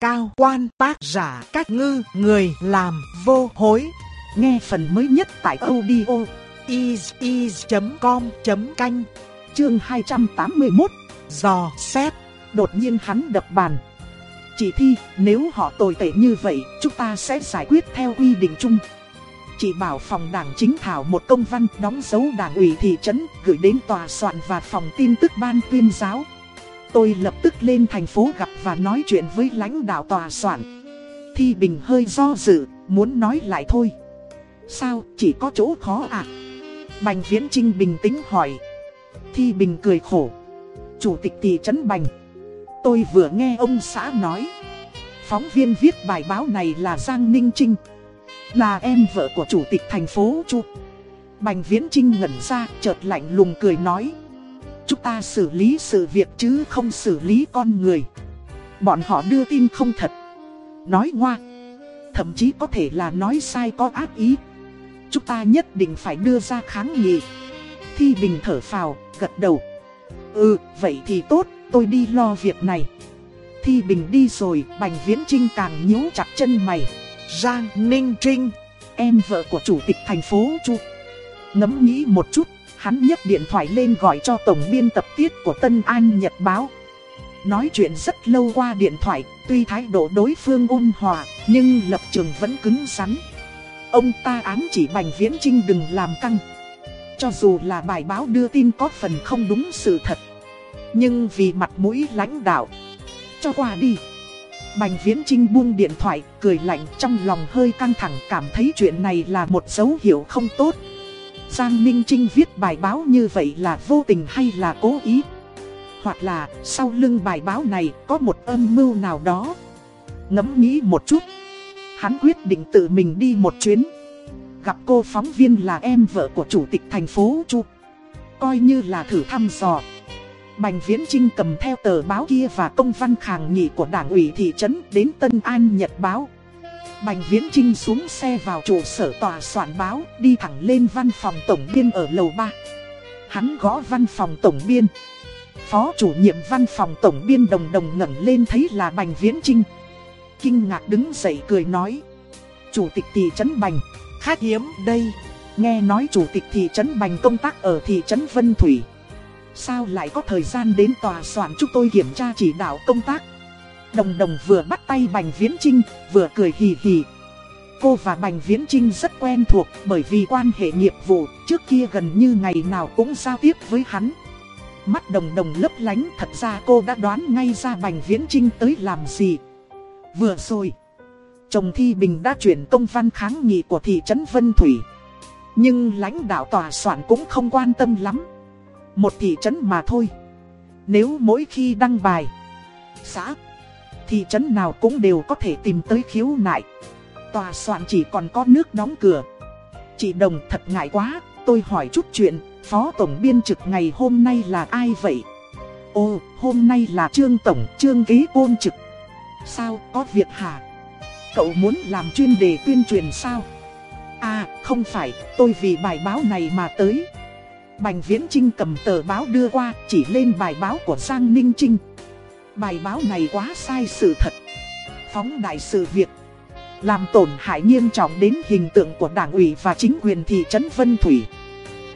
cao quan tác giả cách ngư, người làm vô hối. Nghe phần mới nhất tại audio is.com.canh chương 281 Dò xét, Đột nhiên hắn đập bàn. Chị thi, nếu họ tồi tệ như vậy, Chúng ta sẽ giải quyết theo quy định chung. Chị bảo phòng đảng chính thảo một công văn đóng dấu đảng ủy thị trấn, Gửi đến tòa soạn và phòng tin tức ban tuyên giáo. Tôi lập tức lên thành phố gặp và nói chuyện với lãnh đạo tòa soạn. Thi Bình hơi do dự, muốn nói lại thôi. Sao, chỉ có chỗ khó à? Bành Viễn Trinh bình tĩnh hỏi. Thi Bình cười khổ. Chủ tịch thị trấn Bành. Tôi vừa nghe ông xã nói. Phóng viên viết bài báo này là Giang Ninh Trinh Là em vợ của chủ tịch thành phố Chu. Bành Viễn Trinh ngẩn ra chợt lạnh lùng cười nói. Chúng ta xử lý sự việc chứ không xử lý con người. Bọn họ đưa tin không thật. Nói ngoa. Thậm chí có thể là nói sai có ác ý. Chúng ta nhất định phải đưa ra kháng nghị. Thi Bình thở phào, gật đầu. Ừ, vậy thì tốt, tôi đi lo việc này. Thi Bình đi rồi, Bành Viễn Trinh càng nhíu chặt chân mày. Giang Ninh Trinh Em vợ của chủ tịch thành phố Chu. Ngẫm nghĩ một chút. Hắn nhấc điện thoại lên gọi cho tổng biên tập tiết của Tân An Nhật Báo. Nói chuyện rất lâu qua điện thoại Tuy thái độ đối phương ôn hòa Nhưng lập trường vẫn cứng rắn. Ông ta ám chỉ Bành Viễn Trinh đừng làm căng. Cho dù là bài báo đưa tin có phần không đúng sự thật Nhưng vì mặt mũi lãnh đạo Cho qua đi. Bành Viễn Trinh buông điện thoại, cười lạnh trong lòng hơi căng thẳng cảm thấy chuyện này là một dấu hiệu không tốt. Giang Ninh Trinh viết bài báo như vậy là vô tình hay là cố ý? Hoặc là, sau lưng bài báo này có một âm mưu nào đó? Ngẫm nghĩ một chút. Hắn quyết định tự mình đi một chuyến. Gặp cô phóng viên là em vợ của chủ tịch thành phố Chu. Coi như là thử thăm dò. Bành Viễn Trinh cầm theo tờ báo kia và công văn khẳng nghị của đảng ủy thị trấn đến Tân An Nhật Báo. Bành Viễn Trinh xuống xe vào trụ sở tòa soạn báo, đi thẳng lên văn phòng tổng biên ở lầu 3. Hắn gõ văn phòng tổng biên. Phó chủ nhiệm văn phòng tổng biên đồng đồng ngẩng lên thấy là Bành Viễn Trinh. Kinh ngạc đứng dậy cười nói. Chủ tịch thị trấn Bành, Khách hiếm đây nghe nói chủ tịch thị trấn Bành công tác ở thị trấn Vân Thủy. Sao lại có thời gian đến tòa soạn chúng tôi kiểm tra chỉ đạo công tác? Đồng đồng vừa bắt tay Bành Viễn Trinh, vừa cười hì hì. Cô và Bành Viễn Trinh rất quen thuộc bởi vì quan hệ nghiệp vụ trước kia gần như ngày nào cũng giao tiếp với hắn. Mắt đồng đồng lấp lánh thật ra cô đã đoán ngay ra Bành Viễn Trinh tới làm gì. Vừa rồi, chồng Thi Bình đã chuyển công văn kháng nghị của thị trấn Vân Thủy. Nhưng lãnh đạo tòa soạn cũng không quan tâm lắm. Một thị trấn mà thôi. Nếu mỗi khi đăng bài, xã thị trấn nào cũng đều có thể tìm tới khiếu nại. Tòa soạn chỉ còn có nước đóng cửa. Chị Đồng thật ngại quá, tôi hỏi chút chuyện, Phó Tổng Biên trực ngày hôm nay là ai vậy? Ồ, hôm nay là Trương Tổng, Trương Kế Côn trực. Sao, có việc hả? Cậu muốn làm chuyên đề tuyên truyền sao? À, không phải, tôi vì bài báo này mà tới. Bành Viễn Trinh cầm tờ báo đưa qua, chỉ lên bài báo của Giang Ninh Trinh. Bài báo này quá sai sự thật. Phóng đại sự việc. Làm tổn hại nghiêm trọng đến hình tượng của đảng ủy và chính quyền thị trấn Vân Thủy.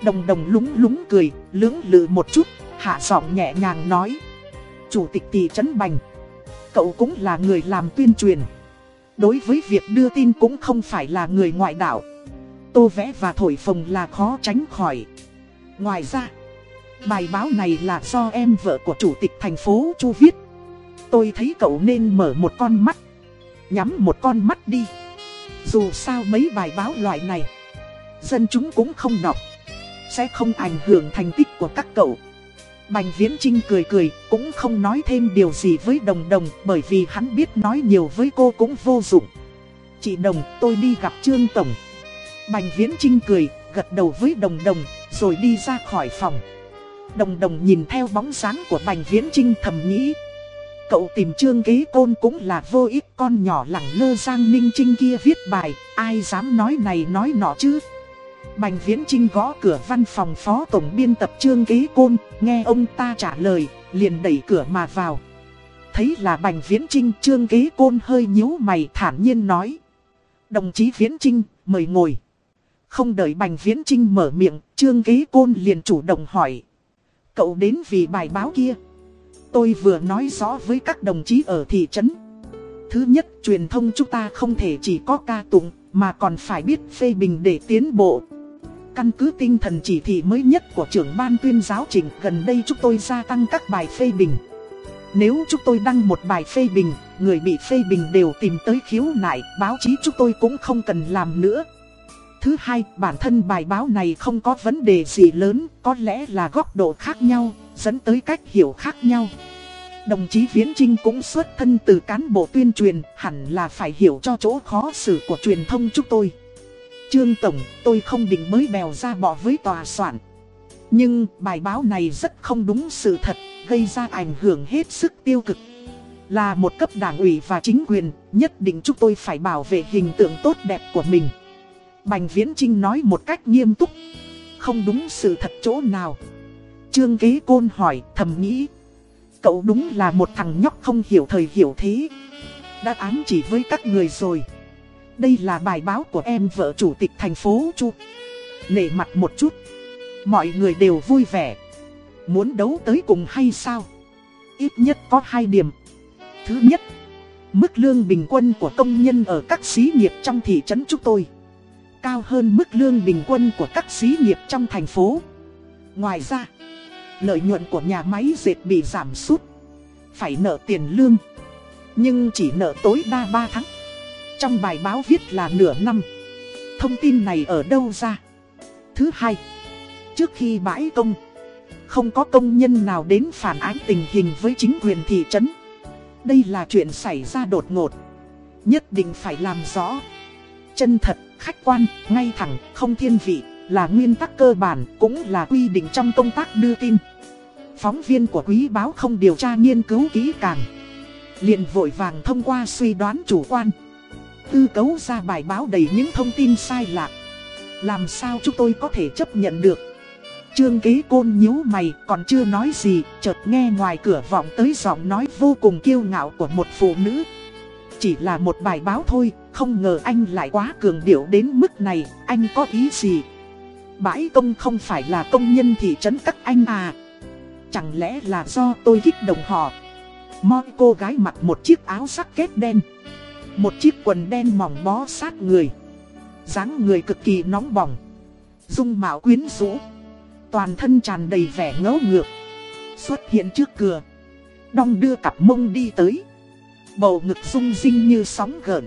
Đồng đồng lúng lúng cười, lưỡng lự một chút, hạ giọng nhẹ nhàng nói. Chủ tịch thị trấn Bành. Cậu cũng là người làm tuyên truyền. Đối với việc đưa tin cũng không phải là người ngoại đạo. Tô vẽ và thổi phồng là khó tránh khỏi. Ngoài ra, bài báo này là do em vợ của chủ tịch thành phố Chu viết. Tôi thấy cậu nên mở một con mắt. Nhắm một con mắt đi. Dù sao mấy bài báo loại này, Dân chúng cũng không đọc. Sẽ không ảnh hưởng thành tích của các cậu. Bành Viễn Trinh cười cười, Cũng không nói thêm điều gì với Đồng Đồng, Bởi vì hắn biết nói nhiều với cô cũng vô dụng. Chị Đồng, tôi đi gặp Trương Tổng. Bành Viễn Trinh cười, Gật đầu với Đồng Đồng, Rồi đi ra khỏi phòng. Đồng Đồng nhìn theo bóng dáng của Bành Viễn Trinh thầm nghĩ Cậu tìm trương kế côn cũng là vô ích con nhỏ lẳng lơ Giang Ninh Trinh kia viết bài, ai dám nói này nói nọ chứ. Bành Viễn Trinh gõ cửa văn phòng phó tổng biên tập trương kế côn, nghe ông ta trả lời, liền đẩy cửa mà vào. thấy là Bành Viễn Trinh trương kế côn hơi nhíu mày thản nhiên nói. Đồng chí Viễn Trinh, mời ngồi. Không đợi Bành Viễn Trinh mở miệng, trương kế côn liền chủ động hỏi. Cậu đến vì bài báo kia. Tôi vừa nói rõ với các đồng chí ở thị trấn. Thứ nhất, truyền thông chúng ta không thể chỉ có ca tụng, mà còn phải biết phê bình để tiến bộ. Căn cứ tinh thần chỉ thị mới nhất của trưởng ban tuyên giáo trình gần đây chúng tôi gia tăng các bài phê bình. Nếu chúng tôi đăng một bài phê bình, người bị phê bình đều tìm tới khiếu nại, báo chí chúng tôi cũng không cần làm nữa. Thứ hai, bản thân bài báo này không có vấn đề gì lớn, có lẽ là góc độ khác nhau, dẫn tới cách hiểu khác nhau. Đồng chí Viễn Trinh cũng xuất thân từ cán bộ tuyên truyền, hẳn là phải hiểu cho chỗ khó xử của truyền thông chúng tôi. Trương Tổng, tôi không định mới bèo ra bỏ với tòa soạn. Nhưng bài báo này rất không đúng sự thật, gây ra ảnh hưởng hết sức tiêu cực. Là một cấp đảng ủy và chính quyền, nhất định chúng tôi phải bảo vệ hình tượng tốt đẹp của mình. Bành Viễn Trinh nói một cách nghiêm túc. Không đúng sự thật chỗ nào. Trương Kế Côn hỏi, thầm nghĩ. Cậu đúng là một thằng nhóc không hiểu thời hiểu thế. Đã ám chỉ với các người rồi. Đây là bài báo của em vợ chủ tịch thành phố Chu. Nể mặt một chút. Mọi người đều vui vẻ. Muốn đấu tới cùng hay sao? Ít nhất có hai điểm. Thứ nhất, mức lương bình quân của công nhân ở các xí nghiệp trong thị trấn chúng tôi cao hơn mức lương bình quân của các xí nghiệp trong thành phố. Ngoài ra, lợi nhuận của nhà máy dệt bị giảm sút, phải nợ tiền lương, nhưng chỉ nợ tối đa 3 tháng. Trong bài báo viết là nửa năm. Thông tin này ở đâu ra? Thứ hai, trước khi bãi công, không có công nhân nào đến phản ánh tình hình với chính quyền thị trấn. Đây là chuyện xảy ra đột ngột. Nhất định phải làm rõ. Chân thật, khách quan, ngay thẳng, không thiên vị, là nguyên tắc cơ bản, cũng là quy định trong công tác đưa tin. Phóng viên của quý báo không điều tra nghiên cứu kỹ càng. liền vội vàng thông qua suy đoán chủ quan. Tư cấu ra bài báo đầy những thông tin sai lạc. Làm sao chúng tôi có thể chấp nhận được? Trương kế côn nhíu mày còn chưa nói gì, chợt nghe ngoài cửa vọng tới giọng nói vô cùng kiêu ngạo của một phụ nữ. Chỉ là một bài báo thôi, không ngờ anh lại quá cường điệu đến mức này, anh có ý gì? Bãi công không phải là công nhân thị trấn các anh à? Chẳng lẽ là do tôi kích động họ? Mọi cô gái mặc một chiếc áo sắc kết đen. Một chiếc quần đen mỏng bó sát người. dáng người cực kỳ nóng bỏng. Dung mạo quyến rũ. Toàn thân tràn đầy vẻ ngấu ngược. Xuất hiện trước cửa. Đong đưa cặp mông đi tới. Bầu ngực rung rinh như sóng gợn.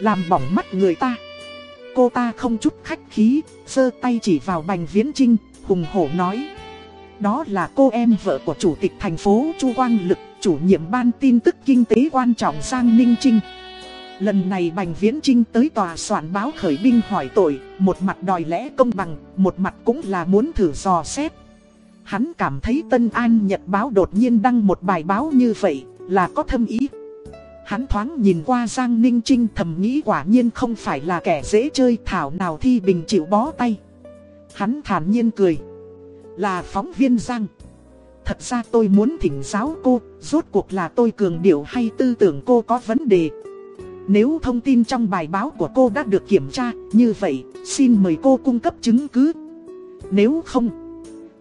Làm bỏng mắt người ta. Cô ta không chút khách khí, giơ tay chỉ vào bành viễn trinh Hùng hổ nói. Đó là cô em vợ của chủ tịch thành phố Chu Quang Lực, Chủ nhiệm ban tin tức kinh tế quan trọng Giang Ninh Trinh Lần này Bành Viễn Trinh tới tòa soạn báo khởi binh hỏi tội, Một mặt đòi lẽ công bằng, Một mặt cũng là muốn thử dò xét Hắn cảm thấy Tân An Nhật Báo đột nhiên đăng một bài báo như vậy, Là có thâm ý Hắn thoáng nhìn qua Giang Ninh Trinh thầm nghĩ quả nhiên không phải là kẻ dễ chơi thảo nào thi bình chịu bó tay. Hắn thản nhiên cười. Là phóng viên Giang. Thật ra tôi muốn thỉnh giáo cô, rốt cuộc là tôi cường điệu hay tư tưởng cô có vấn đề. Nếu thông tin trong bài báo của cô đã được kiểm tra, như vậy, xin mời cô cung cấp chứng cứ. Nếu không,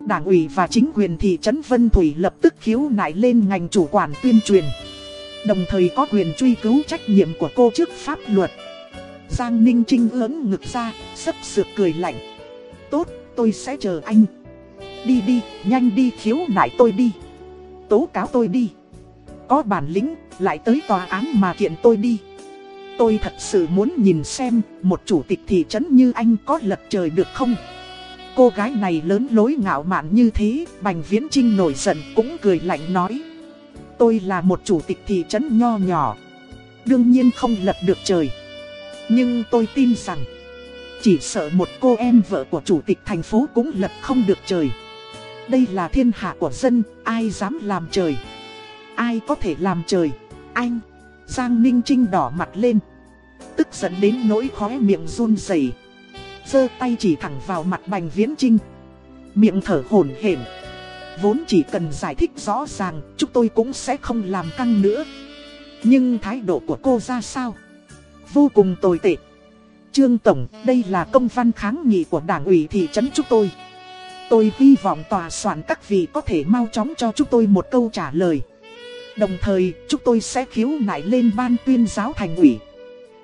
Đảng ủy và chính quyền thị trấn Vân Thủy lập tức khiếu nại lên ngành chủ quản tuyên truyền. Đồng thời có quyền truy cứu trách nhiệm của cô trước pháp luật Giang Ninh Trinh ưỡn ngực ra, sấp sược cười lạnh Tốt, tôi sẽ chờ anh Đi đi, nhanh đi khiếu nại tôi đi Tố cáo tôi đi Có bản lĩnh, lại tới tòa án mà kiện tôi đi Tôi thật sự muốn nhìn xem Một chủ tịch thị trấn như anh có lật trời được không Cô gái này lớn lối ngạo mạn như thế Bành Viễn Trinh nổi giận cũng cười lạnh nói tôi là một chủ tịch thị trấn nho nhỏ. Đương nhiên không lật được trời. Nhưng tôi tin rằng, chỉ sợ một cô em vợ của chủ tịch thành phố cũng lật không được trời. Đây là thiên hạ của dân, ai dám làm trời? Ai có thể làm trời? Anh! Giang Ninh Trinh đỏ mặt lên. Tức giận đến nỗi khóe miệng run rẩy giơ tay chỉ thẳng vào mặt Bành Viễn Trinh. Miệng thở hổn hển Vốn chỉ cần giải thích rõ ràng, chúng tôi cũng sẽ không làm căng nữa. Nhưng thái độ của cô ra sao? Vô cùng tồi tệ. Trương Tổng, đây là công văn kháng nghị của đảng ủy thị trấn chúng tôi. Tôi hy vọng tòa soạn các vị có thể mau chóng cho chúng tôi một câu trả lời. Đồng thời, chúng tôi sẽ khiếu nại lên ban tuyên giáo thành ủy.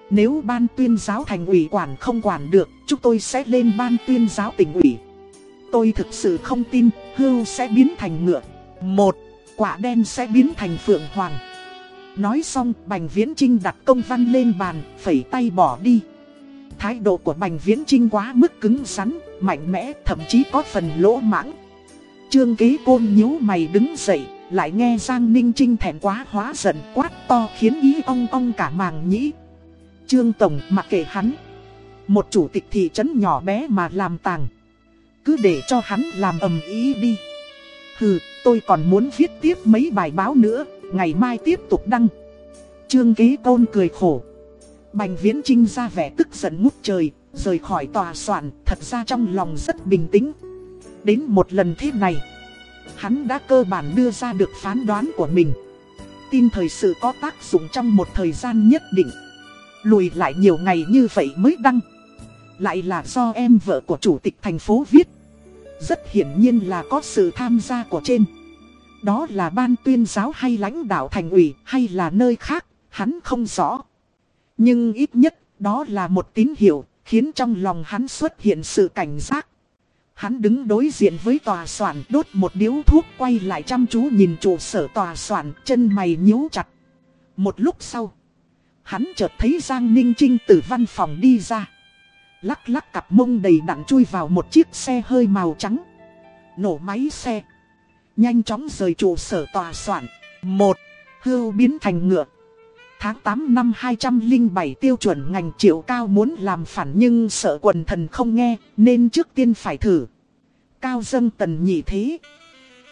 Nếu ban tuyên giáo thành ủy quản không quản được, chúng tôi sẽ lên ban tuyên giáo tỉnh ủy. Tôi thực sự không tin, hưu sẽ biến thành ngựa. Một, quả đen sẽ biến thành phượng hoàng. Nói xong, Bành Viễn Trinh đặt công văn lên bàn, phẩy tay bỏ đi. Thái độ của Bành Viễn Trinh quá mức cứng rắn, mạnh mẽ, thậm chí có phần lỗ mãng. Trương kế côn nhíu mày đứng dậy, lại nghe Giang Ninh Trinh thẹn quá hóa giận quát to khiến ý ong ong cả màng nhĩ. Trương Tổng mặc kệ hắn. Một chủ tịch thị trấn nhỏ bé mà làm tàng. Cứ để cho hắn làm ầm ý đi. Hừ, tôi còn muốn viết tiếp mấy bài báo nữa, ngày mai tiếp tục đăng. Trương kế côn cười khổ. Bành viễn trinh ra vẻ tức giận ngút trời, rời khỏi tòa soạn, thật ra trong lòng rất bình tĩnh. Đến một lần thế này, hắn đã cơ bản đưa ra được phán đoán của mình. Tin thời sự có tác dụng trong một thời gian nhất định. Lùi lại nhiều ngày như vậy mới đăng. Lại là do em vợ của chủ tịch thành phố viết. Rất hiển nhiên là có sự tham gia của trên. Đó là ban tuyên giáo hay lãnh đạo thành ủy hay là nơi khác, hắn không rõ. Nhưng ít nhất, đó là một tín hiệu, khiến trong lòng hắn xuất hiện sự cảnh giác. Hắn đứng đối diện với tòa soạn đốt một điếu thuốc quay lại chăm chú nhìn trụ sở tòa soạn chân mày nhíu chặt. Một lúc sau, hắn chợt thấy Giang Ninh Trinh từ văn phòng đi ra. Lắc lắc cặp mông đầy đặn chui vào một chiếc xe hơi màu trắng. Nổ máy xe. Nhanh chóng rời trụ sở tòa soạn. Một, hưu biến thành ngựa. Tháng 8 năm 207 tiêu chuẩn ngành triệu cao muốn làm phản nhưng sợ quần thần không nghe, nên trước tiên phải thử. Cao dâng tần nhị thế.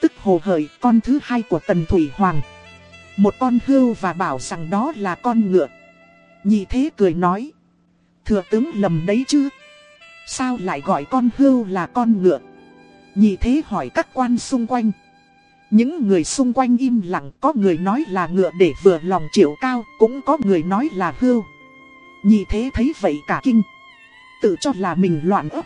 Tức hồ hởi con thứ hai của tần Thủy Hoàng. Một con hưu và bảo rằng đó là con ngựa. Nhị thế cười nói. Thừa tướng lầm đấy chứ. Sao lại gọi con hưu là con ngựa? Nhị thế hỏi các quan xung quanh. Những người xung quanh im lặng có người nói là ngựa để vừa lòng triệu cao Cũng có người nói là hưu. Nhị thế thấy vậy cả kinh. Tự cho là mình loạn ấp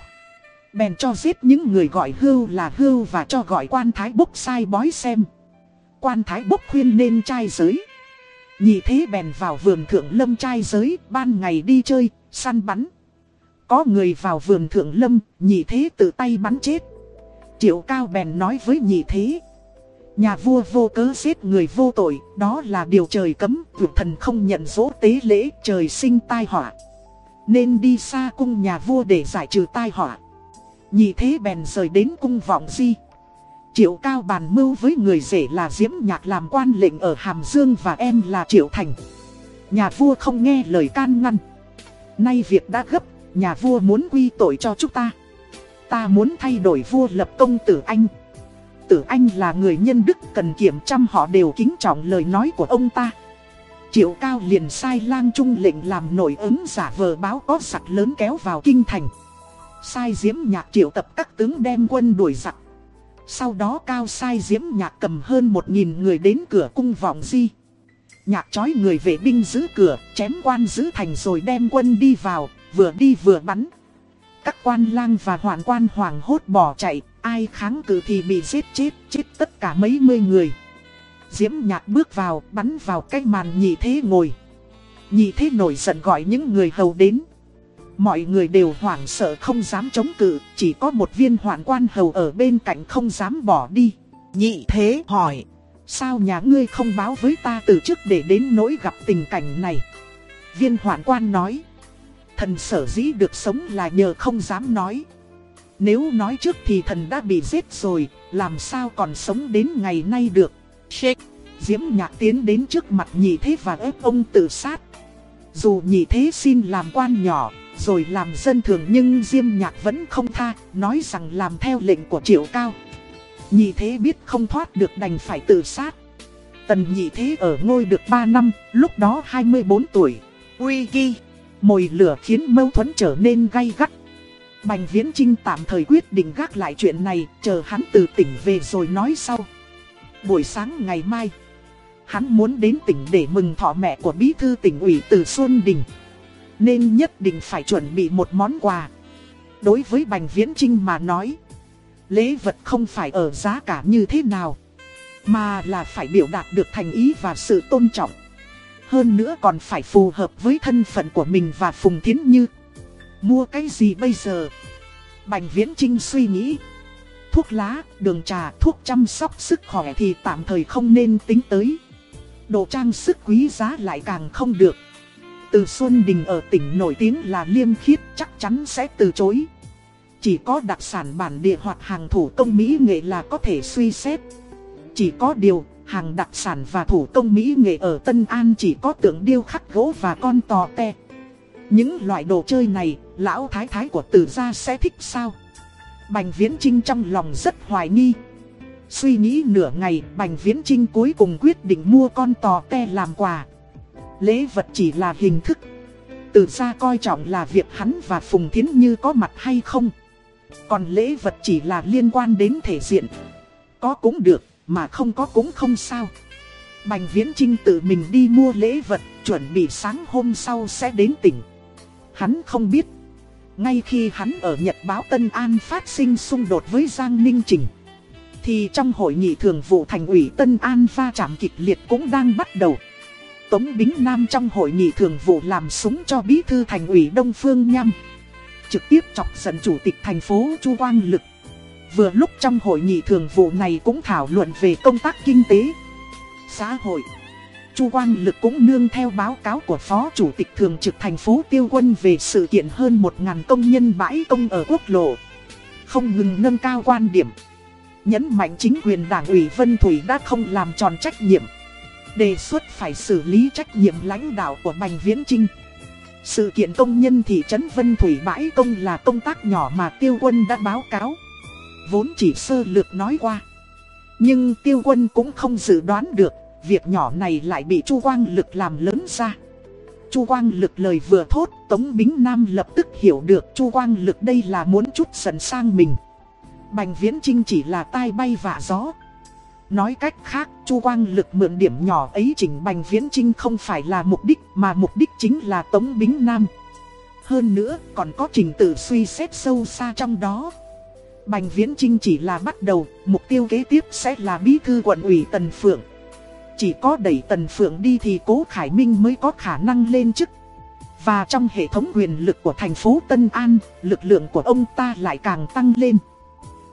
Bèn cho giết những người gọi hưu là hưu và cho gọi quan thái bốc sai bói xem. Quan thái bốc khuyên nên trai giới. Nhị thế bèn vào vườn thượng lâm trai giới Ban ngày đi chơi, săn bắn. Có người vào vườn thượng lâm Nhị thế tự tay bắn chết. Triệu cao bèn nói với nhị thế Nhà vua vô cớ giết người vô tội, đó là điều trời cấm, vượt thần không nhận dỗ tế lễ, trời sinh tai họa. Nên đi xa cung nhà vua để giải trừ tai họa. Nhị thế bèn rời đến cung vọng di. Triệu cao bàn mưu với người rể là Diễm Nhạc làm quan lệnh ở Hàm Dương và em là Triệu Thành. Nhà vua không nghe lời can ngăn. Nay việc đã gấp, nhà vua muốn quy tội cho chúng ta. Ta muốn thay đổi vua lập công tử anh tử anh là người nhân đức cần kiểm trăm họ đều kính trọng lời nói của ông ta. Triệu cao liền sai lang trung lệnh làm nổi ứng giả vờ báo có giặc lớn kéo vào kinh thành. Sai diễm nhạc triệu tập các tướng đem quân đuổi giặc. Sau đó cao sai diễm nhạc cầm hơn một nghìn người đến cửa cung vọng di. Nhạc chói người vệ binh giữ cửa, chém quan giữ thành rồi đem quân đi vào, vừa đi vừa bắn. Các quan lang và hoàn quan hoàng hốt bỏ chạy, ai kháng cự thì bị giết chết, chết tất cả mấy mươi người. Diễm nhạc bước vào, bắn vào cái màn nhị thế ngồi. Nhị thế nổi giận gọi những người hầu đến. Mọi người đều hoảng sợ không dám chống cự, chỉ có một viên hoạn quan hầu ở bên cạnh không dám bỏ đi. Nhị thế hỏi, sao nhà ngươi không báo với ta từ trước để đến nỗi gặp tình cảnh này? Viên hoạn quan nói, thần sở dĩ được sống là nhờ không dám nói. Nếu nói trước thì thần đã bị giết rồi, làm sao còn sống đến ngày nay được. Shake, Diễm Nhạc tiến đến trước mặt nhị thế và ép ông tự sát. Dù nhị thế xin làm quan nhỏ, rồi làm dân thường nhưng Diêm Nhạc vẫn không tha, nói rằng làm theo lệnh của triệu cao. Nhị thế biết không thoát được đành phải tự sát. Tần nhị thế ở ngôi được 3 năm, lúc đó 24 tuổi. Uy ghi, mồi lửa khiến mâu thuẫn trở nên gay gắt. Bành Viễn Trinh tạm thời quyết định gác lại chuyện này, chờ hắn từ tỉnh về rồi nói sau. Buổi sáng ngày mai, hắn muốn đến tỉnh để mừng thọ mẹ của bí thư tỉnh ủy từ Xuân Đình. Nên nhất định phải chuẩn bị một món quà. Đối với Bành Viễn Trinh mà nói, lễ vật không phải ở giá cả như thế nào, mà là phải biểu đạt được thành ý và sự tôn trọng. Hơn nữa còn phải phù hợp với thân phận của mình và Phùng Thiến Như. Mua cái gì bây giờ? Bành Viễn Trinh suy nghĩ. Thuốc lá, đường trà, thuốc chăm sóc sức khỏe thì tạm thời không nên tính tới. Đồ trang sức quý giá lại càng không được. Từ Xuân Đình ở tỉnh nổi tiếng là liêm khiết chắc chắn sẽ từ chối. Chỉ có đặc sản bản địa hoặc hàng thủ công mỹ nghệ là có thể suy xét. Chỉ có điều, hàng đặc sản và thủ công mỹ nghệ ở Tân An chỉ có tượng điêu khắc gỗ và con tò te. Những loại đồ chơi này, lão thái thái của tử gia sẽ thích sao? Bành Viễn Trinh trong lòng rất hoài nghi. Suy nghĩ nửa ngày, Bành Viễn Trinh cuối cùng quyết định mua con tò te làm quà. Lễ vật chỉ là hình thức. Tử gia coi trọng là việc hắn và Phùng Thiến Như có mặt hay không. Còn lễ vật chỉ là liên quan đến thể diện. Có cũng được, mà không có cũng không sao. Bành Viễn Trinh tự mình đi mua lễ vật, chuẩn bị sáng hôm sau sẽ đến tỉnh. Hắn không biết. Ngay khi hắn ở Nhật báo Tân An phát sinh xung đột với Giang Ninh Trình. Thì trong hội nghị thường vụ thành ủy Tân An va chạm kịch liệt cũng đang bắt đầu. Tống Bính Nam trong hội nghị thường vụ làm súng cho bí thư thành ủy Đông Phương Nham. Trực tiếp chọc giận chủ tịch thành phố Chu Quang Lực. Vừa lúc trong hội nghị thường vụ này cũng thảo luận về công tác kinh tế, xã hội. Chu Quang Lực cũng nương theo báo cáo của Phó Chủ tịch Thường trực thành phố Tiêu Quân về sự kiện hơn 1.000 công nhân bãi công ở quốc lộ. Không ngừng nâng cao quan điểm. Nhấn mạnh chính quyền đảng ủy Vân Thủy đã không làm tròn trách nhiệm. Đề xuất phải xử lý trách nhiệm lãnh đạo của Bành Viễn Trinh. Sự kiện công nhân thị trấn Vân Thủy bãi công là công tác nhỏ mà Tiêu Quân đã báo cáo. Vốn chỉ sơ lược nói qua. Nhưng Tiêu Quân cũng không dự đoán được Việc nhỏ này lại bị Chu Quang Lực làm lớn ra. Chu Quang Lực lời vừa thốt, Tống Bính Nam lập tức hiểu được Chu Quang Lực đây là muốn chút giận sang mình. Bành Viễn Trinh chỉ là tai bay vạ gió. Nói cách khác, Chu Quang Lực mượn điểm nhỏ ấy chỉnh Bành Viễn Trinh không phải là mục đích, mà mục đích chính là Tống Bính Nam. Hơn nữa, còn có trình tự suy xét sâu xa trong đó. Bành Viễn Trinh chỉ là bắt đầu, mục tiêu kế tiếp sẽ là bí thư quận ủy Tần Phượng. Chỉ có đẩy Tần Phượng đi thì Cố Khải Minh mới có khả năng lên chức. Và trong hệ thống quyền lực của thành phố Tân An, lực lượng của ông ta lại càng tăng lên.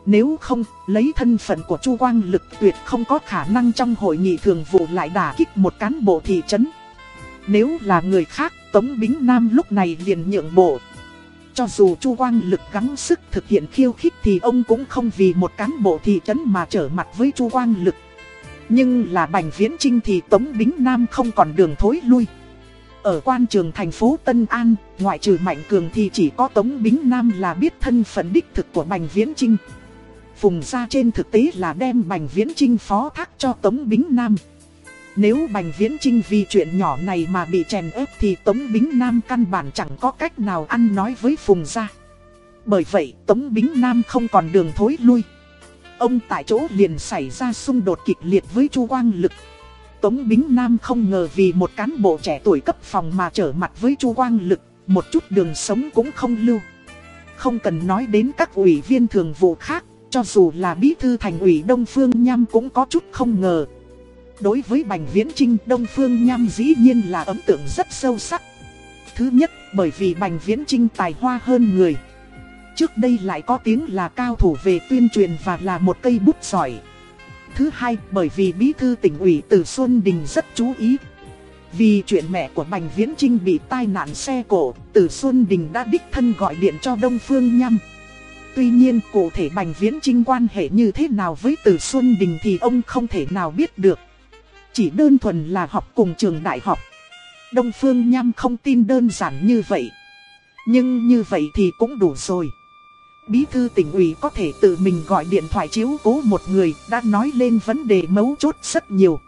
Nếu không, lấy thân phận của Chu Quang Lực tuyệt không có khả năng trong hội nghị thường vụ lại đả kích một cán bộ thị trấn. Nếu là người khác, Tống Bính Nam lúc này liền nhượng bộ. Cho dù Chu Quang Lực gắng sức thực hiện khiêu khích thì ông cũng không vì một cán bộ thị trấn mà trở mặt với Chu Quang Lực. Nhưng là Bành Viễn Trinh thì Tống Bính Nam không còn đường thối lui. Ở quan trường thành phố Tân An, ngoại trừ Mạnh Cường thì chỉ có Tống Bính Nam là biết thân phận đích thực của Bành Viễn Trinh. Phùng ra trên thực tế là đem Bành Viễn Trinh phó thác cho Tống Bính Nam. Nếu Bành Viễn Trinh vì chuyện nhỏ này mà bị chèn ép thì Tống Bính Nam căn bản chẳng có cách nào ăn nói với Phùng ra. Bởi vậy Tống Bính Nam không còn đường thối lui. Ông tại chỗ liền xảy ra xung đột kịch liệt với Chu Quang Lực. Tống Bính Nam không ngờ vì một cán bộ trẻ tuổi cấp phòng mà trở mặt với Chu Quang Lực, một chút đường sống cũng không lưu. Không cần nói đến các ủy viên thường vụ khác, cho dù là bí thư thành ủy Đông Phương Nham cũng có chút không ngờ. Đối với Bành Viễn Trinh, Đông Phương Nham dĩ nhiên là ấn tượng rất sâu sắc. Thứ nhất, bởi vì Bành Viễn Trinh tài hoa hơn người. Trước đây lại có tiếng là cao thủ về tuyên truyền và là một cây bút giỏi. Thứ hai, bởi vì bí thư tỉnh ủy từ Xuân Đình rất chú ý. Vì chuyện mẹ của Bành Viễn Trinh bị tai nạn xe cổ, từ Xuân Đình đã đích thân gọi điện cho Đông Phương Nhâm. Tuy nhiên cụ thể Bành Viễn Trinh quan hệ như thế nào với Từ Xuân Đình thì ông không thể nào biết được. Chỉ đơn thuần là học cùng trường đại học. Đông Phương Nham không tin đơn giản như vậy. Nhưng như vậy thì cũng đủ rồi. Bí thư tỉnh ủy có thể tự mình gọi điện thoại chiếu cố một người đã nói lên vấn đề mấu chốt rất nhiều.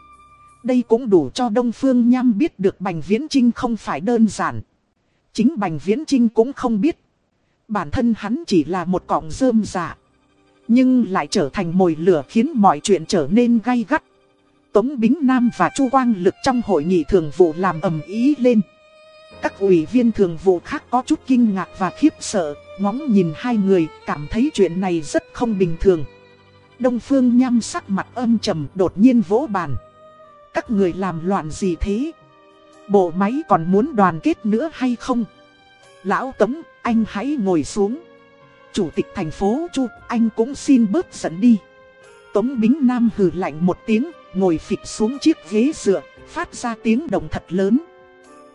Đây cũng đủ cho Đông Phương Nham biết được Bành Viễn Trinh không phải đơn giản. Chính Bành Viễn Trinh cũng không biết. Bản thân hắn chỉ là một cọng rơm giả, Nhưng lại trở thành mồi lửa khiến mọi chuyện trở nên gay gắt. Tống Bính Nam và Chu Quang Lực trong hội nghị thường vụ làm ầm ý lên. Các ủy viên thường vụ khác có chút kinh ngạc và khiếp sợ, ngóng nhìn hai người, cảm thấy chuyện này rất không bình thường. Đông Phương nhăm sắc mặt âm trầm đột nhiên vỗ bàn. Các người làm loạn gì thế? Bộ máy còn muốn đoàn kết nữa hay không? Lão Tống, anh hãy ngồi xuống. Chủ tịch thành phố Chu, anh cũng xin bớt giận đi. Tống Bính Nam hừ lạnh một tiếng, ngồi phịch xuống chiếc ghế dựa, phát ra tiếng động thật lớn.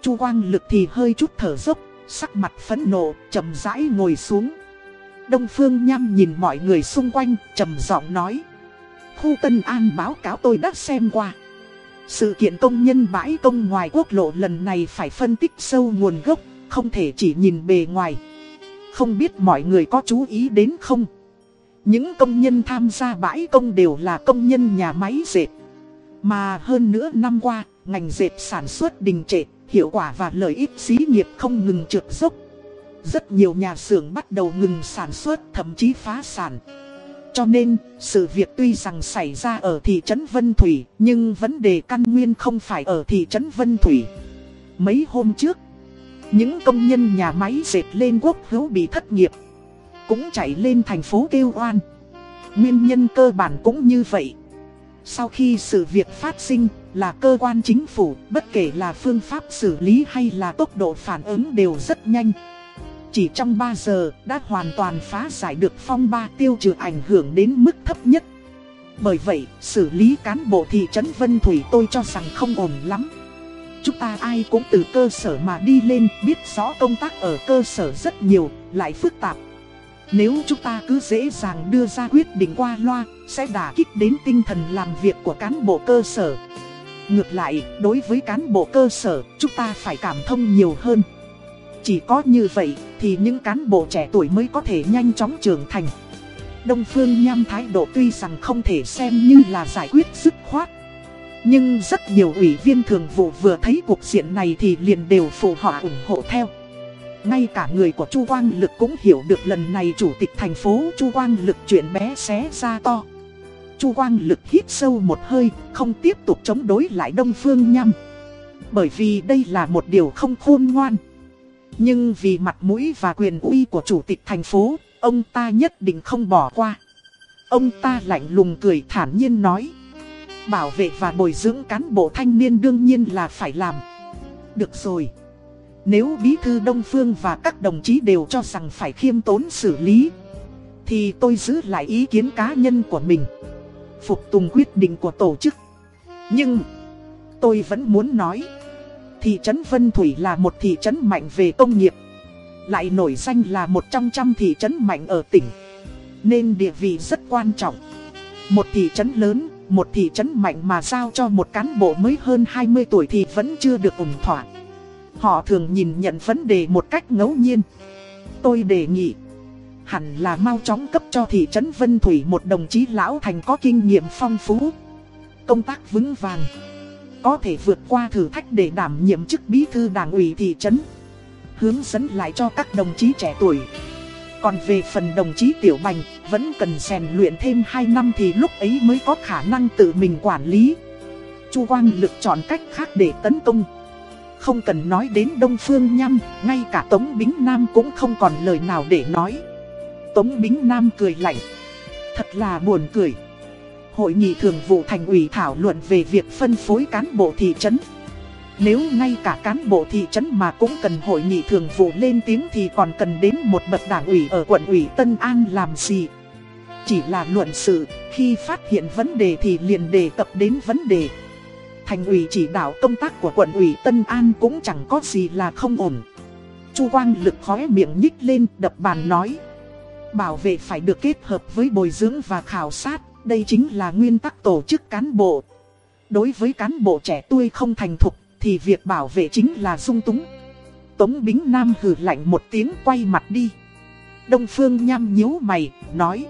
Chu Quang Lực thì hơi chút thở dốc, sắc mặt phẫn nộ, chậm rãi ngồi xuống. Đông Phương Nham nhìn mọi người xung quanh, trầm giọng nói. Khu Tân An báo cáo tôi đã xem qua. Sự kiện công nhân bãi công ngoài quốc lộ lần này phải phân tích sâu nguồn gốc, không thể chỉ nhìn bề ngoài. Không biết mọi người có chú ý đến không? Những công nhân tham gia bãi công đều là công nhân nhà máy dệt. Mà hơn nữa năm qua, ngành dệt sản xuất đình trệ, hiệu quả và lợi ích xí nghiệp không ngừng trượt dốc. Rất nhiều nhà xưởng bắt đầu ngừng sản xuất, thậm chí phá sản. Cho nên, sự việc tuy rằng xảy ra ở thị trấn Vân Thủy, nhưng vấn đề căn nguyên không phải ở thị trấn Vân Thủy. Mấy hôm trước, những công nhân nhà máy dệt lên quốc hữu bị thất nghiệp, cũng chạy lên thành phố kêu oan. Nguyên nhân cơ bản cũng như vậy. Sau khi sự việc phát sinh, là cơ quan chính phủ, bất kể là phương pháp xử lý hay là tốc độ phản ứng đều rất nhanh. Chỉ trong 3 giờ đã hoàn toàn phá giải được phong ba tiêu trừ ảnh hưởng đến mức thấp nhất. Bởi vậy, xử lý cán bộ thị trấn Vân Thủy tôi cho rằng không ổn lắm. Chúng ta ai cũng từ cơ sở mà đi lên, biết rõ công tác ở cơ sở rất nhiều, lại phức tạp. Nếu chúng ta cứ dễ dàng đưa ra quyết định qua loa, sẽ đả kích đến tinh thần làm việc của cán bộ cơ sở. Ngược lại, đối với cán bộ cơ sở, chúng ta phải cảm thông nhiều hơn. Chỉ có như vậy, thì những cán bộ trẻ tuổi mới có thể nhanh chóng trưởng thành. Đông Phương Nham thái độ tuy rằng không thể xem như là giải quyết dứt khoát. Nhưng rất nhiều ủy viên thường vụ vừa thấy cuộc diện này thì liền đều phụ họ ủng hộ theo. Ngay cả người của Chu Quang Lực cũng hiểu được lần này chủ tịch thành phố Chu Quang Lực chuyện bé xé ra to. Chu Quang Lực hít sâu một hơi, không tiếp tục chống đối lại Đông Phương Nham. Bởi vì đây là một điều không khôn ngoan. Nhưng vì mặt mũi và quyền uy của chủ tịch thành phố, ông ta nhất định không bỏ qua. Ông ta lạnh lùng cười thản nhiên nói. Bảo vệ và bồi dưỡng cán bộ thanh niên đương nhiên là phải làm. Được rồi. Nếu Bí Thư Đông Phương và các đồng chí đều cho rằng phải khiêm tốn xử lý Thì tôi giữ lại ý kiến cá nhân của mình. Phục tùng quyết định của tổ chức. Nhưng tôi vẫn muốn nói Thị trấn Vân Thủy là một thị trấn mạnh về công nghiệp. Lại nổi danh là một trong trăm thị trấn mạnh ở tỉnh. Nên địa vị rất quan trọng. Một thị trấn lớn, một thị trấn mạnh mà giao cho một cán bộ mới hơn 20 tuổi thì vẫn chưa được ủng thỏa. Họ thường nhìn nhận vấn đề một cách ngẫu nhiên. Tôi đề nghị, hẳn là mau chóng cấp cho thị trấn Vân Thủy một đồng chí lão thành có kinh nghiệm phong phú. Công tác vững vàng, có thể vượt qua thử thách để đảm nhiệm chức bí thư đảng ủy thị trấn. Hướng dẫn lại cho các đồng chí trẻ tuổi. Còn về phần đồng chí Tiểu Bành, vẫn cần rèn luyện thêm 2 năm thì lúc ấy mới có khả năng tự mình quản lý. Chu Quang lực chọn cách khác để tấn công. Không cần nói đến Đông Phương Nham, ngay cả Tống Bính Nam cũng không còn lời nào để nói. Tống Bính Nam cười lạnh. Thật là buồn cười. Hội nghị thường vụ thành ủy thảo luận về việc phân phối cán bộ thị trấn. Nếu ngay cả cán bộ thị trấn mà cũng cần hội nghị thường vụ lên tiếng thì còn cần đến một bậc đảng ủy ở quận ủy Tân An làm gì? Chỉ là luận sự, khi phát hiện vấn đề thì liền đề cập đến vấn đề. Thành ủy chỉ đạo công tác của quận ủy Tân An cũng chẳng có gì là không ổn. Chu Quang lực khóe miệng nhích lên đập bàn nói. Bảo vệ phải được kết hợp với bồi dưỡng và khảo sát, đây chính là nguyên tắc tổ chức cán bộ. Đối với cán bộ trẻ tuổi không thành thục, thì việc bảo vệ chính là dung túng. Tống Bính Nam hừ lạnh một tiếng quay mặt đi. Đông Phương nham nhíu mày, nói.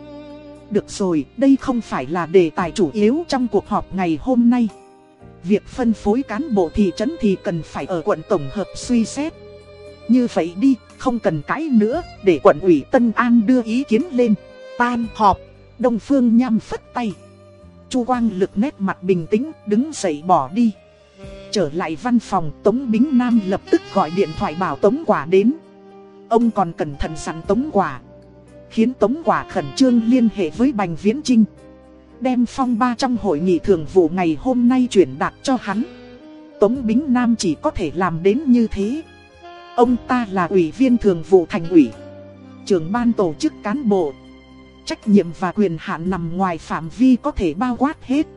Được rồi, đây không phải là đề tài chủ yếu trong cuộc họp ngày hôm nay. Việc phân phối cán bộ thị trấn thì cần phải ở quận tổng hợp suy xét. Như vậy đi, không cần cãi nữa, để quận ủy Tân An đưa ý kiến lên. Tan họp, Đông Phương nham phất tay. Chu Quang lực nét mặt bình tĩnh, đứng dậy bỏ đi. Trở lại văn phòng, Tống Bính Nam lập tức gọi điện thoại bảo Tống Quả đến. Ông còn cẩn thận sẵn Tống Quả. Khiến Tống Quả khẩn trương liên hệ với Bành Viễn Trinh. Đem phong ba trong hội nghị thường vụ ngày hôm nay chuyển đạt cho hắn. Tống Bính Nam chỉ có thể làm đến như thế. Ông ta là ủy viên thường vụ thành ủy, trưởng ban tổ chức cán bộ. Trách nhiệm và quyền hạn nằm ngoài phạm vi có thể bao quát hết.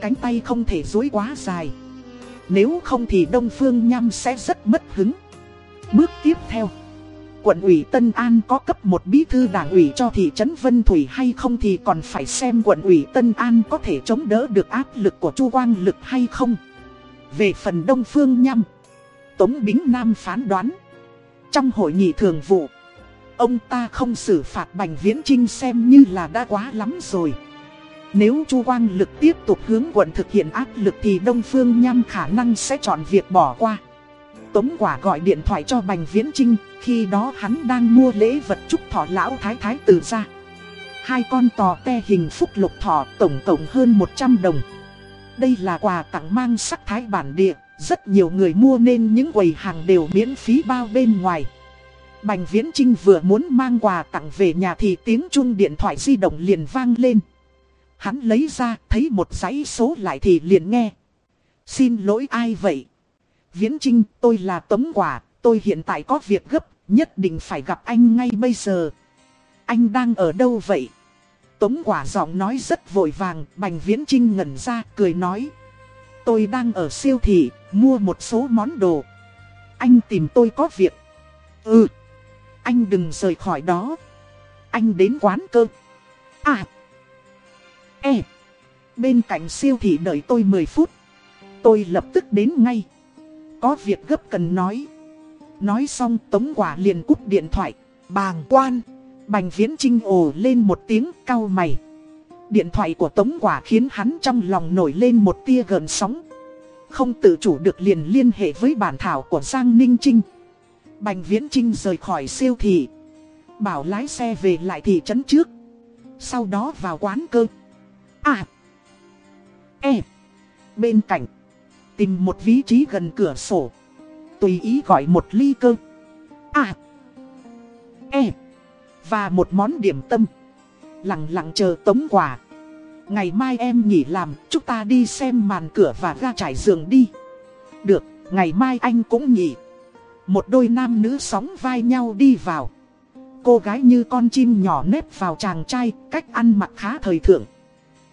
Cánh tay không thể dối quá dài. Nếu không thì Đông Phương Nham sẽ rất mất hứng. Bước tiếp theo. Quận ủy Tân An có cấp một bí thư đảng ủy cho thị trấn Vân Thủy hay không thì còn phải xem quận ủy Tân An có thể chống đỡ được áp lực của Chu Quang Lực hay không. Về phần Đông Phương Nham, Tống Bính Nam phán đoán. Trong hội nghị thường vụ, ông ta không xử phạt Bành Viễn Trinh xem như là đã quá lắm rồi. Nếu Chu Quang Lực tiếp tục hướng quận thực hiện áp lực thì Đông Phương Nham khả năng sẽ chọn việc bỏ qua. Tống quả gọi điện thoại cho Bành Viễn Trinh, khi đó hắn đang mua lễ vật chúc thọ lão thái thái từ ra. Hai con tò te hình phúc lục thọ tổng tổng hơn 100 đồng. Đây là quà tặng mang sắc thái bản địa, rất nhiều người mua nên những quầy hàng đều miễn phí bao bên ngoài. Bành Viễn Trinh vừa muốn mang quà tặng về nhà thì tiếng chuông điện thoại di động liền vang lên. Hắn lấy ra thấy một dãy số lại thì liền nghe. Xin lỗi ai vậy? Viễn Trinh, tôi là Tống Quả, tôi hiện tại có việc gấp, nhất định phải gặp anh ngay bây giờ. Anh đang ở đâu vậy? Tống Quả giọng nói rất vội vàng, Bành Viễn Trinh ngẩn ra, cười nói. Tôi đang ở siêu thị, mua một số món đồ. Anh tìm tôi có việc. Ừ. Anh đừng rời khỏi đó. Anh đến quán cơ. À. E. Bên cạnh siêu thị đợi tôi 10 phút. Tôi lập tức đến ngay. Có việc gấp cần nói. Nói xong tống quả liền cúp điện thoại. Bàng quan. Bành viễn trinh ồ lên một tiếng, cau mày. Điện thoại của tống quả khiến hắn trong lòng nổi lên một tia gần sóng. Không tự chủ được liền liên hệ với bản thảo của Giang Ninh Trinh. Bành Viễn Trinh rời khỏi siêu thị. Bảo lái xe về lại thị trấn trước. Sau đó vào quán cơ. À. E. Bên cạnh. Tìm một vị trí gần cửa sổ. Tùy ý gọi một ly cơ. À. E. Và một món điểm tâm. Lặng lặng chờ tống quà. Ngày mai em nghỉ làm, chúng ta đi xem màn cửa và ra trải giường đi. Được, ngày mai anh cũng nghỉ. Một đôi nam nữ sóng vai nhau đi vào. Cô gái như con chim nhỏ nếp vào chàng trai, cách ăn mặc khá thời thượng.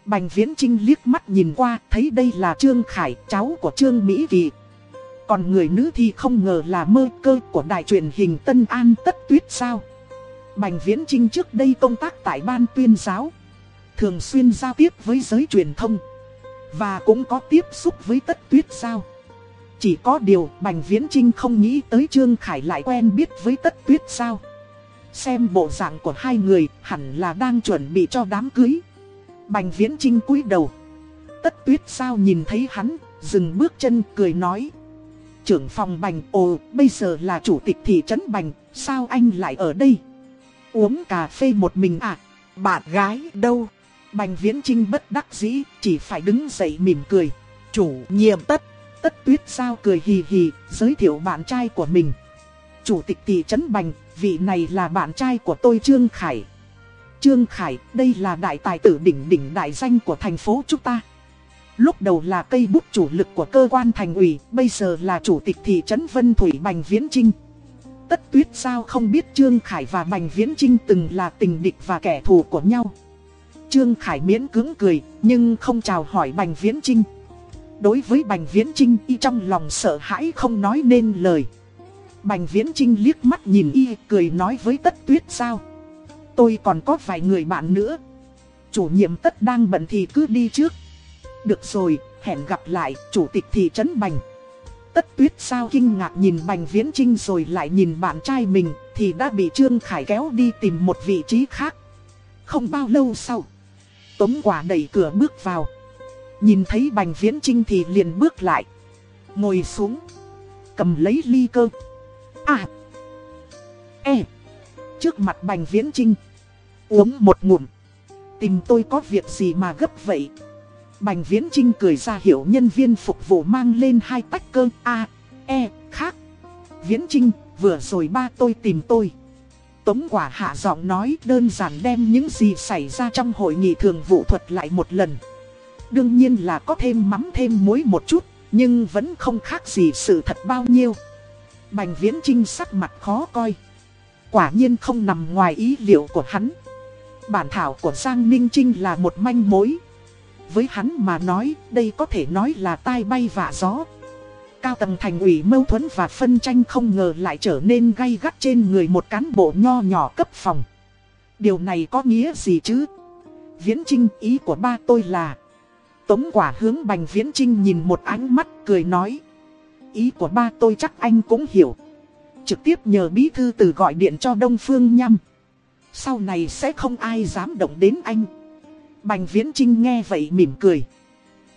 Bành Viễn Trinh liếc mắt nhìn qua, thấy đây là Trương Khải, cháu của Trương Mỹ Kỳ. Còn người nữ thì không ngờ là mơ cơ của đài truyền hình Tân An Tất Tuyết sao. Bành Viễn Trinh trước đây công tác tại ban tuyên giáo thường xuyên giao tiếp với giới truyền thông. Và cũng có tiếp xúc với tất tuyết sao. Chỉ có điều Bành Viễn Trinh không nghĩ tới Trương Khải lại quen biết với tất tuyết sao. Xem bộ dạng của hai người hẳn là đang chuẩn bị cho đám cưới. Bành Viễn Trinh cúi đầu. Tất tuyết sao nhìn thấy hắn, dừng bước chân cười nói. Trưởng phòng Bành, ồ, bây giờ là chủ tịch thị trấn Bành, sao anh lại ở đây? Uống cà phê một mình à? Bạn gái đâu? Bành Viễn Trinh bất đắc dĩ, chỉ phải đứng dậy mỉm cười. Chủ nhiệm tất, tất tuyết sao cười hì hì, giới thiệu bạn trai của mình. Chủ tịch thị trấn Bành, vị này là bạn trai của tôi Trương Khải. Trương Khải, đây là đại tài tử đỉnh đỉnh đại danh của thành phố chúng ta. Lúc đầu là cây bút chủ lực của cơ quan thành ủy, bây giờ là chủ tịch thị trấn Vân Thủy Bành Viễn Trinh. Tất tuyết sao không biết Trương Khải và Bành Viễn Trinh từng là tình địch và kẻ thù của nhau. Trương Khải miễn cứng cười, nhưng không chào hỏi Bành Viễn Trinh. Đối với Bành Viễn Trinh, y trong lòng sợ hãi không nói nên lời. Bành Viễn Trinh liếc mắt nhìn y, cười nói với Tất Tuyết sao. Tôi còn có vài người bạn nữa. Chủ nhiệm Tất đang bận thì cứ đi trước. Được rồi, hẹn gặp lại, chủ tịch thị trấn Bành. Tất Tuyết sao kinh ngạc nhìn Bành Viễn Trinh rồi lại nhìn bạn trai mình, thì đã bị Trương Khải kéo đi tìm một vị trí khác. Không bao lâu sau. Tống quả đẩy cửa bước vào. Nhìn thấy Bành Viễn Trinh thì liền bước lại. Ngồi xuống. Cầm lấy ly cơ. À. e trước mặt Bành Viễn Trinh. Uống một ngụm. Tìm tôi có việc gì mà gấp vậy? Bành Viễn Trinh cười ra hiểu nhân viên phục vụ mang lên hai tách cơm A, E, khác. Viễn Trinh, vừa rồi ba tôi tìm tôi. Tống quả hạ giọng nói đơn giản đem những gì xảy ra trong hội nghị thường vụ thuật lại một lần. Đương nhiên là có thêm mắm thêm muối một chút, nhưng vẫn không khác gì sự thật bao nhiêu. Bành Viễn Trinh sắc mặt khó coi. Quả nhiên không nằm ngoài ý liệu của hắn. Bản thảo của Giang Ninh Trinh là một manh mối. Với hắn mà nói, đây có thể nói là tai bay vạ gió. Cao tầng thành ủy mâu thuẫn và phân tranh không ngờ lại trở nên gay gắt trên người một cán bộ nho nhỏ cấp phòng. Điều này có nghĩa gì chứ? Viễn Trinh ý của ba tôi là Tống quả hướng Bành Viễn Trinh nhìn một ánh mắt cười nói Ý của ba tôi chắc anh cũng hiểu Trực tiếp nhờ bí thư từ gọi điện cho Đông Phương Nhâm sau này sẽ không ai dám động đến anh. Bành Viễn Trinh nghe vậy mỉm cười.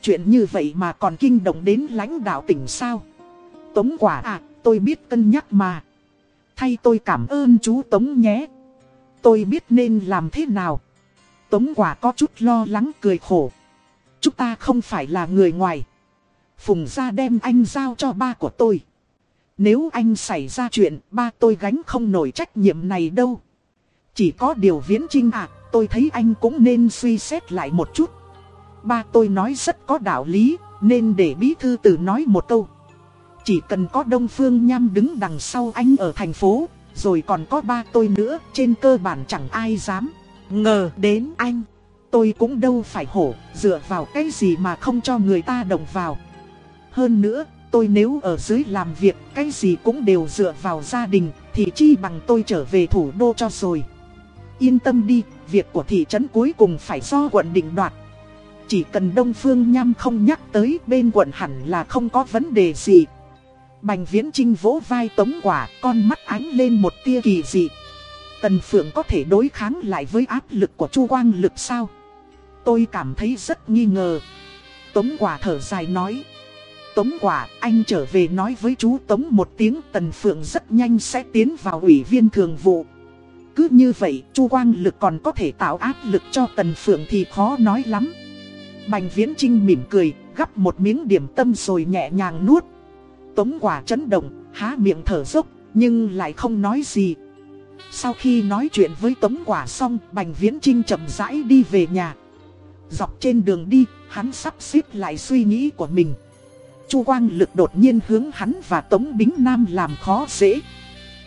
Chuyện như vậy mà còn kinh động đến lãnh đạo tỉnh sao? Tống quả à tôi biết cân nhắc mà. Thay tôi cảm ơn chú Tống nhé. Tôi biết nên làm thế nào. Tống quả có chút lo lắng cười khổ. Chúng ta không phải là người ngoài. Phùng gia đem anh giao cho ba của tôi. Nếu anh xảy ra chuyện, ba tôi gánh không nổi trách nhiệm này đâu. Chỉ có điều viễn trinh à, tôi thấy anh cũng nên suy xét lại một chút. Ba tôi nói rất có đạo lý, nên để bí thư tử nói một câu. Chỉ cần có Đông Phương Nham đứng đằng sau anh ở thành phố, rồi còn có ba tôi nữa, trên cơ bản chẳng ai dám ngờ đến anh. Tôi cũng đâu phải hổ, dựa vào cái gì mà không cho người ta động vào. Hơn nữa, tôi nếu ở dưới làm việc, cái gì cũng đều dựa vào gia đình, thì chi bằng tôi trở về thủ đô cho rồi. Yên tâm đi, việc của thị trấn cuối cùng phải do quận định đoạt. Chỉ cần Đông Phương Nham không nhắc tới bên quận hẳn là không có vấn đề gì. Bành Viễn Trinh vỗ vai tống quả, con mắt ánh lên một tia kỳ dị. Tần Phượng có thể đối kháng lại với áp lực của Chu Quang Lực sao? Tôi cảm thấy rất nghi ngờ. Tống quả thở dài nói. Tống quả, anh trở về nói với chú Tống một tiếng Tần Phượng rất nhanh sẽ tiến vào ủy viên thường vụ. Cứ như vậy, Chu Quang Lực còn có thể tạo áp lực cho Tần Phượng thì khó nói lắm. Bành Viễn Trinh mỉm cười, gắp một miếng điểm tâm rồi nhẹ nhàng nuốt. Tống quả chấn động, há miệng thở dốc, nhưng lại không nói gì. Sau khi nói chuyện với Tống quả xong, Bành Viễn Trinh chậm rãi đi về nhà. Dọc trên đường đi, hắn sắp xếp lại suy nghĩ của mình. Chu Quang Lực đột nhiên hướng hắn và Tống Bính Nam làm khó dễ.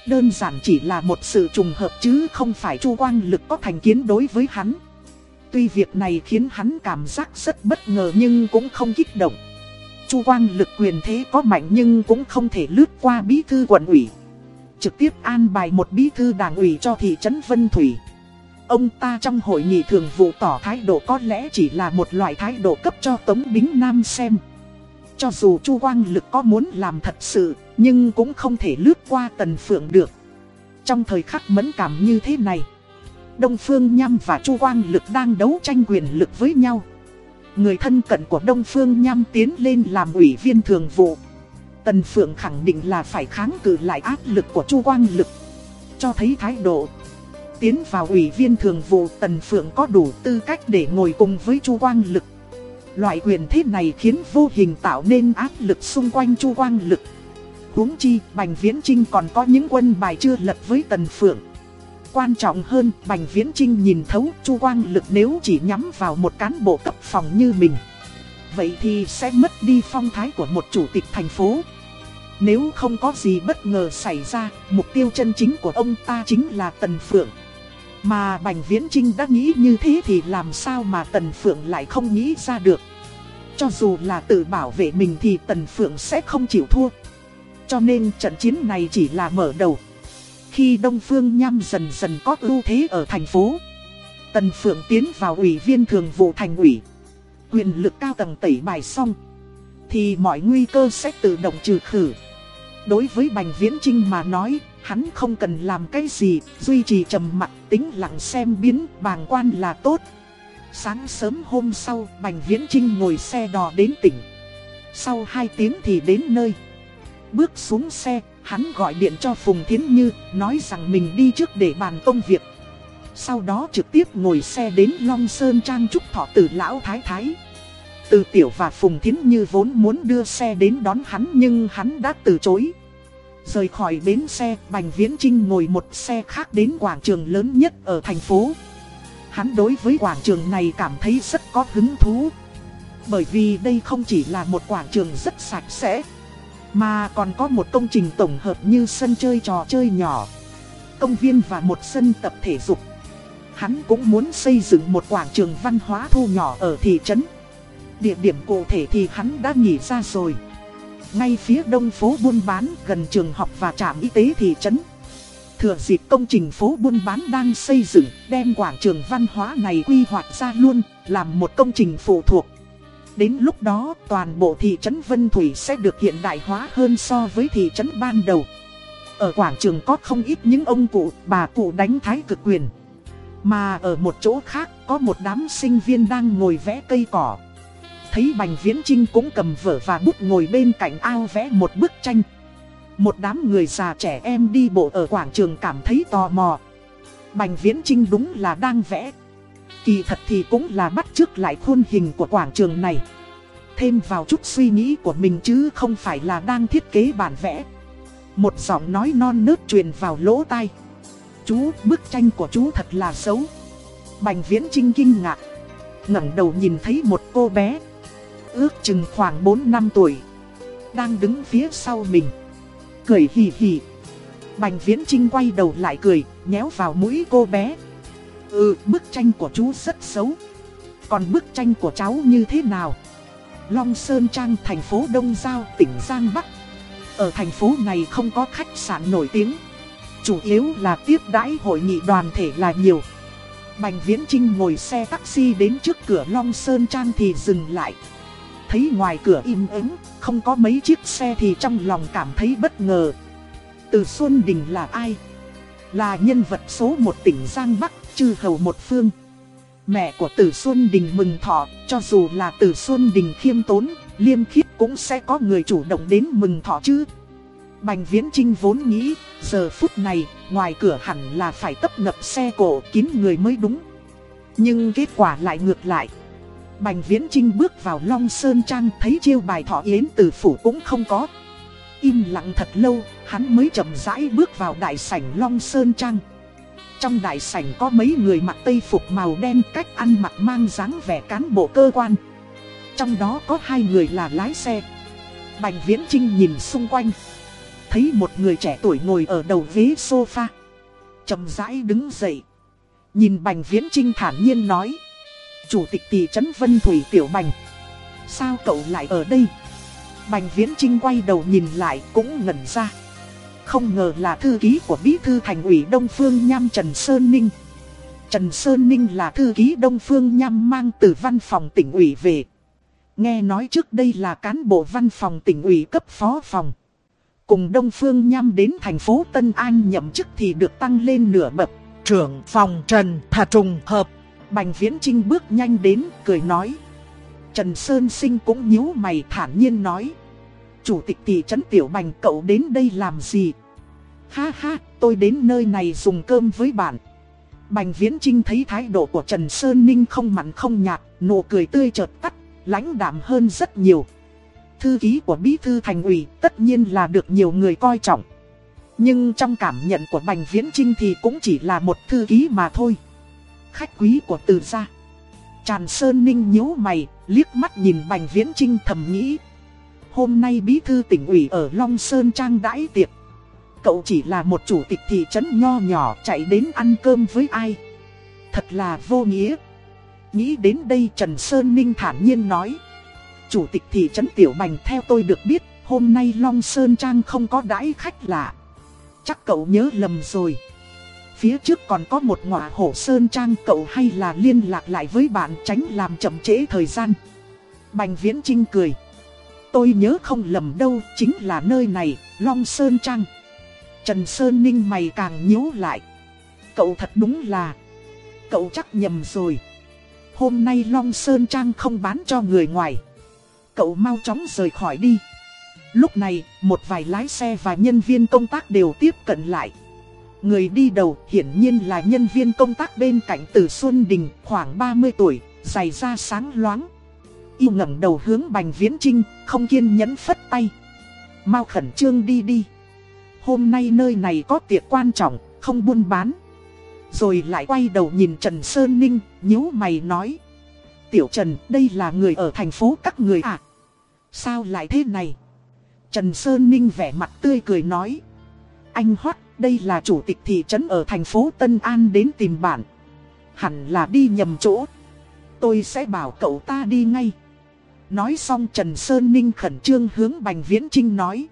Đơn giản chỉ là một sự trùng hợp chứ không phải Chu Quang Lực có thành kiến đối với hắn. Tuy việc này khiến hắn cảm giác rất bất ngờ nhưng cũng không kích động. Chu Quang Lực quyền thế có mạnh nhưng cũng không thể lướt qua bí thư quận ủy. Trực tiếp an bài một bí thư đảng ủy cho thị trấn Vân Thủy. Ông ta trong hội nghị thường vụ tỏ thái độ có lẽ chỉ là một loại thái độ cấp cho Tống Bính Nam xem. Cho dù Chu Quang Lực có muốn làm thật sự, nhưng cũng không thể lướt qua Tần Phượng được. Trong thời khắc mẫn cảm như thế này, Đông Phương Nham và Chu Quang Lực đang đấu tranh quyền lực với nhau. Người thân cận của Đông Phương Nham tiến lên làm ủy viên thường vụ. Tần Phượng khẳng định là phải kháng cự lại áp lực của Chu Quang Lực. Cho thấy thái độ tiến vào ủy viên thường vụ Tần Phượng có đủ tư cách để ngồi cùng với Chu Quang Lực. Loại quyền thế này khiến vô hình tạo nên áp lực xung quanh Chu Quang Lực huống chi, Bành Viễn Trinh còn có những quân bài chưa lật với Tần Phượng. Quan trọng hơn, Bành Viễn Trinh nhìn thấu Chu Quang Lực nếu chỉ nhắm vào một cán bộ cấp phòng như mình. Vậy thì sẽ mất đi phong thái của một chủ tịch thành phố. Nếu không có gì bất ngờ xảy ra, mục tiêu chân chính của ông ta chính là Tần Phượng. Mà Bành Viễn Trinh đã nghĩ như thế thì làm sao mà Tần Phượng lại không nghĩ ra được. Cho dù là tự bảo vệ mình thì Tần Phượng sẽ không chịu thua. Cho nên trận chiến này chỉ là mở đầu. Khi Đông Phương Nham dần dần có ưu thế ở thành phố, Tần Phượng tiến vào ủy viên thường vụ thành ủy. Quyền lực cao tầng tẩy bài xong, thì mọi nguy cơ sẽ tự động trừ khử. Đối với Bành Viễn Trinh mà nói, Hắn không cần làm cái gì, duy trì trầm mặc, tính lặng xem biến, bàng quan là tốt. Sáng sớm hôm sau, Bành Viễn Trinh ngồi xe đò đến tỉnh. Sau 2 tiếng thì đến nơi. Bước xuống xe, hắn gọi điện cho Phùng Thiến Như, nói rằng mình đi trước để bàn công việc. Sau đó trực tiếp ngồi xe đến Long Sơn Trang chúc thọ tử lão thái thái. Từ Tiểu và Phùng Thiến Như vốn muốn đưa xe đến đón hắn nhưng hắn đã từ chối. Rời khỏi bến xe, Bành Viễn Trinh ngồi một xe khác đến quảng trường lớn nhất ở thành phố. Hắn đối với quảng trường này cảm thấy rất có hứng thú. Bởi vì đây không chỉ là một quảng trường rất sạch sẽ, mà còn có một công trình tổng hợp như sân chơi trò chơi nhỏ, công viên và một sân tập thể dục. Hắn cũng muốn xây dựng một quảng trường văn hóa thu nhỏ ở thị trấn. Địa điểm cụ thể thì hắn đã nghỉ ra rồi. Ngay phía đông phố buôn bán gần trường học và trạm y tế thị trấn. Thừa dịp công trình phố buôn bán đang xây dựng, đem quảng trường văn hóa này quy hoạch ra luôn, làm một công trình phụ thuộc. Đến lúc đó, toàn bộ thị trấn Vân Thủy sẽ được hiện đại hóa hơn so với thị trấn ban đầu. Ở quảng trường có không ít những ông cụ, bà cụ đánh thái cực quyền. Mà ở một chỗ khác, có một đám sinh viên đang ngồi vẽ cây cỏ. Thấy Bành Viễn Trinh cũng cầm vở và bút ngồi bên cạnh ao vẽ một bức tranh. Một đám người già trẻ em đi bộ ở quảng trường cảm thấy tò mò. Bành Viễn Trinh đúng là đang vẽ. Kỳ thật thì cũng là bắt chước lại khuôn hình của quảng trường này. Thêm vào chút suy nghĩ của mình chứ không phải là đang thiết kế bản vẽ. Một giọng nói non nớt truyền vào lỗ tai. Chú, bức tranh của chú thật là xấu. Bành Viễn Trinh kinh ngạc. ngẩng đầu nhìn thấy một cô bé. Ước chừng khoảng 4 năm tuổi. Đang đứng phía sau mình cười hì hì. Bành viễn trinh quay đầu lại cười, nhéo vào mũi cô bé. Ừ, bức tranh của chú rất xấu. Còn bức tranh của cháu như thế nào? Long Sơn Trang, thành phố Đông Giao, tỉnh Giang Bắc. Ở thành phố này không có khách sạn nổi tiếng. Chủ yếu là tiếp đãi hội nghị đoàn thể là nhiều. Bành Viễn Trinh ngồi xe taxi đến trước cửa Long Sơn Trang thì dừng lại thấy ngoài cửa im ắng, không có mấy chiếc xe thì trong lòng cảm thấy bất ngờ. Từ Xuân Đình là ai? Là nhân vật số một tỉnh Giang Bắc, chư hầu một phương. Mẹ của Tử Xuân Đình mừng thọ, cho dù là Tử Xuân Đình khiêm tốn, liêm khiết cũng sẽ có người chủ động đến mừng thọ chứ. Bành Viễn Trinh vốn nghĩ, giờ phút này, ngoài cửa hẳn là phải tấp nập xe cổ kín người mới đúng. Nhưng kết quả lại ngược lại. Bành Viễn Trinh bước vào Long Sơn Trang thấy chiêu bài thọ yến từ phủ cũng không có. Im lặng thật lâu, hắn mới chậm rãi bước vào đại sảnh Long Sơn Trang. Trong đại sảnh có mấy người mặc tây phục màu đen cách ăn mặc mang dáng vẻ cán bộ cơ quan. Trong đó có hai người là lái xe. Bành Viễn Trinh nhìn xung quanh. Thấy một người trẻ tuổi ngồi ở đầu ghế sofa. chậm rãi đứng dậy. Nhìn Bành Viễn Trinh thản nhiên nói. Chủ tịch tỷ trấn Vân Thủy Tiểu Bành, Sao cậu lại ở đây? Bành Viễn Trinh quay đầu nhìn lại cũng ngẩn ra không ngờ là thư ký của bí thư thành ủy Đông Phương Nham Trần Sơn Ninh. Trần Sơn Ninh là thư ký Đông Phương Nham mang từ văn phòng tỉnh ủy về. Nghe nói trước đây là cán bộ văn phòng tỉnh ủy cấp phó phòng. Cùng Đông Phương Nham đến thành phố Tân An nhậm chức thì được tăng lên nửa bậc. Trưởng phòng Trần Thà Trùng Hợp. Bành Viễn Trinh bước nhanh đến, cười nói. Trần Sơn Sinh cũng nhíu mày thản nhiên nói. Chủ tịch thị trấn Tiểu Bành cậu đến đây làm gì? Ha ha, tôi đến nơi này dùng cơm với bạn. Bành Viễn Trinh thấy thái độ của Trần Sơn Ninh không mặn không nhạt, nụ cười tươi chợt tắt, lãnh đạm hơn rất nhiều. Thư ký của Bí Thư Thành ủy tất nhiên là được nhiều người coi trọng. Nhưng trong cảm nhận của Bành Viễn Trinh thì cũng chỉ là một thư ký mà thôi khách quý của từ gia. Tràn Sơn Ninh nhíu mày, liếc mắt nhìn Bành Viễn Trinh thầm nghĩ. Hôm nay bí thư tỉnh ủy ở Long Sơn Trang đãi tiệc. Cậu chỉ là một chủ tịch thị trấn nho nhỏ chạy đến ăn cơm với ai. Thật là vô nghĩa. Nghĩ đến đây Trần Sơn Ninh thản nhiên nói. Chủ tịch thị trấn Tiểu Bành theo tôi được biết, hôm nay Long Sơn Trang không có đãi khách lạ. Chắc cậu nhớ lầm rồi. Phía trước còn có một ngọa hổ sơn trang cậu hay là liên lạc lại với bạn tránh làm chậm trễ thời gian. Bành Viễn Trinh cười. Tôi nhớ không lầm đâu, chính là nơi này, Long Sơn Trang. Trần Sơn Ninh mày càng nhíu lại. Cậu thật đúng là... Cậu chắc nhầm rồi. Hôm nay Long Sơn Trang không bán cho người ngoài. Cậu mau chóng rời khỏi đi. Lúc này, một vài lái xe và nhân viên công tác đều tiếp cận lại. Người đi đầu hiển nhiên là nhân viên công tác bên cạnh Từ Xuân Đình, khoảng 30 tuổi, giày da sáng loáng. Y ngẩng đầu hướng Bành Viễn Trinh, không kiên nhẫn phất tay. Mau khẩn trương đi đi. Hôm nay nơi này có tiệc quan trọng, không buôn bán. Rồi lại quay đầu nhìn Trần Sơn Ninh, nhíu mày nói. Tiểu Trần, đây là người ở thành phố các người à? Sao lại thế này? Trần Sơn Ninh vẻ mặt tươi cười nói. Anh Hoát, đây là chủ tịch thị trấn ở thành phố Tân An đến tìm bạn. Hẳn là đi nhầm chỗ. Tôi sẽ bảo cậu ta đi ngay. Nói xong Trần Sơn Ninh khẩn trương hướng Bành Viễn Trinh nói.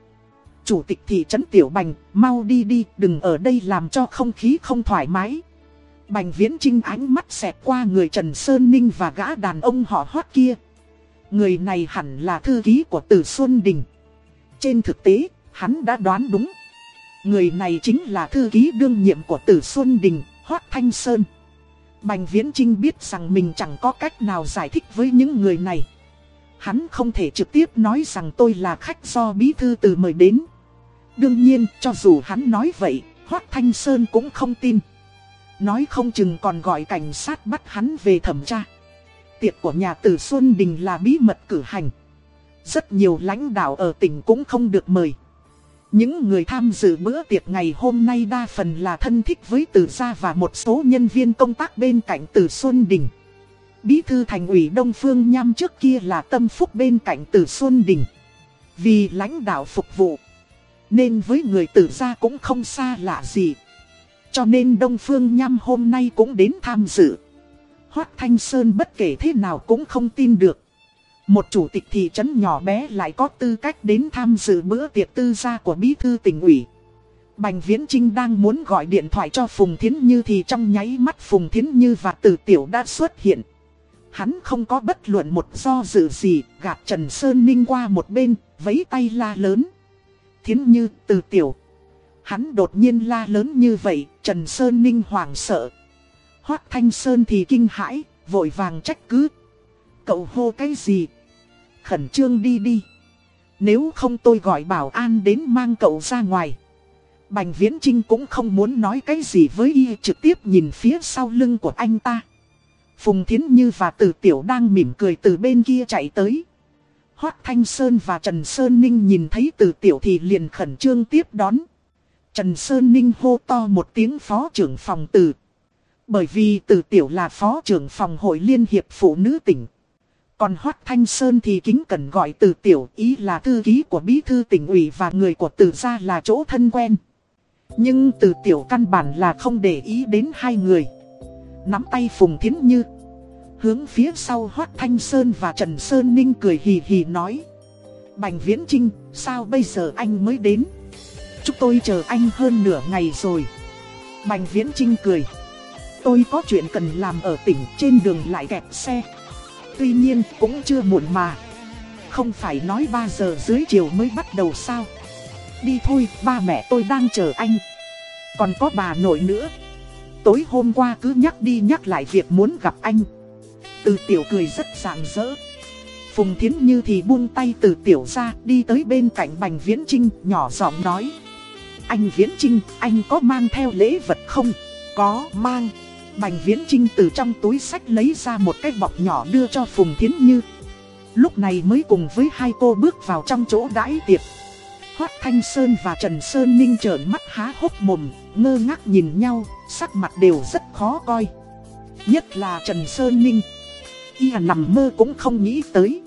Chủ tịch thị trấn Tiểu Bành, mau đi đi, đừng ở đây làm cho không khí không thoải mái. Bành Viễn Trinh ánh mắt xẹt qua người Trần Sơn Ninh và gã đàn ông họ hoát kia. Người này hẳn là thư ký của Tử Xuân Đình. Trên thực tế, hắn đã đoán đúng. Người này chính là thư ký đương nhiệm của Tử Xuân Đình, Hoác Thanh Sơn. Bành Viễn Trinh biết rằng mình chẳng có cách nào giải thích với những người này. Hắn không thể trực tiếp nói rằng tôi là khách do bí thư từ mời đến. Đương nhiên, cho dù hắn nói vậy, Hoác Thanh Sơn cũng không tin. Nói không chừng còn gọi cảnh sát bắt hắn về thẩm tra. Tiệc của nhà tử Xuân Đình là bí mật cử hành. Rất nhiều lãnh đạo ở tỉnh cũng không được mời. Những người tham dự bữa tiệc ngày hôm nay đa phần là thân thích với Từ Gia và một số nhân viên công tác bên cạnh Từ Xuân Đình. Bí thư thành ủy Đông Phương Nham trước kia là tâm phúc bên cạnh tử Xuân Đình. Vì lãnh đạo phục vụ, nên với người tử Gia cũng không xa lạ gì. Cho nên Đông Phương Nham hôm nay cũng đến tham dự. Hoác Thanh Sơn bất kể thế nào cũng không tin được. Một chủ tịch thị trấn nhỏ bé lại có tư cách đến tham dự bữa tiệc tư gia của bí thư tỉnh ủy. Bành Viễn Trinh đang muốn gọi điện thoại cho Phùng Thiến Như thì trong nháy mắt Phùng Thiến Như và Tử Tiểu đã xuất hiện. Hắn không có bất luận một do dự gì, gạt Trần Sơn Ninh qua một bên, vấy tay la lớn. Thiến Như, từ Tiểu. Hắn đột nhiên la lớn như vậy, Trần Sơn Ninh hoảng sợ. Hoác Thanh Sơn thì kinh hãi, vội vàng trách cứ. Cậu hô cái gì? Khẩn trương đi đi. Nếu không tôi gọi bảo an đến mang cậu ra ngoài. Bành Viễn Trinh cũng không muốn nói cái gì với y trực tiếp nhìn phía sau lưng của anh ta. Phùng Thiến Như và Tử Tiểu đang mỉm cười từ bên kia chạy tới. Hoác Thanh Sơn và Trần Sơn Ninh nhìn thấy Tử Tiểu thì liền khẩn trương tiếp đón. Trần Sơn Ninh hô to một tiếng phó trưởng phòng Tử. Bởi vì Tử Tiểu là phó trưởng phòng hội liên hiệp phụ nữ tỉnh. Còn Hoác Thanh Sơn thì kính cần gọi từ tiểu, ý là thư ký của bí thư tỉnh ủy và người của từ gia là chỗ thân quen. Nhưng từ tiểu căn bản là không để ý đến hai người. Nắm tay Phùng Thiến Như. Hướng phía sau Hoác Thanh Sơn và Trần Sơn Ninh cười hì hì nói. Bành Viễn Trinh, sao bây giờ anh mới đến? Chúng tôi chờ anh hơn nửa ngày rồi. Bành Viễn Trinh cười. Tôi có chuyện cần làm ở tỉnh trên đường lại kẹp xe. Tuy nhiên cũng chưa muộn mà Không phải nói 3 giờ dưới chiều mới bắt đầu sao Đi thôi ba mẹ tôi đang chờ anh Còn có bà nội nữa Tối hôm qua cứ nhắc đi nhắc lại việc muốn gặp anh Từ tiểu cười rất rạng rỡ Phùng Thiến Như thì buông tay từ tiểu ra đi tới bên cạnh Bành Viễn Trinh nhỏ giọng nói Anh Viễn Trinh, anh có mang theo lễ vật không? Có mang Bành Viễn Trinh từ trong túi sách lấy ra một cái bọc nhỏ đưa cho Phùng Thiến Như. Lúc này mới cùng với hai cô bước vào trong chỗ đãi tiệc. Hoác Thanh Sơn và Trần Sơn Ninh trợn mắt há hốc mồm, ngơ ngác nhìn nhau, sắc mặt đều rất khó coi. Nhất là Trần Sơn Ninh. Y à, nằm mơ cũng không nghĩ tới.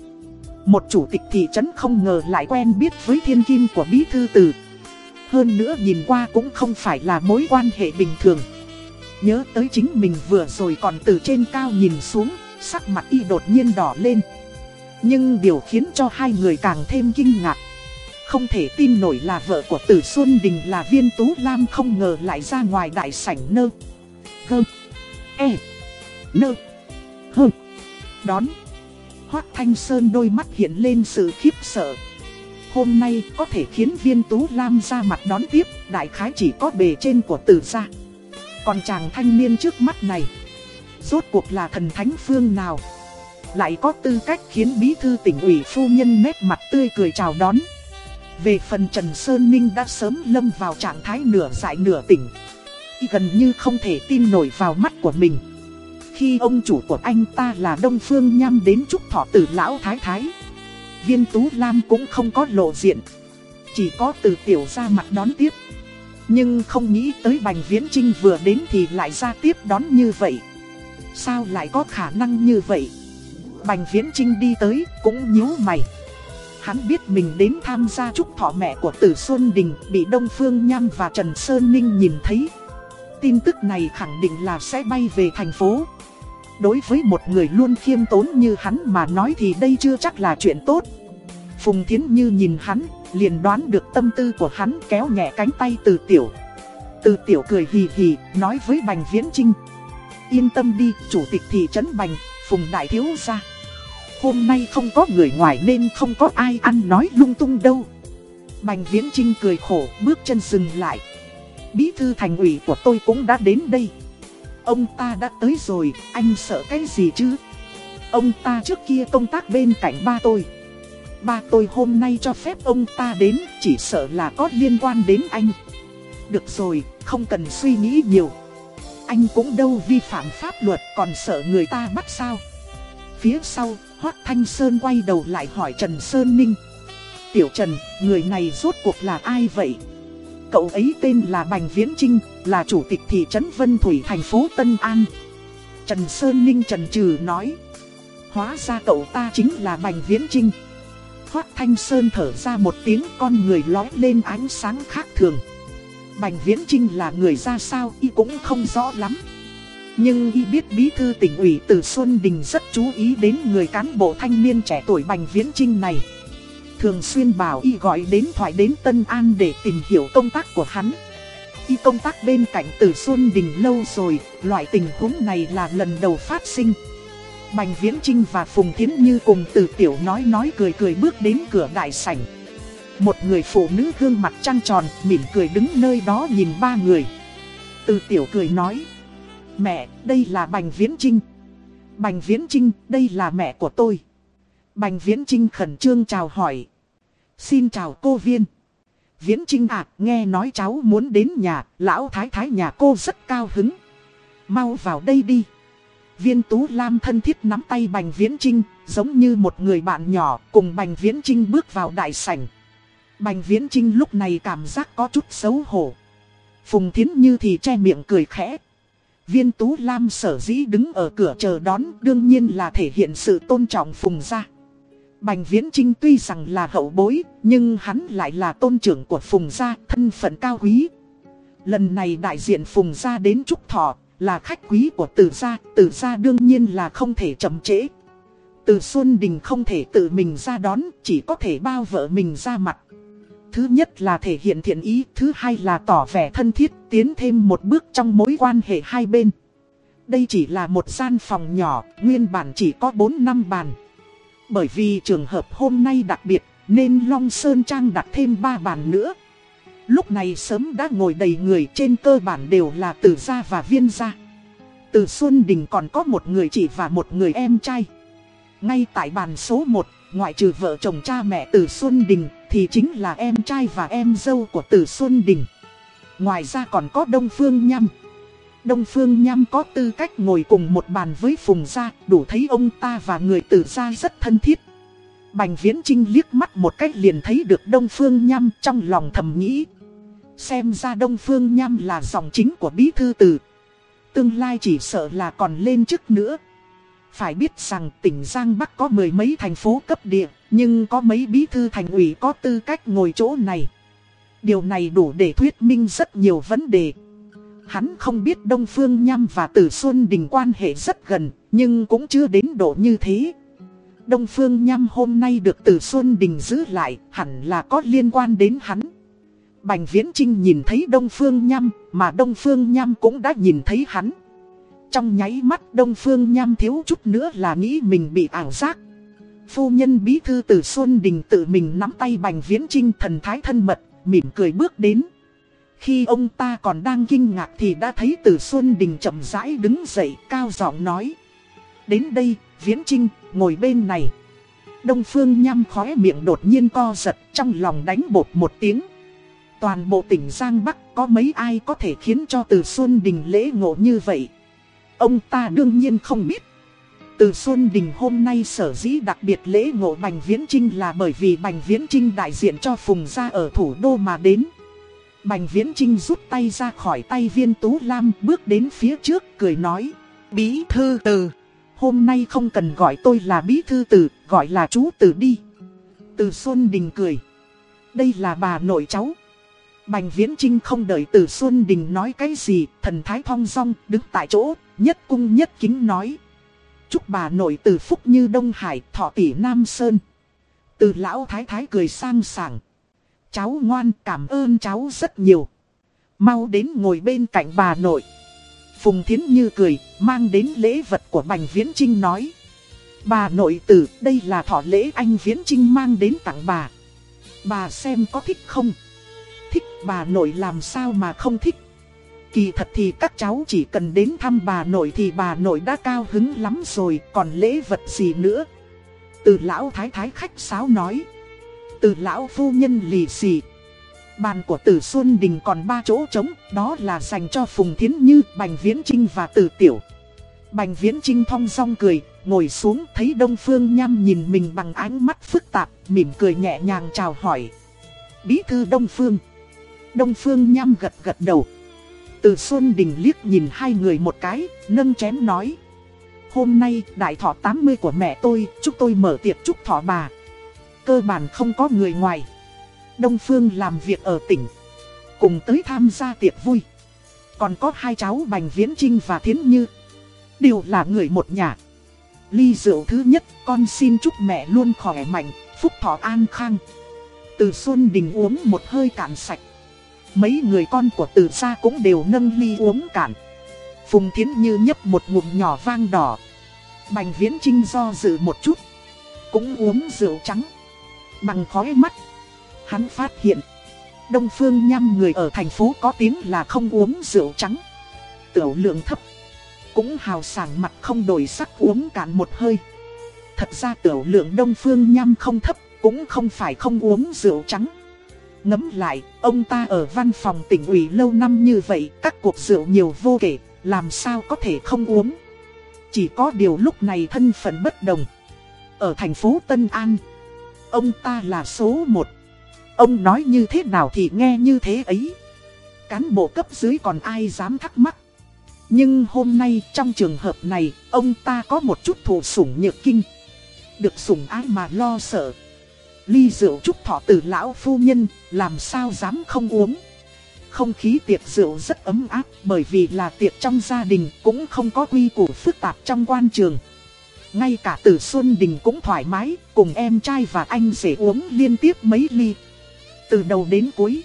Một chủ tịch thị trấn không ngờ lại quen biết với thiên kim của bí thư tử. Hơn nữa nhìn qua cũng không phải là mối quan hệ bình thường. Nhớ tới chính mình vừa rồi còn từ trên cao nhìn xuống, sắc mặt y đột nhiên đỏ lên. Nhưng điều khiến cho hai người càng thêm kinh ngạc. Không thể tin nổi là vợ của Tử Xuân Đình là viên tú lam không ngờ lại ra ngoài đại sảnh nơ. Gơ. E. Nơ. Hơ. Đón. Hoác Thanh Sơn đôi mắt hiện lên sự khiếp sợ. Hôm nay có thể khiến viên tú lam ra mặt đón tiếp, đại khái chỉ có bề trên của tử gia. Còn chàng thanh niên trước mắt này Rốt cuộc là thần thánh phương nào Lại có tư cách khiến bí thư tỉnh ủy phu nhân nét mặt tươi cười chào đón về phần Trần Sơn Ninh đã sớm lâm vào trạng thái nửa dại nửa tỉnh. Gần như không thể tin nổi vào mắt của mình. Khi ông chủ của anh ta là Đông Phương Nham đến chúc thọ tử lão thái thái. Viên Tú Lam cũng không có lộ diện. Chỉ có từ tiểu ra mặt đón tiếp. Nhưng không nghĩ tới Bành Viễn Trinh vừa đến thì lại ra tiếp đón như vậy. Sao lại có khả năng như vậy? Bành Viễn Trinh đi tới cũng nhíu mày. Hắn biết mình đến tham gia chúc thọ mẹ của Tử Xuân Đình bị Đông Phương Nham và Trần Sơn Ninh nhìn thấy. Tin tức này khẳng định là sẽ bay về thành phố. Đối với một người luôn khiêm tốn như hắn mà nói thì đây chưa chắc là chuyện tốt. Phùng Thiến Như nhìn hắn, liền đoán được tâm tư của hắn kéo nhẹ cánh tay từ tiểu. Từ tiểu cười hì hì, nói với Bành Viễn Trinh. Yên tâm đi, chủ tịch thị trấn Bành, Phùng Đại Thiếu ra. Hôm nay không có người ngoài nên không có ai ăn nói lung tung đâu. Bành Viễn Trinh cười khổ, bước chân dừng lại. Bí thư thành ủy của tôi cũng đã đến đây. Ông ta đã tới rồi, anh sợ cái gì chứ? Ông ta trước kia công tác bên cạnh ba tôi. Ba tôi hôm nay cho phép ông ta đến, chỉ sợ là có liên quan đến anh. Được rồi, không cần suy nghĩ nhiều. Anh cũng đâu vi phạm pháp luật còn sợ người ta bắt sao. Phía sau, Hoác Thanh Sơn quay đầu lại hỏi Trần Sơn Ninh. Tiểu Trần, người này rốt cuộc là ai vậy? Cậu ấy tên là Bành Viễn Trinh, là chủ tịch thị trấn Vân Thủy thành phố Tân An. Trần Sơn Ninh trần trừ nói. Hóa ra cậu ta chính là Bành Viễn Trinh. Hoác Thanh Sơn thở ra một tiếng con người lói lên ánh sáng khác thường. Bành Viễn Trinh là người ra sao y cũng không rõ lắm. Nhưng y biết bí thư tỉnh ủy từ Xuân Đình rất chú ý đến người cán bộ thanh niên trẻ tuổi Bành Viễn Trinh này. Thường xuyên bảo y gọi đến thoại đến Tân An để tìm hiểu công tác của hắn. Y công tác bên cạnh từ Xuân Đình lâu rồi, loại tình huống này là lần đầu phát sinh. Bành Viễn Trinh và Phùng Thiến Như cùng từ tiểu nói nói cười cười bước đến cửa đại sảnh. Một người phụ nữ gương mặt trăng tròn, mỉm cười đứng nơi đó nhìn ba người. Từ tiểu cười nói. Mẹ, đây là Bành Viễn Trinh. Bành Viễn Trinh, đây là mẹ của tôi. Bành Viễn Trinh khẩn trương chào hỏi. Xin chào cô Viên. Viễn Trinh à, nghe nói cháu muốn đến nhà, lão thái thái nhà cô rất cao hứng. Mau vào đây đi. Viên Tú Lam thân thiết nắm tay Bành Viễn Trinh, giống như một người bạn nhỏ, cùng Bành Viễn Trinh bước vào đại sảnh. Bành Viễn Trinh lúc này cảm giác có chút xấu hổ. Phùng Thiến Như thì che miệng cười khẽ. Viên Tú Lam sở dĩ đứng ở cửa chờ đón đương nhiên là thể hiện sự tôn trọng Phùng gia. Bành Viễn Trinh tuy rằng là hậu bối, nhưng hắn lại là tôn trưởng của Phùng gia, thân phận cao quý. Lần này đại diện Phùng gia đến Trúc Thọ, là khách quý của Tử gia, Tử gia đương nhiên là không thể chậm trễ. Từ Xuân Đình không thể tự mình ra đón, chỉ có thể bao vợ mình ra mặt. Thứ nhất là thể hiện thiện ý, thứ hai là tỏ vẻ thân thiết, tiến thêm một bước trong mối quan hệ hai bên. Đây chỉ là một gian phòng nhỏ, nguyên bản chỉ có 4 năm bàn. Bởi vì trường hợp hôm nay đặc biệt, nên Long Sơn Trang đặt thêm 3 bàn nữa. Lúc này sớm đã ngồi đầy người trên cơ bản đều là từ gia và viên gia. Từ Xuân Đình còn có một người chị và một người em trai. Ngay tại bàn số 1, ngoại trừ vợ chồng cha mẹ từ Xuân Đình, thì chính là em trai và em dâu của Từ Xuân Đình. Ngoài ra còn có Đông Phương Nhâm. Đông Phương Nhâm có tư cách ngồi cùng một bàn với Phùng Gia, đủ thấy ông ta và người Từ Gia rất thân thiết. Bành Viễn Trinh liếc mắt một cách liền thấy được Đông Phương Nhâm trong lòng thầm nghĩ. Xem ra Đông Phương Nhâm là dòng chính của Bí Thư tử. Tương lai chỉ sợ là còn lên chức nữa. Phải biết rằng tỉnh Giang Bắc có mười mấy thành phố cấp địa, nhưng có mấy bí thư thành ủy có tư cách ngồi chỗ này. Điều này đủ để thuyết minh rất nhiều vấn đề. Hắn không biết Đông Phương Nham và Tử Xuân Đình quan hệ rất gần, nhưng cũng chưa đến độ như thế. Đông Phương Nham hôm nay được Tử Xuân Đình giữ lại, hẳn là có liên quan đến hắn. Bành Viễn Trinh nhìn thấy Đông Phương Nham, mà Đông Phương Nham cũng đã nhìn thấy hắn. Trong nháy mắt Đông Phương Nham thiếu chút nữa là nghĩ mình bị ảo giác. Phu nhân bí thư từ Xuân Đình tự mình nắm tay Bành Viễn Trinh thần thái thân mật, mỉm cười bước đến. Khi ông ta còn đang kinh ngạc thì đã thấy từ Xuân Đình chậm rãi đứng dậy cao giọng nói. Đến đây, Viễn Trinh, ngồi bên này. Đông Phương Nham khóe miệng đột nhiên co giật, trong lòng đánh bột một tiếng. Toàn bộ tỉnh Giang Bắc có mấy ai có thể khiến cho Từ Xuân Đình lễ ngộ như vậy? Ông ta đương nhiên không biết. Từ Xuân Đình hôm nay sở dĩ đặc biệt lễ ngộ Bành Viễn Trinh là bởi vì Bành Viễn Trinh đại diện cho Phùng gia ở thủ đô mà đến. Bành Viễn Trinh rút tay ra khỏi tay viên Tú Lam bước đến phía trước cười nói. Bí thư từ, hôm nay không cần gọi tôi là bí thư từ, gọi là chú từ đi. Từ Xuân Đình cười. Đây là bà nội cháu. Bành Viễn Trinh không đợi từ Xuân Đình nói cái gì, thần thái thong dong đứng tại chỗ, nhất cung nhất kính nói. Chúc bà nội từ phúc như Đông Hải, thọ tỷ Nam Sơn. Từ lão thái thái cười sang sảng. Cháu ngoan cảm ơn cháu rất nhiều. Mau đến ngồi bên cạnh bà nội. Phùng Thiến Như cười, mang đến lễ vật của Bành Viễn Trinh nói. Bà nội tử, đây là thọ lễ anh Viễn Trinh mang đến tặng bà. Bà xem có thích không? Bà nội làm sao mà không thích? Kỳ thật thì các cháu chỉ cần đến thăm bà nội thì bà nội đã cao hứng lắm rồi, còn lễ vật gì nữa? Từ lão thái thái khách sáo nói. Từ lão phu nhân lì xì. Bàn của Tử Xuân Đình còn ba chỗ trống, đó là dành cho Phùng Thiến Như, Bành Viễn Trinh và Tử Tiểu. Bành Viễn Trinh thong dong cười, ngồi xuống thấy Đông Phương Nham nhìn mình bằng ánh mắt phức tạp, mỉm cười nhẹ nhàng chào hỏi. Bí thư Đông Phương. Đông Phương Nham gật gật đầu. Từ Xuân Đình liếc nhìn hai người một cái, nâng chén nói. Hôm nay đại thọ 80 của mẹ tôi, chúc tôi mở tiệc chúc thọ bà. Cơ bản không có người ngoài. Đông Phương làm việc ở tỉnh. Cùng tới tham gia tiệc vui. Còn có hai cháu Bành Viễn Trinh và Thiến Như. Đều là người một nhà. Ly rượu thứ nhất, con xin chúc mẹ luôn khỏe mạnh, phúc thọ an khang. Từ Xuân Đình uống một hơi cạn sạch. Mấy người con của từ gia cũng đều nâng ly uống cạn. Phùng Thiến Như nhấp một ngụm nhỏ vang đỏ. Bành Viễn Trinh do dự một chút. Cũng uống rượu trắng. Bằng khói mắt. Hắn phát hiện. Đông Phương nhăm người ở thành phố có tiếng là không uống rượu trắng. Tiểu lượng thấp. Cũng hào sảng mặt không đổi sắc uống cạn một hơi. Thật ra tiểu lượng Đông Phương nhăm không thấp. Cũng không phải không uống rượu trắng. Ngấm lại, ông ta ở văn phòng tỉnh ủy lâu năm như vậy, các cuộc rượu nhiều vô kể, làm sao có thể không uống. Chỉ có điều lúc này thân phận bất đồng. Ở thành phố Tân An, ông ta là số 1. Ông nói như thế nào thì nghe như thế ấy. Cán bộ cấp dưới còn ai dám thắc mắc. Nhưng hôm nay trong trường hợp này, ông ta có một chút thủ sủng nhược kinh. Được sủng ái mà lo sợ. Ly rượu chúc thọ từ lão phu nhân, làm sao dám không uống. Không khí tiệc rượu rất ấm áp bởi vì là tiệc trong gia đình cũng không có quy củ phức tạp trong quan trường. Ngay cả tử Xuân Đình cũng thoải mái, cùng em trai và anh rể uống liên tiếp mấy ly. Từ đầu đến cuối,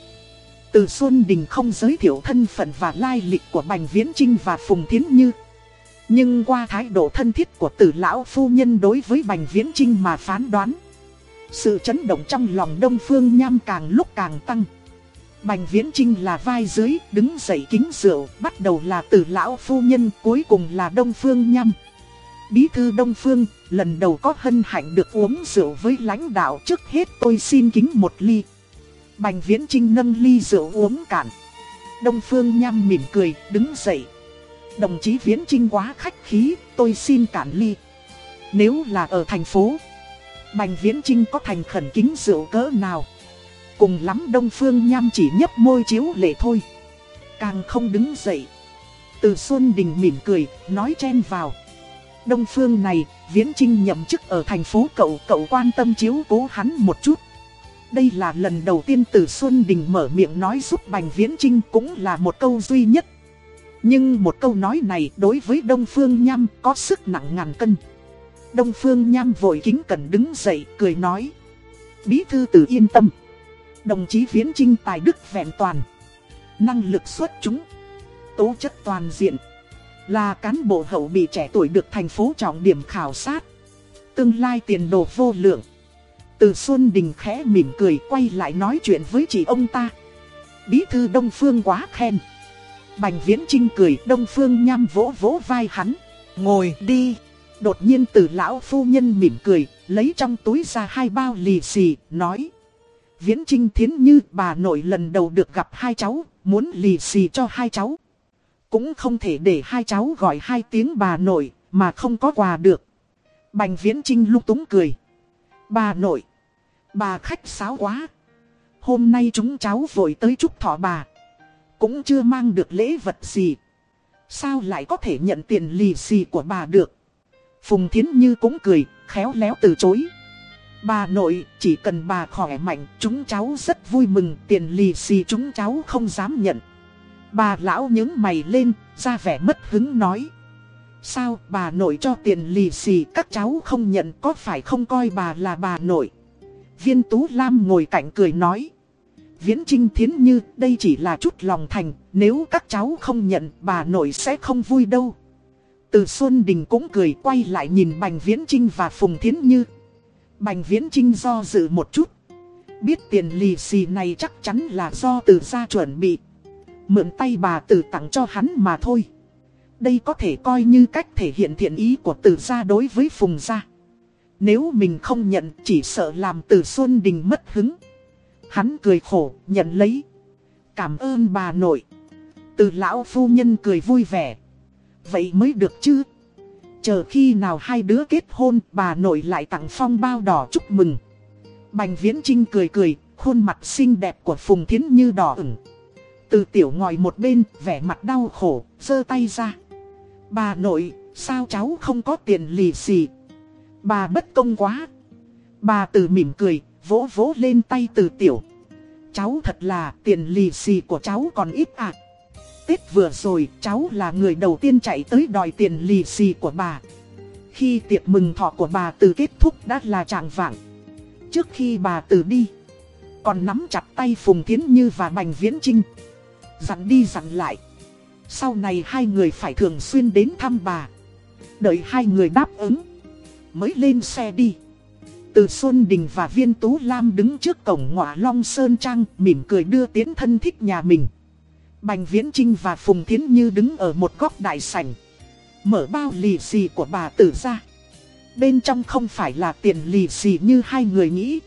từ Xuân Đình không giới thiệu thân phận và lai lịch của Bành Viễn Trinh và Phùng Thiến Như. Nhưng qua thái độ thân thiết của tử lão phu nhân đối với Bành Viễn Trinh mà phán đoán. Sự chấn động trong lòng Đông Phương Nham càng lúc càng tăng. Bành Viễn Trinh là vai dưới, đứng dậy kính rượu, bắt đầu là tử lão phu nhân, cuối cùng là Đông Phương Nham. Bí thư Đông Phương, lần đầu có hân hạnh được uống rượu với lãnh đạo trước hết tôi xin kính một ly. Bành Viễn Trinh nâng ly rượu uống cạn. Đông Phương Nham mỉm cười, đứng dậy. Đồng chí Viễn Trinh quá khách khí, tôi xin cạn ly. Nếu là ở thành phố, Bành Viễn Trinh có thành khẩn kính rượu cỡ nào. Cùng lắm Đông Phương Nham chỉ nhấp môi chiếu lệ thôi. Càng không đứng dậy. Từ Xuân Đình mỉm cười, nói chen vào. Đông Phương này, Viễn Trinh nhậm chức ở thành phố cậu, cậu quan tâm chiếu cố hắn một chút. Đây là lần đầu tiên Từ Xuân Đình mở miệng nói giúp Bành Viễn Trinh cũng là một câu duy nhất. Nhưng một câu nói này đối với Đông Phương Nham có sức nặng ngàn cân. Đông Phương Nham vội kính cẩn đứng dậy, cười nói. Bí thư tử yên tâm. Đồng chí Viễn Trinh tài đức vẹn toàn. Năng lực xuất chúng. Tố chất toàn diện. Là cán bộ hậu bị trẻ tuổi được thành phố trọng điểm khảo sát. Tương lai tiền đồ vô lượng. Từ Xuân Đình khẽ mỉm cười quay lại nói chuyện với chị ông ta. Bí thư Đông Phương quá khen. Bành Viễn Trinh cười, Đông Phương nham vỗ vỗ vai hắn. Ngồi đi. Đột nhiên từ lão phu nhân mỉm cười, lấy trong túi ra hai bao lì xì, nói. Viễn Trinh Thiến Như bà nội lần đầu được gặp hai cháu, muốn lì xì cho hai cháu. Cũng không thể để hai cháu gọi hai tiếng bà nội, mà không có quà được. Bành Viễn Trinh lúc túng cười. Bà nội, bà khách sáo quá. Hôm nay chúng cháu vội tới chúc thọ bà. Cũng chưa mang được lễ vật gì. Sao lại có thể nhận tiền lì xì của bà được? Phùng Thiến Như cũng cười, khéo léo từ chối. Bà nội, chỉ cần bà khỏe mạnh, chúng cháu rất vui mừng, tiền lì xì chúng cháu không dám nhận. Bà lão những mày lên, ra vẻ mất hứng nói. Sao bà nội cho tiền lì xì các cháu không nhận có phải không coi bà là bà nội? Viên Tú Lam ngồi cạnh cười nói. Viễn Trinh Thiến Như đây chỉ là chút lòng thành, nếu các cháu không nhận bà nội sẽ không vui đâu. Từ Xuân Đình cũng cười quay lại nhìn Bành Viễn Trinh và Phùng Thiến Như. Bành Viễn Trinh do dự một chút. Biết tiền lì xì này chắc chắn là do từ gia chuẩn bị. Mượn tay bà từ tặng cho hắn mà thôi. Đây có thể coi như cách thể hiện thiện ý của từ gia đối với Phùng gia. Nếu mình không nhận chỉ sợ làm từ Xuân Đình mất hứng. Hắn cười khổ, nhận lấy. Cảm ơn bà nội. Từ lão phu nhân cười vui vẻ. Vậy mới được chứ. Chờ khi nào hai đứa kết hôn, bà nội lại tặng phong bao đỏ chúc mừng. Bành Viễn Trinh cười cười, khuôn mặt xinh đẹp của Phùng Thiến Như đỏ ửng. Từ tiểu ngồi một bên, vẻ mặt đau khổ, giơ tay ra. Bà nội, sao cháu không có tiền lì xì? Bà bất công quá. Bà từ mỉm cười, vỗ vỗ lên tay từ tiểu. Cháu thật là tiền lì xì của cháu còn ít à. Tết vừa rồi cháu là người đầu tiên chạy tới đòi tiền lì xì của bà. Khi tiệc mừng thọ của bà từ kết thúc đã là trạng vạng. Trước khi bà từ đi, còn nắm chặt tay Phùng Thiến Như và Bành Viễn Trinh. Dặn đi dặn lại. Sau này hai người phải thường xuyên đến thăm bà. Đợi hai người đáp ứng. Mới lên xe đi. Từ Xuân Đình và Viên Tú Lam đứng trước cổng ngọa Long Sơn Trang mỉm cười đưa tiến thân thích nhà mình. Bành Viễn Trinh và Phùng Thiến Như đứng ở một góc đại sảnh. Mở bao lì xì của bà tử ra. Bên trong không phải là tiền lì xì như hai người nghĩ.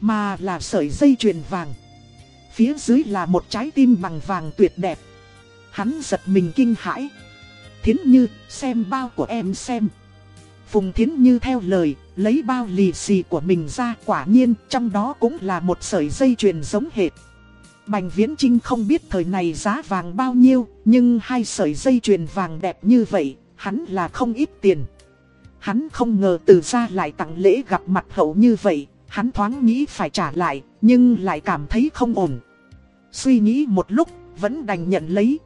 Mà là sợi dây chuyền vàng. Phía dưới là một trái tim bằng vàng tuyệt đẹp. Hắn giật mình kinh hãi. Thiến Như, xem bao của em xem. Phùng Thiến Như theo lời, lấy bao lì xì của mình ra quả nhiên trong đó cũng là một sợi dây chuyền giống hệt. Bành Viễn Trinh không biết thời này giá vàng bao nhiêu, nhưng hai sợi dây chuyền vàng đẹp như vậy, hắn là không ít tiền. Hắn không ngờ từ ra lại tặng lễ gặp mặt hậu như vậy, hắn thoáng nghĩ phải trả lại, nhưng lại cảm thấy không ổn. Suy nghĩ một lúc, vẫn đành nhận lấy.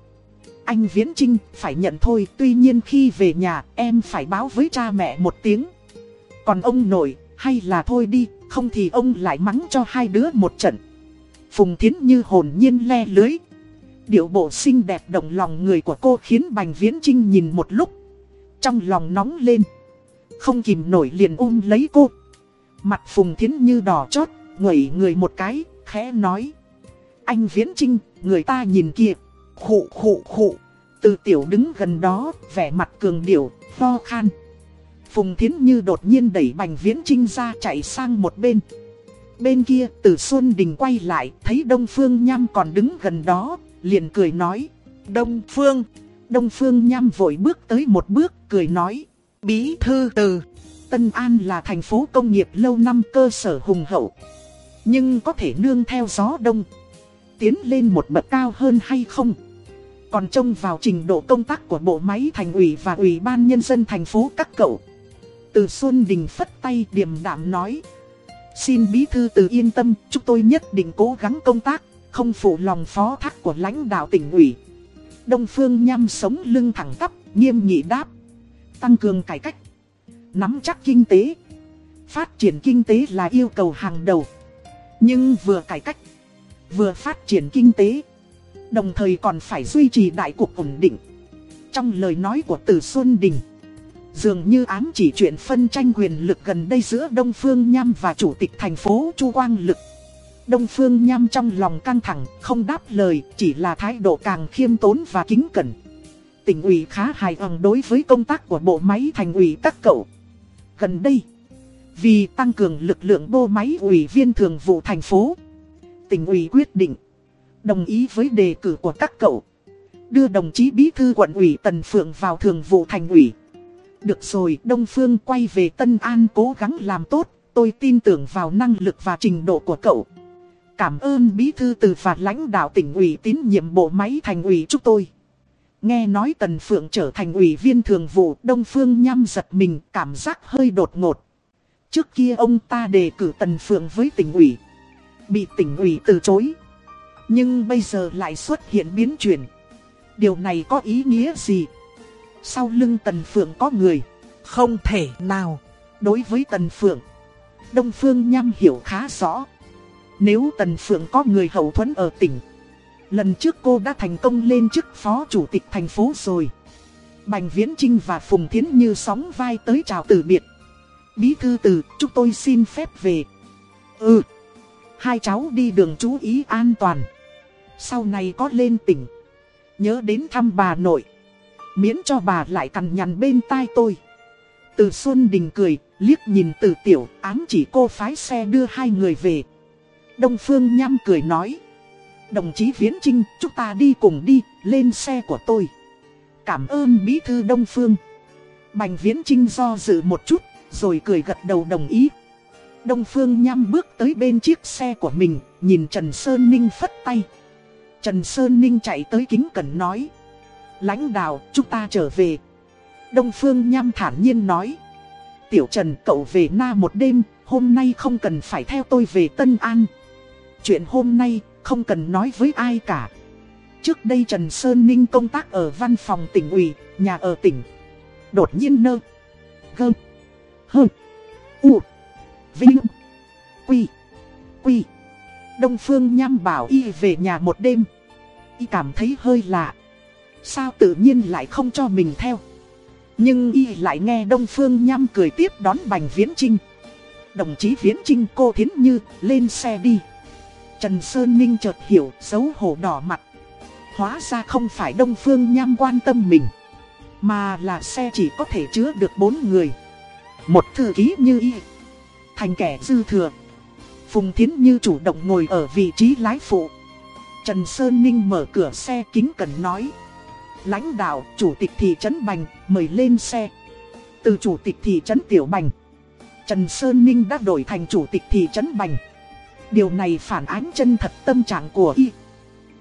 Anh Viễn Trinh phải nhận thôi, tuy nhiên khi về nhà em phải báo với cha mẹ một tiếng. Còn ông nội, hay là thôi đi, không thì ông lại mắng cho hai đứa một trận. Phùng Thiến Như hồn nhiên le lưới. Điệu bộ xinh đẹp động lòng người của cô khiến Bành Viễn Trinh nhìn một lúc. Trong lòng nóng lên. Không kìm nổi liền ôm lấy cô. Mặt Phùng Thiến Như đỏ chót, ngẩy người một cái, khẽ nói. Anh Viễn Trinh, người ta nhìn kìa. Khụ khụ khụ. Từ tiểu đứng gần đó, vẻ mặt cường điệu, lo khan. Phùng Thiến Như đột nhiên đẩy Bành Viễn Trinh ra chạy sang một bên. Bên kia từ Xuân Đình quay lại thấy Đông Phương Nham còn đứng gần đó, liền cười nói. Đông Phương, Đông Phương Nham vội bước tới một bước cười nói. Bí thư từ, Tân An là thành phố công nghiệp lâu năm cơ sở hùng hậu. Nhưng có thể nương theo gió đông, tiến lên một bậc cao hơn hay không? Còn trông vào trình độ công tác của bộ máy thành ủy và ủy ban nhân dân thành phố các cậu. Từ Xuân Đình phất tay điềm đạm nói. Xin bí thư từ yên tâm, chúng tôi nhất định cố gắng công tác, không phụ lòng phó thác của lãnh đạo tỉnh ủy. Đông Phương nhăm sống lưng thẳng tắp, nghiêm nghị đáp. Tăng cường cải cách, nắm chắc kinh tế. Phát triển kinh tế là yêu cầu hàng đầu. Nhưng vừa cải cách, vừa phát triển kinh tế, đồng thời còn phải duy trì đại cục ổn định. Trong lời nói của Từ Xuân Đình, Dường như ám chỉ chuyện phân tranh quyền lực gần đây giữa Đông Phương Nham và Chủ tịch thành phố Chu Quang Lực. Đông Phương Nham trong lòng căng thẳng, không đáp lời, chỉ là thái độ càng khiêm tốn và kính cẩn. Tỉnh ủy khá hài lòng đối với công tác của bộ máy thành ủy các cậu. Gần đây, vì tăng cường lực lượng bộ máy ủy viên thường vụ thành phố, tỉnh ủy quyết định. Đồng ý với đề cử của các cậu. Đưa đồng chí bí thư quận ủy Tần Phượng vào thường vụ thành ủy. Được rồi, Đông Phương quay về Tân An cố gắng làm tốt, tôi tin tưởng vào năng lực và trình độ của cậu. Cảm ơn bí thư từ và lãnh đạo tỉnh ủy tín nhiệm bộ máy thành ủy chúc tôi. Nghe nói Tần Phượng trở thành ủy viên thường vụ Đông Phương nhăm giật mình cảm giác hơi đột ngột. Trước kia ông ta đề cử Tần Phượng với tỉnh ủy. Bị tỉnh ủy từ chối. Nhưng bây giờ lại xuất hiện biến chuyển. Điều này có ý nghĩa gì? Sau lưng Tần Phượng có người. Không thể nào. Đối với Tần Phượng, Đông Phương Nham hiểu khá rõ. Nếu Tần Phượng có người hậu thuẫn ở tỉnh, lần trước cô đã thành công lên chức phó chủ tịch thành phố rồi. Bành Viễn Trinh và Phùng Thiến Như sóng vai tới chào từ biệt. Bí thư từ, chúng tôi xin phép về. Ừ, hai cháu đi đường chú ý an toàn. Sau này có lên tỉnh, nhớ đến thăm bà nội. Miễn cho bà lại cằn nhằn bên tai tôi. Từ Xuân Đình cười, liếc nhìn từ tiểu, ám chỉ cô phái xe đưa hai người về. Đông Phương Nham cười nói. Đồng chí Viễn Trinh, chúng ta đi cùng đi, lên xe của tôi. Cảm ơn Bí Thư Đông Phương. Bành Viễn Trinh do dự một chút, rồi cười gật đầu đồng ý. Đông Phương Nham bước tới bên chiếc xe của mình, nhìn Trần Sơn Ninh phất tay. Trần Sơn Ninh chạy tới kính cẩn nói. Lãnh đạo, chúng ta trở về. Đông Phương Nham thản nhiên nói. Tiểu Trần cậu về na một đêm, hôm nay không cần phải theo tôi về Tân An. Chuyện hôm nay không cần nói với ai cả. Trước đây Trần Sơn Ninh công tác ở văn phòng tỉnh ủy, nhà ở tỉnh. Đột nhiên nơ. Gơ. Hơ. U. Vinh. Quy. Quy. Đông Phương Nham bảo y về nhà một đêm. Y cảm thấy hơi lạ. Sao tự nhiên lại không cho mình theo. Nhưng y lại nghe Đông Phương Nham cười tiếp đón Bành Viễn Trinh. Đồng chí Viễn Trinh cô Thiến Như, lên xe đi. Trần Sơn Ninh chợt hiểu, xấu hổ đỏ mặt. Hóa ra không phải Đông Phương Nham quan tâm mình. Mà là xe chỉ có thể chứa được bốn người. Một thư ký như y. Thành kẻ dư thừa. Phùng Thiến Như chủ động ngồi ở vị trí lái phụ. Trần Sơn Ninh mở cửa xe kính cần nói. Lãnh đạo, chủ tịch thị trấn Bành, mời lên xe. Từ chủ tịch thị trấn Tiểu Bành. Trần Sơn Ninh đã đổi thành chủ tịch thị trấn Bành. Điều này phản ánh chân thật tâm trạng của y.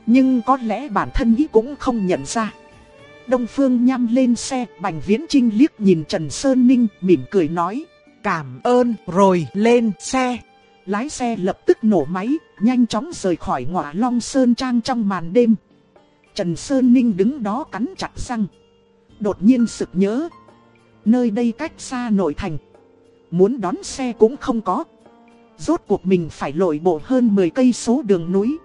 Nhưng có lẽ bản thân y cũng không nhận ra. Đông Phương nhăm lên xe, Bành Viễn Trinh liếc nhìn Trần Sơn Ninh, mỉm cười nói. Cảm ơn, rồi lên xe. Lái xe lập tức nổ máy, nhanh chóng rời khỏi ngọa long sơn trang trong màn đêm. Trần Sơn Ninh đứng đó cắn chặt răng. Đột nhiên sực nhớ. Nơi đây cách xa nội thành. Muốn đón xe cũng không có. Rốt cuộc mình phải lội bộ hơn 10 cây số đường núi.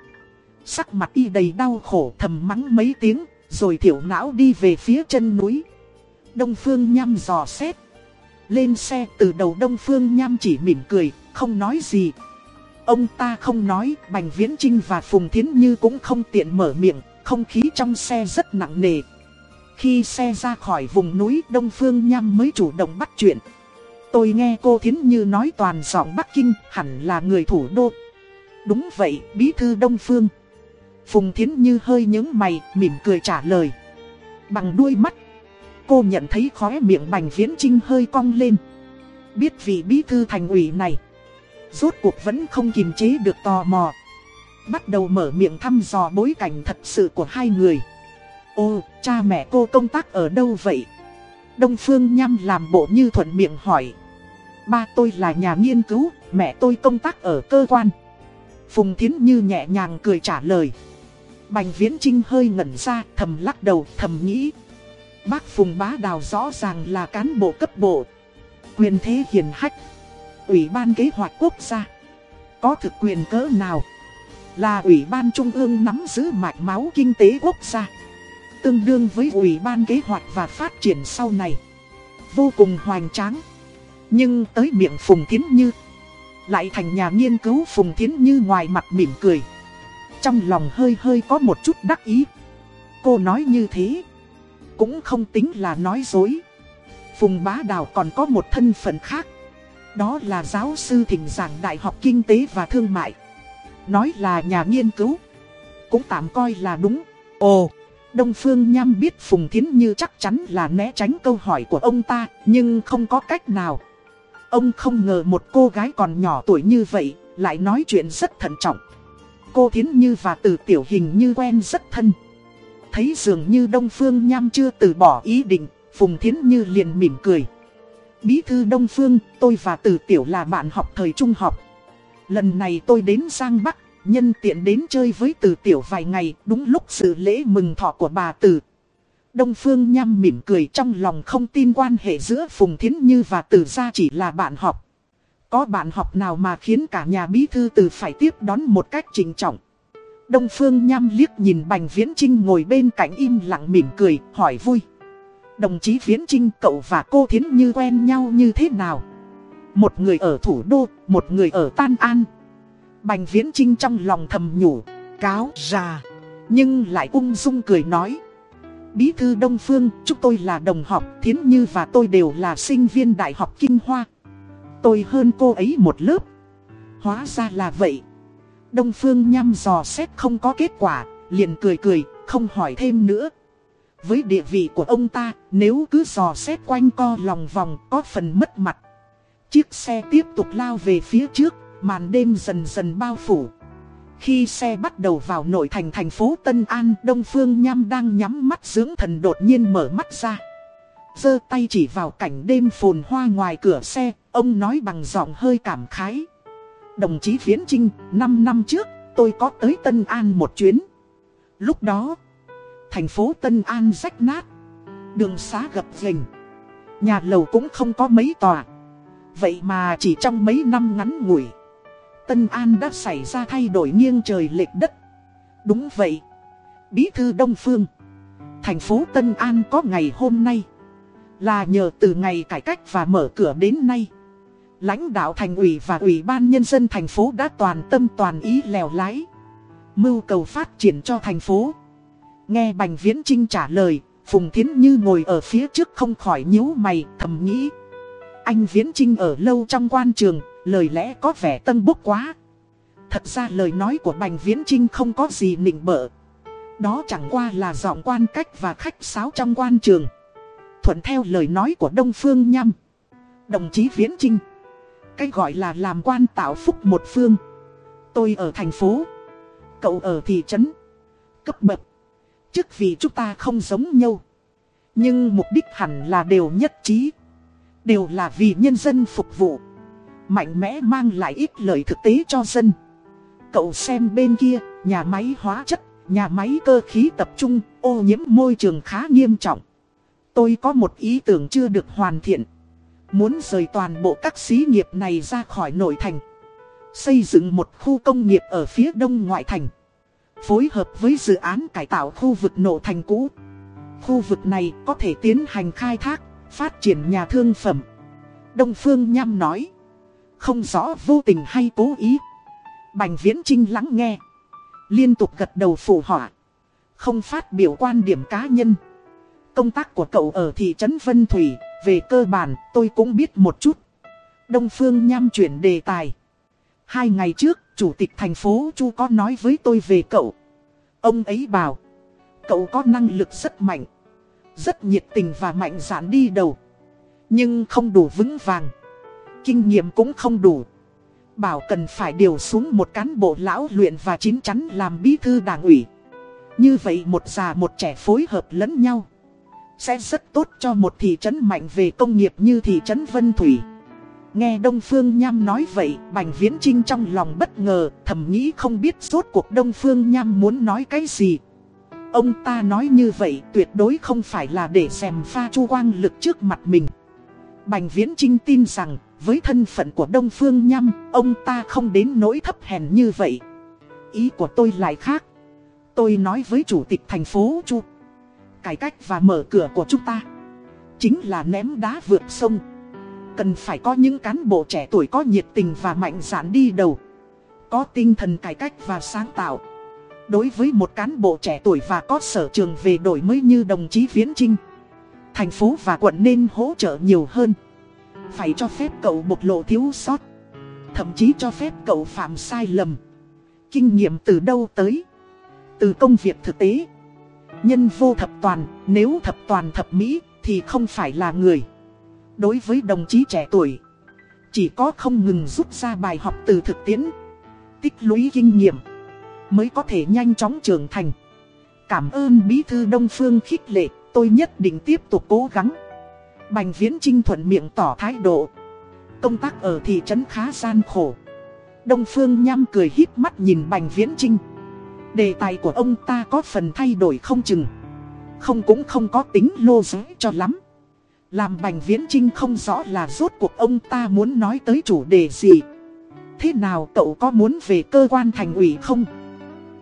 Sắc mặt y đầy đau khổ thầm mắng mấy tiếng, rồi thiểu não đi về phía chân núi. Đông Phương Nham dò xét. Lên xe từ đầu Đông Phương Nham chỉ mỉm cười, không nói gì. Ông ta không nói, Bành Viễn Trinh và Phùng Thiến Như cũng không tiện mở miệng, không khí trong xe rất nặng nề. Khi xe ra khỏi vùng núi Đông Phương Nham mới chủ động bắt chuyện. Tôi nghe cô Thiến Như nói toàn giọng Bắc Kinh hẳn là người thủ đô. Đúng vậy, bí thư Đông Phương. Phùng Thiến Như hơi nhướng mày, mỉm cười trả lời. Bằng đuôi mắt, cô nhận thấy khóe miệng Bành Viễn Trinh hơi cong lên. Biết vị bí thư thành ủy này, rốt cuộc vẫn không kiềm chế được tò mò. Bắt đầu mở miệng thăm dò bối cảnh thật sự của hai người. Ô, cha mẹ cô công tác ở đâu vậy? Đông Phương Nham làm bộ như thuận miệng hỏi. Ba tôi là nhà nghiên cứu, mẹ tôi công tác ở cơ quan. Phùng Thiến Như nhẹ nhàng cười trả lời. Bành Viễn Trinh hơi ngẩn ra, thầm lắc đầu, thầm nghĩ. Bác Phùng Bá Đào rõ ràng là cán bộ cấp bộ. Quyền thế hiền hách. Ủy ban kế hoạch quốc gia. Có thực quyền cỡ nào? Là Ủy ban Trung ương nắm giữ mạch máu kinh tế quốc gia. Tương đương với Ủy ban kế hoạch và phát triển sau này. Vô cùng hoành tráng. Nhưng tới miệng Phùng Thiến Như, Lại thành nhà nghiên cứu Phùng Thiến Như ngoài mặt mỉm cười Trong lòng hơi hơi có một chút đắc ý Cô nói như thế, Cũng không tính là nói dối Phùng Bá Đào còn có một thân phận khác Đó là giáo sư thỉnh giảng Đại học Kinh tế và Thương mại Nói là nhà nghiên cứu. Cũng tạm coi là đúng. Ồ, Đông Phương Nham biết Phùng Thiến Như chắc chắn là né tránh câu hỏi của ông ta, nhưng không có cách nào. Ông không ngờ một cô gái còn nhỏ tuổi như vậy, lại nói chuyện rất thận trọng. Cô Thiến Như và Từ Tiểu Hình như quen rất thân. Thấy dường như Đông Phương Nham chưa từ bỏ ý định, Phùng Thiến Như liền mỉm cười. Bí thư Đông Phương, tôi và Từ Tiểu là bạn học thời trung học. Lần này tôi đến Giang Bắc, nhân tiện đến chơi với Từ Tiểu vài ngày, đúng lúc sự lễ mừng thọ của bà Từ. Đông Phương Nham mỉm cười trong lòng không tin quan hệ giữa Phùng Thiến Như và Từ gia chỉ là bạn học. Có bạn học nào mà khiến cả nhà bí thư Từ phải tiếp đón một cách trình trọng. Đông Phương Nham liếc nhìn Bành Viễn Trinh ngồi bên cạnh im lặng mỉm cười, hỏi vui. Đồng chí Viễn Trinh cậu và cô Thiến Như quen nhau như thế nào? Một người ở thủ đô, một người ở Tan An. Bành Viễn Trinh trong lòng thầm nhủ, cáo già. nhưng lại ung dung cười nói. Bí thư Đông Phương, chúng tôi là đồng học, Thiến Như và tôi đều là sinh viên Đại học Kinh Hoa. Tôi hơn cô ấy một lớp. Hóa ra là vậy. Đông Phương nhăm dò xét không có kết quả, liền cười cười, không hỏi thêm nữa. Với địa vị của ông ta, nếu cứ dò xét quanh co lòng vòng có phần mất mặt. Chiếc xe tiếp tục lao về phía trước, màn đêm dần dần bao phủ. Khi xe bắt đầu vào nội thành thành phố Tân An, Đông Phương Nham đang nhắm mắt dưỡng thần đột nhiên mở mắt ra. giơ tay chỉ vào cảnh đêm phồn hoa ngoài cửa xe, ông nói bằng giọng hơi cảm khái. Đồng chí Viễn Trinh, 5 năm trước, tôi có tới Tân An một chuyến. Lúc đó, thành phố Tân An rách nát, đường xá gập ghềnh, nhà lầu cũng không có mấy tòa. Vậy mà chỉ trong mấy năm ngắn ngủi, Tân An đã xảy ra thay đổi nghiêng trời lệch đất. Đúng vậy, Bí thư Đông Phương, thành phố Tân An có ngày hôm nay, là nhờ từ ngày cải cách và mở cửa đến nay. Lãnh đạo thành ủy và ủy ban nhân dân thành phố đã toàn tâm toàn ý lèo lái. Mưu cầu phát triển cho thành phố. Nghe Bành Viễn Trinh trả lời, Phùng Thiến Như ngồi ở phía trước không khỏi nhíu mày, thầm nghĩ. Anh Viễn Trinh ở lâu trong quan trường, lời lẽ có vẻ tân bốc quá. Thật ra lời nói của Bành Viễn Trinh không có gì nịnh bợ. Đó chẳng qua là giọng quan cách và khách sáo trong quan trường. Thuận theo lời nói của Đông Phương Nhâm. Đồng chí Viễn Trinh. Cái gọi là làm quan tạo phúc một phương. Tôi ở thành phố. Cậu ở thị trấn. Cấp bậc. Chức vì chúng ta không giống nhau. Nhưng mục đích hẳn là đều nhất trí. Đều là vì nhân dân phục vụ. Mạnh mẽ mang lại ít lợi thực tế cho dân. Cậu xem bên kia, nhà máy hóa chất, nhà máy cơ khí tập trung, ô nhiễm môi trường khá nghiêm trọng. Tôi có một ý tưởng chưa được hoàn thiện. Muốn rời toàn bộ các xí nghiệp này ra khỏi nội thành. Xây dựng một khu công nghiệp ở phía đông ngoại thành. Phối hợp với dự án cải tạo khu vực nội thành cũ. Khu vực này có thể tiến hành khai thác, phát triển nhà thương phẩm. Đông Phương Nham nói. Không rõ vô tình hay cố ý. Bành Viễn Trinh lắng nghe. Liên tục gật đầu phụ họa. Không phát biểu quan điểm cá nhân. Công tác của cậu ở thị trấn Vân Thủy, về cơ bản tôi cũng biết một chút. Đông Phương Nham chuyển đề tài. Hai ngày trước, chủ tịch thành phố Chu có nói với tôi về cậu. Ông ấy bảo, cậu có năng lực rất mạnh, rất nhiệt tình và mạnh dạn đi đầu. Nhưng không đủ vững vàng, kinh nghiệm cũng không đủ. Bảo cần phải điều xuống một cán bộ lão luyện và chín chắn làm bí thư đảng ủy. Như vậy một già một trẻ phối hợp lẫn nhau. Sẽ rất tốt cho một thị trấn mạnh về công nghiệp như thị trấn Vân Thủy. Nghe Đông Phương Nham nói vậy, Bành Viễn Trinh trong lòng bất ngờ, thầm nghĩ không biết suốt cuộc Đông Phương Nham muốn nói cái gì. Ông ta nói như vậy tuyệt đối không phải là để xem pha chu quang lực trước mặt mình. Bành Viễn Trinh tin rằng, với thân phận của Đông Phương Nham, ông ta không đến nỗi thấp hèn như vậy. Ý của tôi lại khác. Tôi nói với Chủ tịch thành phố Chu. Cải cách và mở cửa của chúng ta Chính là ném đá vượt sông Cần phải có những cán bộ trẻ tuổi có nhiệt tình và mạnh dạn đi đầu Có tinh thần cải cách và sáng tạo Đối với một cán bộ trẻ tuổi và có sở trường về đổi mới như đồng chí Viễn Trinh Thành phố và quận nên hỗ trợ nhiều hơn Phải cho phép cậu bộc lộ thiếu sót Thậm chí cho phép cậu phạm sai lầm Kinh nghiệm từ đâu tới? Từ công việc thực tế. Nhân vô thập toàn, nếu thập toàn thập mỹ thì không phải là người. Đối với đồng chí trẻ tuổi, chỉ có không ngừng rút ra bài học từ thực tiễn, tích lũy kinh nghiệm, mới có thể nhanh chóng trưởng thành. Cảm ơn Bí Thư Đông Phương khích lệ, tôi nhất định tiếp tục cố gắng. Bành Viễn Trinh thuận miệng tỏ thái độ. Công tác ở thị trấn khá gian khổ. Đông Phương nham cười híp mắt nhìn Bành Viễn Trinh. Đề tài của ông ta có phần thay đổi không chừng. Không cũng không có tính lô giới cho lắm. Làm Bành Viễn Trinh không rõ là rốt cuộc ông ta muốn nói tới chủ đề gì. Thế nào cậu có muốn về cơ quan thành ủy không?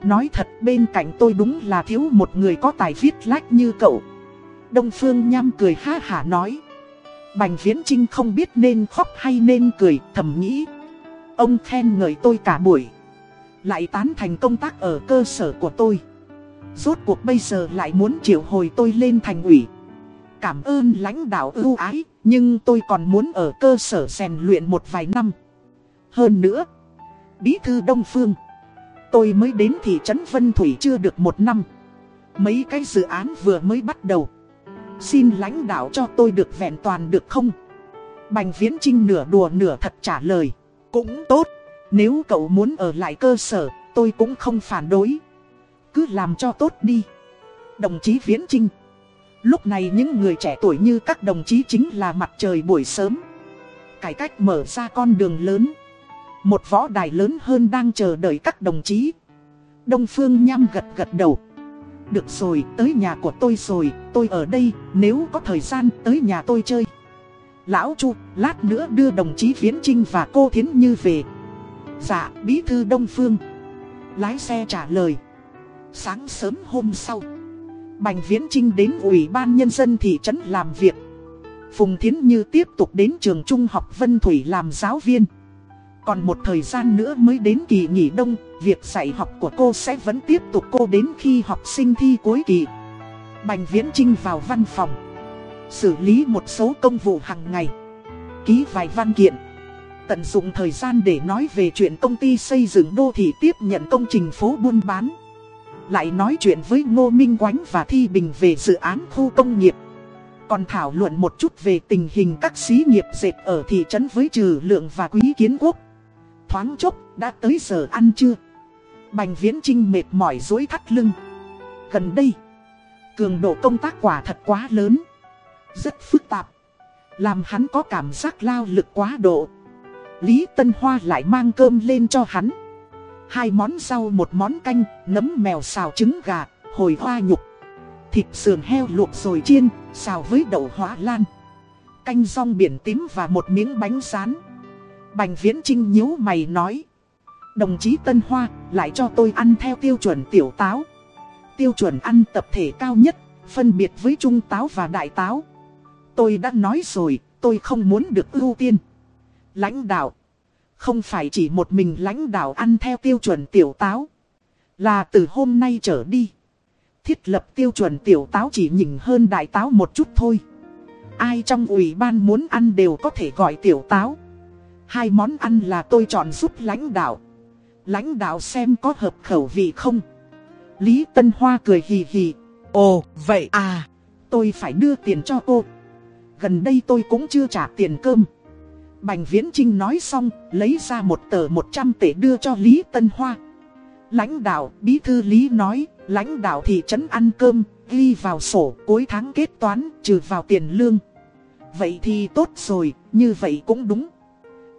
Nói thật bên cạnh tôi đúng là thiếu một người có tài viết lách như cậu. Đông Phương Nham cười ha hả nói. Bành Viễn Trinh không biết nên khóc hay nên cười, thầm nghĩ. Ông khen ngợi tôi cả buổi. Lại tán thành công tác ở cơ sở của tôi. Rốt cuộc bây giờ lại muốn triệu hồi tôi lên thành ủy. Cảm ơn lãnh đạo ưu ái, nhưng tôi còn muốn ở cơ sở rèn luyện một vài năm. Hơn nữa, Bí thư Đông Phương, tôi mới đến thị trấn Vân Thủy chưa được một năm. Mấy cái dự án vừa mới bắt đầu. Xin lãnh đạo cho tôi được vẹn toàn được không? Bành Viễn Trinh nửa đùa nửa thật trả lời. Cũng tốt, nếu cậu muốn ở lại cơ sở, tôi cũng không phản đối. Cứ làm cho tốt đi. Đồng chí Viễn Trinh. Lúc này những người trẻ tuổi như các đồng chí chính là mặt trời buổi sớm. Cải cách mở ra con đường lớn. Một võ đài lớn hơn đang chờ đợi các đồng chí. Đông Phương Nham gật gật đầu. Được rồi, tới nhà của tôi rồi, tôi ở đây, nếu có thời gian tới nhà tôi chơi. Lão Chu, lát nữa đưa đồng chí Viễn Trinh và cô Thiến Như về. Dạ, bí thư Đông Phương. Lái xe trả lời. Sáng sớm hôm sau, Bành Viễn Trinh đến Ủy ban Nhân dân thị trấn làm việc. Phùng Thiến Như tiếp tục đến trường trung học Vân Thủy làm giáo viên. Còn một thời gian nữa mới đến kỳ nghỉ đông, việc dạy học của cô sẽ vẫn tiếp tục cô đến khi học sinh thi cuối kỳ. Bành Viễn Trinh vào văn phòng, xử lý một số công vụ hàng ngày, ký vài văn kiện. Tận dụng thời gian để nói về chuyện công ty xây dựng đô thị tiếp nhận công trình phố buôn bán. Lại nói chuyện với Ngô Minh Quánh và Thi Bình về dự án khu công nghiệp. Còn thảo luận một chút về tình hình các xí nghiệp dệt ở thị trấn với trừ lượng và quý kiến quốc. Thoáng chốc, đã tới giờ ăn trưa. Bành Viễn Trinh mệt mỏi dối thắt lưng. Gần đây, cường độ công tác quả thật quá lớn. Rất phức tạp. Làm hắn có cảm giác lao lực quá độ. Lý Tân Hoa lại mang cơm lên cho hắn. Hai món rau một món canh, nấm mèo xào trứng gà, hồi hoa nhục. Thịt sườn heo luộc rồi chiên, xào với đậu hóa lan. Canh rong biển tím và một miếng bánh rán. Bành Viễn Trinh nhíu mày nói. Đồng chí Tân Hoa lại cho tôi ăn theo tiêu chuẩn tiểu táo. Tiêu chuẩn ăn tập thể cao nhất, phân biệt với trung táo và đại táo. Tôi đã nói rồi, tôi không muốn được ưu tiên. Lãnh đạo. Không phải chỉ một mình lãnh đạo ăn theo tiêu chuẩn tiểu táo. Là từ hôm nay trở đi. Thiết lập tiêu chuẩn tiểu táo chỉ nhỉnh hơn đại táo một chút thôi. Ai trong ủy ban muốn ăn đều có thể gọi tiểu táo. Hai món ăn là tôi chọn giúp lãnh đạo. Lãnh đạo xem có hợp khẩu vị không. Lý Tân Hoa cười hì hì. Ồ, vậy à, tôi phải đưa tiền cho cô. Gần đây tôi cũng chưa trả tiền cơm. Bành Viễn Trinh nói xong, lấy ra một tờ 100 tệ đưa cho Lý Tân Hoa. Lãnh đạo, bí thư Lý nói, lãnh đạo thị trấn ăn cơm, ghi vào sổ, cuối tháng kết toán, trừ vào tiền lương. Vậy thì tốt rồi, như vậy cũng đúng.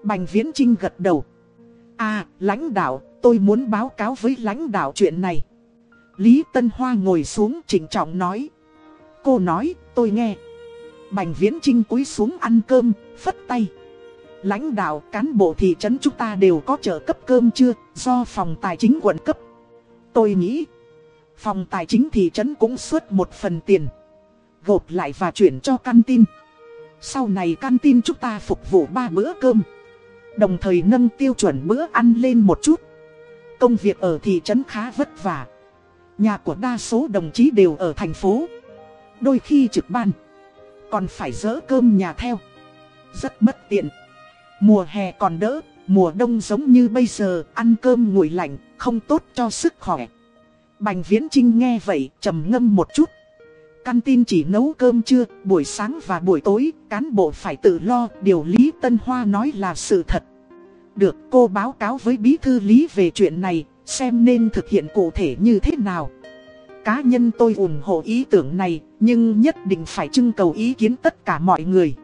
Bành Viễn Trinh gật đầu. À, lãnh đạo, tôi muốn báo cáo với lãnh đạo chuyện này. Lý Tân Hoa ngồi xuống chỉnh trọng nói. Cô nói, tôi nghe. Bành Viễn Trinh cúi xuống ăn cơm, phất tay. Lãnh đạo, cán bộ thị trấn chúng ta đều có trợ cấp cơm chưa, do phòng tài chính quận cấp. Tôi nghĩ, phòng tài chính thị trấn cũng xuất một phần tiền. Gộp lại và chuyển cho căn tin. Sau này căn tin chúng ta phục vụ ba bữa cơm. Đồng thời nâng tiêu chuẩn bữa ăn lên một chút. Công việc ở thị trấn khá vất vả. Nhà của đa số đồng chí đều ở thành phố. Đôi khi trực ban. Còn phải dỡ cơm nhà theo. Rất bất tiện. Mùa hè còn đỡ Mùa đông giống như bây giờ, ăn cơm nguội lạnh, không tốt cho sức khỏe. Bành Viễn Trinh nghe vậy, trầm ngâm một chút. Căn tin chỉ nấu cơm trưa, buổi sáng và buổi tối, cán bộ phải tự lo, điều Lý Tân Hoa nói là sự thật. Được cô báo cáo với bí thư Lý về chuyện này, xem nên thực hiện cụ thể như thế nào. Cá nhân tôi ủng hộ ý tưởng này, nhưng nhất định phải trưng cầu ý kiến tất cả mọi người.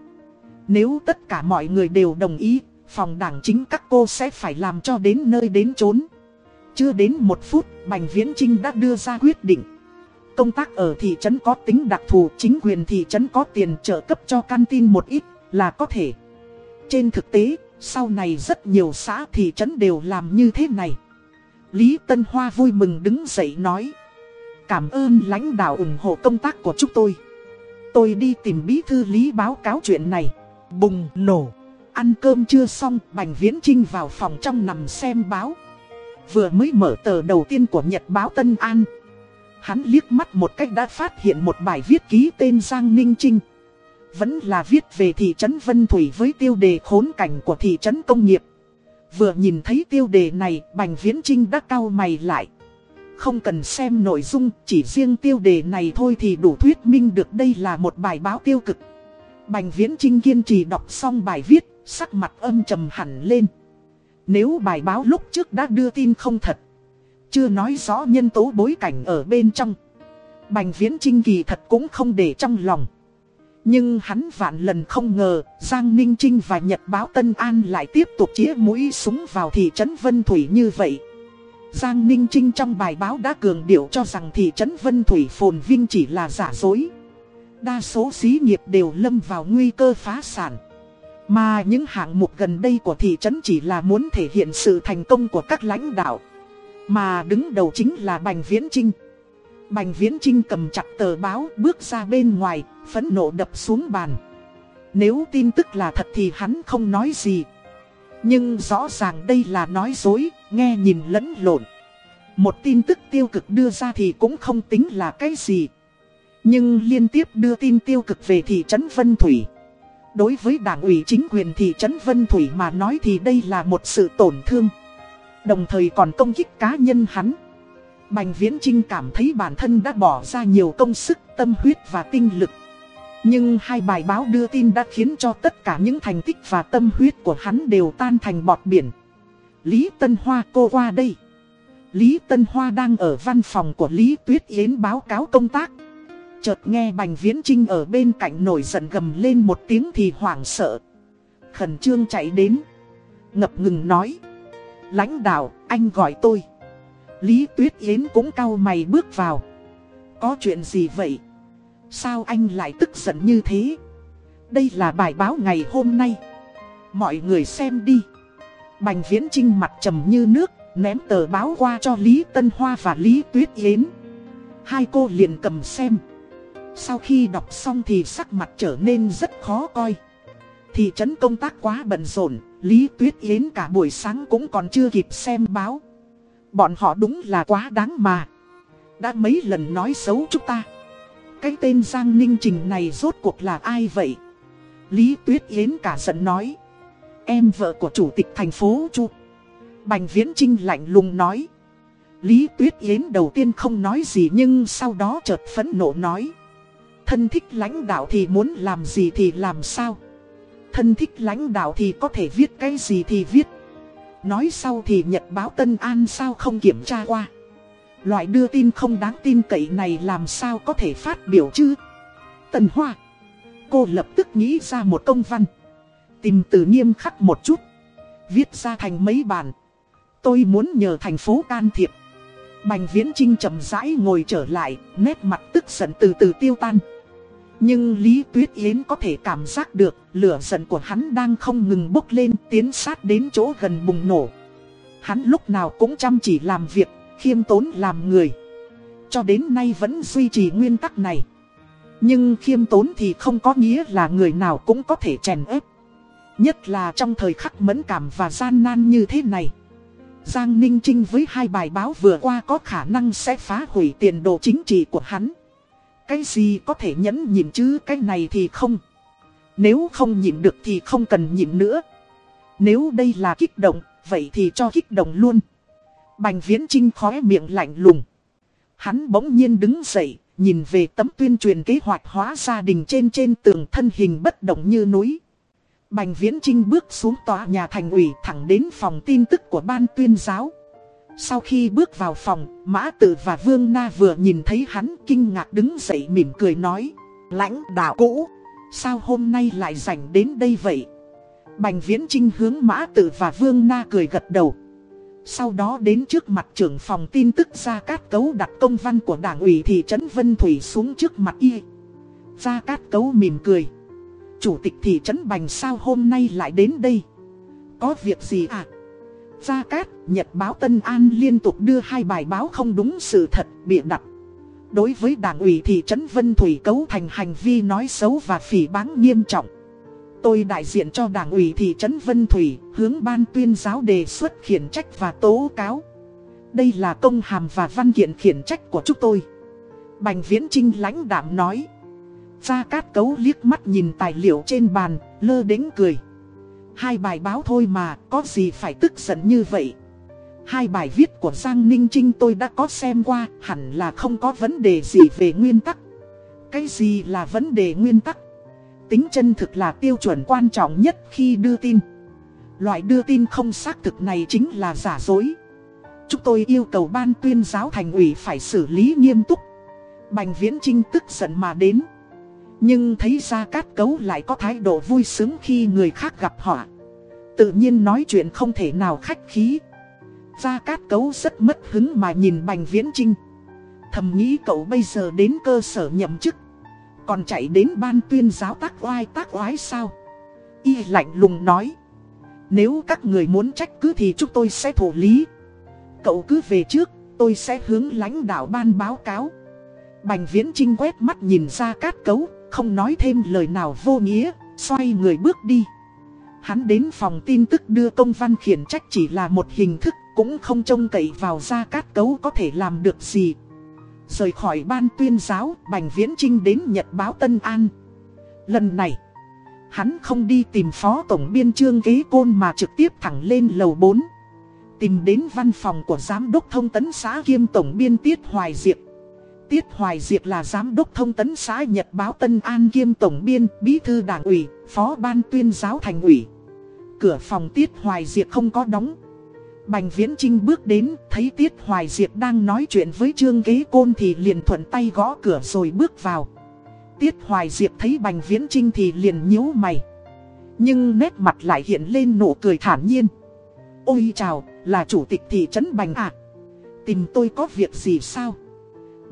Nếu tất cả mọi người đều đồng ý, phòng đảng chính các cô sẽ phải làm cho đến nơi đến chốn. Chưa đến một phút, Bành Viễn Trinh đã đưa ra quyết định. Công tác ở thị trấn có tính đặc thù, chính quyền thị trấn có tiền trợ cấp cho căn tin một ít là có thể. Trên thực tế, sau này rất nhiều xã thị trấn đều làm như thế này. Lý Tân Hoa vui mừng đứng dậy nói. Cảm ơn lãnh đạo ủng hộ công tác của chúng tôi. Tôi đi tìm bí thư Lý báo cáo chuyện này. Bùng nổ. Ăn cơm chưa xong, Bành Viễn Trinh vào phòng trong nằm xem báo. Vừa mới mở tờ đầu tiên của Nhật báo Tân An. Hắn liếc mắt một cách đã phát hiện một bài viết ký tên Giang Ninh Trinh. Vẫn là viết về thị trấn Vân Thủy với tiêu đề khốn cảnh của thị trấn công nghiệp. Vừa nhìn thấy tiêu đề này, Bành Viễn Trinh đã cau mày lại. Không cần xem nội dung, chỉ riêng tiêu đề này thôi thì đủ thuyết minh được đây là một bài báo tiêu cực. Bành Viễn Trinh kiên trì đọc xong bài viết, sắc mặt âm trầm hẳn lên. Nếu bài báo lúc trước đã đưa tin không thật, chưa nói rõ nhân tố bối cảnh ở bên trong. Bành Viễn Trinh kỳ thật cũng không để trong lòng. Nhưng hắn vạn lần không ngờ, Giang Ninh Trinh và Nhật báo Tân An lại tiếp tục chĩa mũi súng vào thị trấn Vân Thủy như vậy. Giang Ninh Trinh trong bài báo đã cường điệu cho rằng thị trấn Vân Thủy phồn vinh chỉ là giả dối. Đa số xí nghiệp đều lâm vào nguy cơ phá sản. Mà những hạng mục gần đây của thị trấn chỉ là muốn thể hiện sự thành công của các lãnh đạo. Mà đứng đầu chính là Bành Viễn Trinh. Bành Viễn Trinh cầm chặt tờ báo bước ra bên ngoài, phẫn nộ đập xuống bàn. Nếu tin tức là thật thì hắn không nói gì. Nhưng rõ ràng đây là nói dối, nghe nhìn lẫn lộn. Một tin tức tiêu cực đưa ra thì cũng không tính là cái gì. Nhưng liên tiếp đưa tin tiêu cực về thị trấn Vân Thủy. Đối với đảng ủy chính quyền thị trấn Vân Thủy mà nói thì đây là một sự tổn thương. Đồng thời còn công kích cá nhân hắn. Bành Viễn Trinh cảm thấy bản thân đã bỏ ra nhiều công sức, tâm huyết và tinh lực. Nhưng hai bài báo đưa tin đã khiến cho tất cả những thành tích và tâm huyết của hắn đều tan thành bọt biển. Lý Tân Hoa cô qua đây. Lý Tân Hoa đang ở văn phòng của Lý Tuyết Yến báo cáo công tác. Chợt nghe Bành Viễn Trinh ở bên cạnh nổi giận gầm lên một tiếng thì hoảng sợ. Khẩn trương chạy đến. Ngập ngừng nói. Lãnh đạo, anh gọi tôi. Lý Tuyết Yến cũng cau mày bước vào. Có chuyện gì vậy? Sao anh lại tức giận như thế? Đây là bài báo ngày hôm nay. Mọi người xem đi. Bành Viễn Trinh mặt trầm như nước, ném tờ báo qua cho Lý Tân Hoa và Lý Tuyết Yến. Hai cô liền cầm xem. Sau khi đọc xong thì sắc mặt trở nên rất khó coi. Thị trấn công tác quá bận rộn, Lý Tuyết Yến cả buổi sáng cũng còn chưa kịp xem báo. Bọn họ đúng là quá đáng mà. Đã mấy lần nói xấu chúng ta. Cái tên Giang Ninh Trình này rốt cuộc là ai vậy? Lý Tuyết Yến cả giận nói. Em vợ của chủ tịch thành phố Chu. Bành Viễn Trinh lạnh lùng nói. Lý Tuyết Yến đầu tiên không nói gì nhưng sau đó chợt phẫn nộ nói. Thân thích lãnh đạo thì muốn làm gì thì làm sao? Thân thích lãnh đạo thì có thể viết cái gì thì viết. Nói sau thì nhật báo Tân An sao không kiểm tra qua. Loại đưa tin không đáng tin cậy này làm sao có thể phát biểu chứ? Tân Hoa. Cô lập tức nghĩ ra một công văn. Tìm từ nghiêm khắc một chút. Viết ra thành mấy bản. Tôi muốn nhờ thành phố can thiệp. Bành Viễn Trinh chậm rãi ngồi trở lại, nét mặt tức giận từ từ tiêu tan. Nhưng Lý Tuyết Yến có thể cảm giác được lửa giận của hắn đang không ngừng bốc lên tiến sát đến chỗ gần bùng nổ. Hắn lúc nào cũng chăm chỉ làm việc, khiêm tốn làm người. Cho đến nay vẫn duy trì nguyên tắc này. Nhưng khiêm tốn thì không có nghĩa là người nào cũng có thể chèn ép. Nhất là trong thời khắc mẫn cảm và gian nan như thế này. Giang Ninh Trinh với hai bài báo vừa qua có khả năng sẽ phá hủy tiền đồ chính trị của hắn. Cái gì có thể nhẫn nhịn chứ cái này thì không. Nếu không nhịn được thì không cần nhịn nữa. Nếu đây là kích động, vậy thì cho kích động luôn. Bành Viễn Trinh khóe miệng lạnh lùng. Hắn bỗng nhiên đứng dậy, nhìn về tấm tuyên truyền kế hoạch hóa gia đình trên trên tường thân hình bất động như núi. Bành Viễn Trinh bước xuống tòa nhà thành ủy thẳng đến phòng tin tức của ban tuyên giáo. Sau khi bước vào phòng, Mã Tử và Vương Na vừa nhìn thấy hắn kinh ngạc đứng dậy mỉm cười nói. Lãnh đạo cũ, sao hôm nay lại rảnh đến đây vậy? Bành Viễn Trinh hướng Mã Tử và Vương Na cười gật đầu. Sau đó đến trước mặt trưởng phòng tin tức Gia Cát Cấu đặt công văn của đảng ủy thị trấn Vân Thủy xuống trước mặt y. Gia Cát Cấu mỉm cười. Chủ tịch thị trấn Bành sao hôm nay lại đến đây? Có việc gì à? Gia Cát, Nhật báo Tân An liên tục đưa hai bài báo không đúng sự thật, bịa đặt. Đối với đảng ủy thị trấn Vân Thủy cấu thành hành vi nói xấu và phỉ báng nghiêm trọng. Tôi đại diện cho đảng ủy thị trấn Vân Thủy, hướng ban tuyên giáo đề xuất khiển trách và tố cáo. Đây là công hàm và văn kiện khiển trách của chúng tôi. Bành Viễn Trinh lãnh đạm nói. Gia Cát Cấu liếc mắt nhìn tài liệu trên bàn, lơ đĩnh cười. Hai bài báo thôi mà, có gì phải tức giận như vậy. Hai bài viết của Giang Ninh Trinh tôi đã có xem qua, hẳn là không có vấn đề gì về nguyên tắc. Cái gì là vấn đề nguyên tắc? Tính chân thực là tiêu chuẩn quan trọng nhất khi đưa tin. Loại đưa tin không xác thực này chính là giả dối. Chúng tôi yêu cầu ban tuyên giáo thành ủy phải xử lý nghiêm túc. Bành Viễn Trinh tức giận mà đến. Nhưng thấy ra cát cấu lại có thái độ vui sướng khi người khác gặp họ. Tự nhiên nói chuyện không thể nào khách khí. Gia Cát Cấu rất mất hứng mà nhìn Bành Viễn Trinh. Thầm nghĩ cậu bây giờ đến cơ sở nhậm chức. Còn chạy đến ban tuyên giáo tác oai tác oái sao? Y lạnh lùng nói. Nếu các người muốn trách cứ thì chúng tôi sẽ thủ lý. Cậu cứ về trước, tôi sẽ hướng lãnh đạo ban báo cáo. Bành Viễn Trinh quét mắt nhìn ra cát cấu, không nói thêm lời nào vô nghĩa, xoay người bước đi. Hắn đến phòng tin tức đưa công văn khiển trách chỉ là một hình thức, cũng không trông cậy vào ra cát cấu có thể làm được gì. Rời khỏi ban tuyên giáo, Bành Viễn Trinh đến Nhật báo Tân An. Lần này, hắn không đi tìm phó tổng biên trương kế côn mà trực tiếp thẳng lên lầu 4. Tìm đến văn phòng của giám đốc thông tấn xã kiêm tổng biên Tiết Hoài Diệp. Tiết Hoài Diệp là giám đốc thông tấn xã Nhật báo Tân An kiêm tổng biên, bí thư đảng ủy, phó ban tuyên giáo thành ủy. Cửa phòng Tiết Hoài Diệp không có đóng. Bành Viễn Trinh bước đến, thấy Tiết Hoài Diệp đang nói chuyện với Trương Kế Côn thì liền thuận tay gõ cửa rồi bước vào. Tiết Hoài Diệp thấy Bành Viễn Trinh thì liền nhíu mày. Nhưng nét mặt lại hiện lên nụ cười thản nhiên. Ôi chào, là chủ tịch thị trấn Bành à. Tìm tôi có việc gì sao?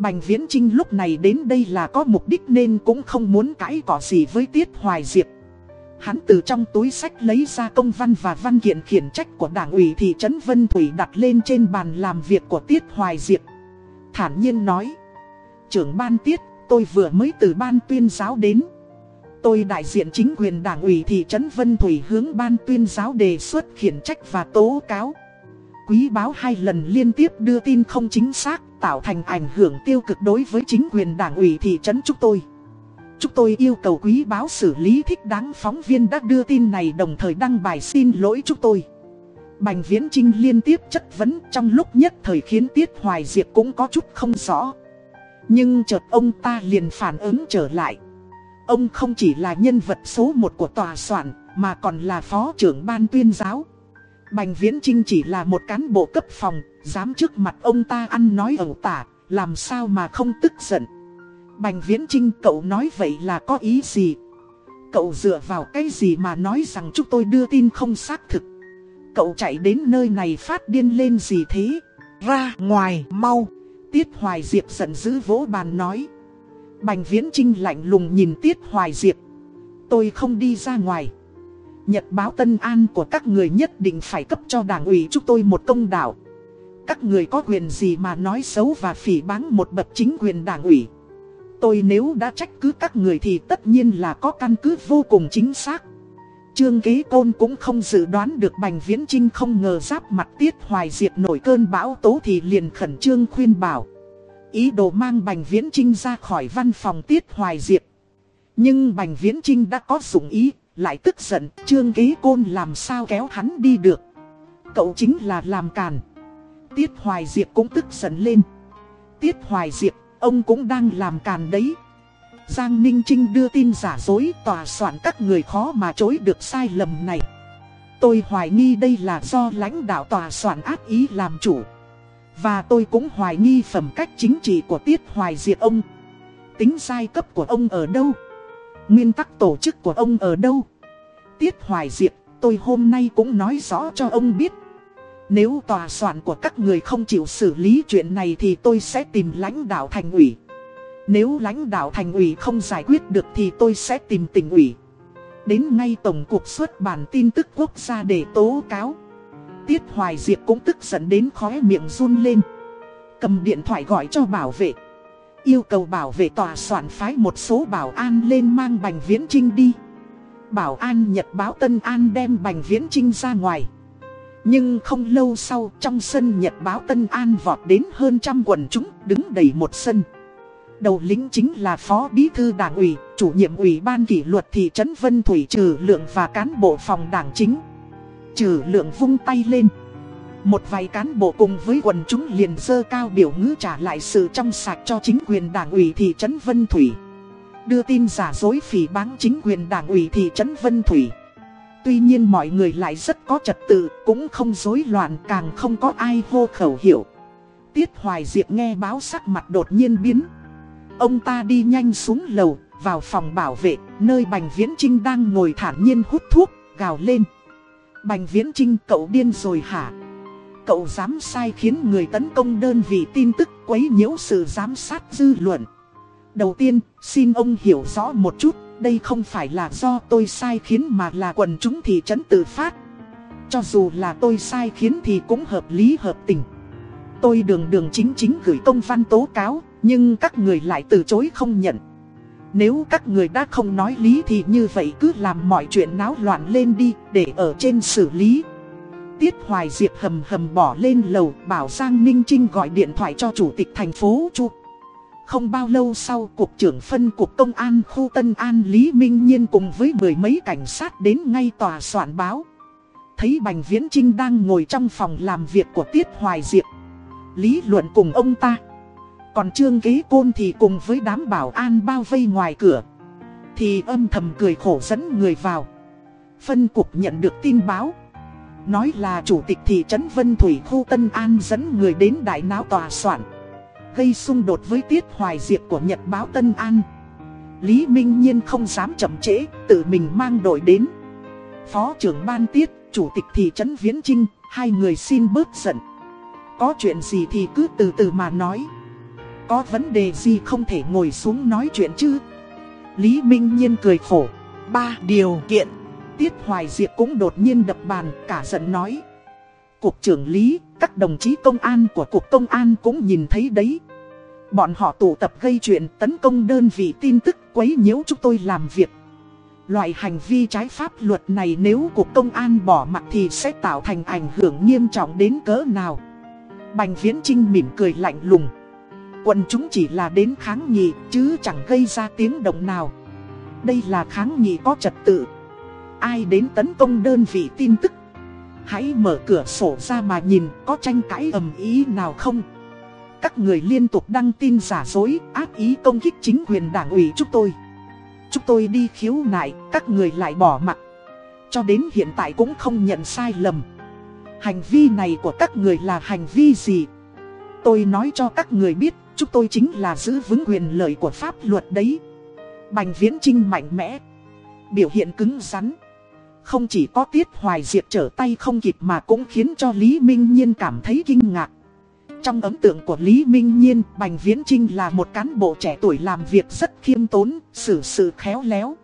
Bành Viễn Trinh lúc này đến đây là có mục đích nên cũng không muốn cãi cỏ gì với Tiết Hoài Diệp. Hắn từ trong túi sách lấy ra công văn và văn kiện khiển trách của đảng ủy thị trấn Vân Thủy đặt lên trên bàn làm việc của Tiết Hoài Diệp. Thản nhiên nói. Trưởng ban Tiết, tôi vừa mới từ ban tuyên giáo đến. Tôi đại diện chính quyền đảng ủy thị trấn Vân Thủy hướng ban tuyên giáo đề xuất khiển trách và tố cáo. Quý báo hai lần liên tiếp đưa tin không chính xác, tạo thành ảnh hưởng tiêu cực đối với chính quyền đảng ủy thị trấn chúng tôi. Chúng tôi yêu cầu quý báo xử lý thích đáng phóng viên đã đưa tin này đồng thời đăng bài xin lỗi chúng tôi. Bành Viễn Trinh liên tiếp chất vấn trong lúc nhất thời khiến Tiết Hoài Diệp cũng có chút không rõ. Nhưng chợt ông ta liền phản ứng trở lại. Ông không chỉ là nhân vật số một của tòa soạn, mà còn là phó trưởng ban tuyên giáo. Bành Viễn Trinh chỉ là một cán bộ cấp phòng, dám trước mặt ông ta ăn nói ẩu tả, làm sao mà không tức giận. Bành Viễn Trinh cậu nói vậy là có ý gì? Cậu dựa vào cái gì mà nói rằng chúng tôi đưa tin không xác thực? Cậu chạy đến nơi này phát điên lên gì thế? Ra ngoài mau. Tiết Hoài Diệp giận dữ vỗ bàn nói. Bành Viễn Trinh lạnh lùng nhìn Tiết Hoài Diệp. Tôi không đi ra ngoài. Nhật báo Tân An của các người nhất định phải cấp cho đảng ủy chúng tôi một công đạo. Các người có quyền gì mà nói xấu và phỉ báng một bậc chính quyền đảng ủy. Tôi nếu đã trách cứ các người thì tất nhiên là có căn cứ vô cùng chính xác. Trương Kế Côn cũng không dự đoán được Bành Viễn Trinh không ngờ giáp mặt Tiết Hoài Diệp nổi cơn bão tố thì liền khẩn trương khuyên bảo. Ý đồ mang Bành Viễn Trinh ra khỏi văn phòng Tiết Hoài Diệp. Nhưng Bành Viễn Trinh đã có dụng ý, lại tức giận, trương kế côn làm sao kéo hắn đi được. Cậu chính là làm càn. Tiết Hoài Diệp cũng tức giận lên. Tiết Hoài Diệp, ông cũng đang làm càn đấy. Giang Ninh Trinh đưa tin giả dối tòa soạn các người khó mà chối được sai lầm này. Tôi hoài nghi đây là do lãnh đạo tòa soạn ác ý làm chủ. Và tôi cũng hoài nghi phẩm cách chính trị của Tiết Hoài Diệp ông. Tính sai cấp của ông ở đâu? Nguyên tắc tổ chức của ông ở đâu? Tiết Hoài Diệp, tôi hôm nay cũng nói rõ cho ông biết. Nếu tòa soạn của các người không chịu xử lý chuyện này thì tôi sẽ tìm lãnh đạo thành ủy. Nếu lãnh đạo thành ủy không giải quyết được thì tôi sẽ tìm tỉnh ủy. Đến ngay Tổng cục xuất bản tin tức quốc gia để tố cáo. Tiết Hoài Diệp cũng tức giận đến khóe miệng run lên. Cầm điện thoại gọi cho bảo vệ. Yêu cầu bảo vệ tòa soạn phái một số bảo an lên mang bành viễn trinh đi. Bảo an nhật báo Tân An đem bành viễn trinh ra ngoài. Nhưng không lâu sau trong sân nhật báo Tân An vọt đến hơn trăm quần chúng đứng đầy một sân. Đầu lính chính là Phó Bí Thư Đảng ủy, chủ nhiệm ủy ban kỷ luật thị trấn Vân Thủy Trừ Lượng và cán bộ phòng đảng chính. Trừ Lượng vung tay lên. Một vài cán bộ cùng với quần chúng liền dơ cao biểu ngữ trả lại sự trong sạch cho chính quyền đảng ủy thị trấn Vân Thủy. Đưa tin giả dối phỉ báng chính quyền đảng ủy thị trấn Vân Thủy. Tuy nhiên mọi người lại rất có trật tự, cũng không rối loạn càng không có ai hô khẩu hiệu. Tiết Hoài Diệp nghe báo sắc mặt đột nhiên biến. Ông ta đi nhanh xuống lầu, vào phòng bảo vệ, nơi Bành Viễn Trinh đang ngồi thản nhiên hút thuốc, gào lên. Bành Viễn Trinh cậu điên rồi hả? Cậu dám sai khiến người tấn công đơn vị tin tức quấy nhiễu sự giám sát dư luận. Đầu tiên, xin ông hiểu rõ một chút, đây không phải là do tôi sai khiến mà là quần chúng thị trấn tự phát. Cho dù là tôi sai khiến thì cũng hợp lý hợp tình. Tôi đường đường chính chính gửi công văn tố cáo, nhưng các người lại từ chối không nhận. Nếu các người đã không nói lý thì như vậy cứ làm mọi chuyện náo loạn lên đi để ở trên xử lý. Tiết Hoài Diệp hầm hầm bỏ lên lầu bảo Giang Ninh Trinh gọi điện thoại cho chủ tịch thành phố Chu. Không bao lâu sau, Cục trưởng phân Cục Công an khu Tân An Lý Minh Nhiên cùng với mười mấy cảnh sát đến ngay tòa soạn báo. Thấy Bành Viễn Trinh đang ngồi trong phòng làm việc của Tiết Hoài Diệp. Lý luận cùng ông ta. Còn Trương Kế Côn thì cùng với đám bảo an bao vây ngoài cửa. Thì âm thầm cười khổ dẫn người vào. Phân Cục nhận được tin báo. Nói là chủ tịch thị trấn Vân Thủy khu Tân An dẫn người đến đại náo tòa soạn gây xung đột với Tiết Hoài Diệp của Nhật báo Tân An. Lý Minh Nhiên không dám chậm trễ, tự mình mang đội đến. Phó trưởng ban Tiết, chủ tịch thị trấn Viễn Trinh, hai người xin bớt giận. Có chuyện gì thì cứ từ từ mà nói. Có vấn đề gì không thể ngồi xuống nói chuyện chứ? Lý Minh Nhiên cười khổ. Ba điều kiện. Tiết Hoài Diệp cũng đột nhiên đập bàn, cả giận nói. Cục trưởng Lý, các đồng chí công an của Cục Công an cũng nhìn thấy đấy. Bọn họ tụ tập gây chuyện tấn công đơn vị tin tức quấy nhiễu chúng tôi làm việc. Loại hành vi trái pháp luật này nếu Cục Công an bỏ mặt thì sẽ tạo thành ảnh hưởng nghiêm trọng đến cỡ nào. Bành Viễn Trinh mỉm cười lạnh lùng. Quần chúng chỉ là đến kháng nghị chứ chẳng gây ra tiếng động nào. Đây là kháng nghị có trật tự. Ai đến tấn công đơn vị tin tức? Hãy mở cửa sổ ra mà nhìn, có tranh cãi ầm ý nào không? Các người liên tục đăng tin giả dối, ác ý công kích chính quyền đảng ủy chúng tôi. Chúng tôi đi khiếu nại, các người lại bỏ mặt. Cho đến hiện tại cũng không nhận sai lầm. Hành vi này của các người là hành vi gì? Tôi nói cho các người biết, Chúng tôi chính là giữ vững quyền lợi của pháp luật đấy. Bành viễn trinh mạnh mẽ. Biểu hiện cứng rắn không chỉ có Tiết Hoài Diệp trở tay không kịp mà cũng khiến cho Lý Minh Nhiên cảm thấy kinh ngạc. Trong ấn tượng của Lý Minh Nhiên, Bành Viễn Trinh là một cán bộ trẻ tuổi làm việc rất khiêm tốn, xử sự khéo léo.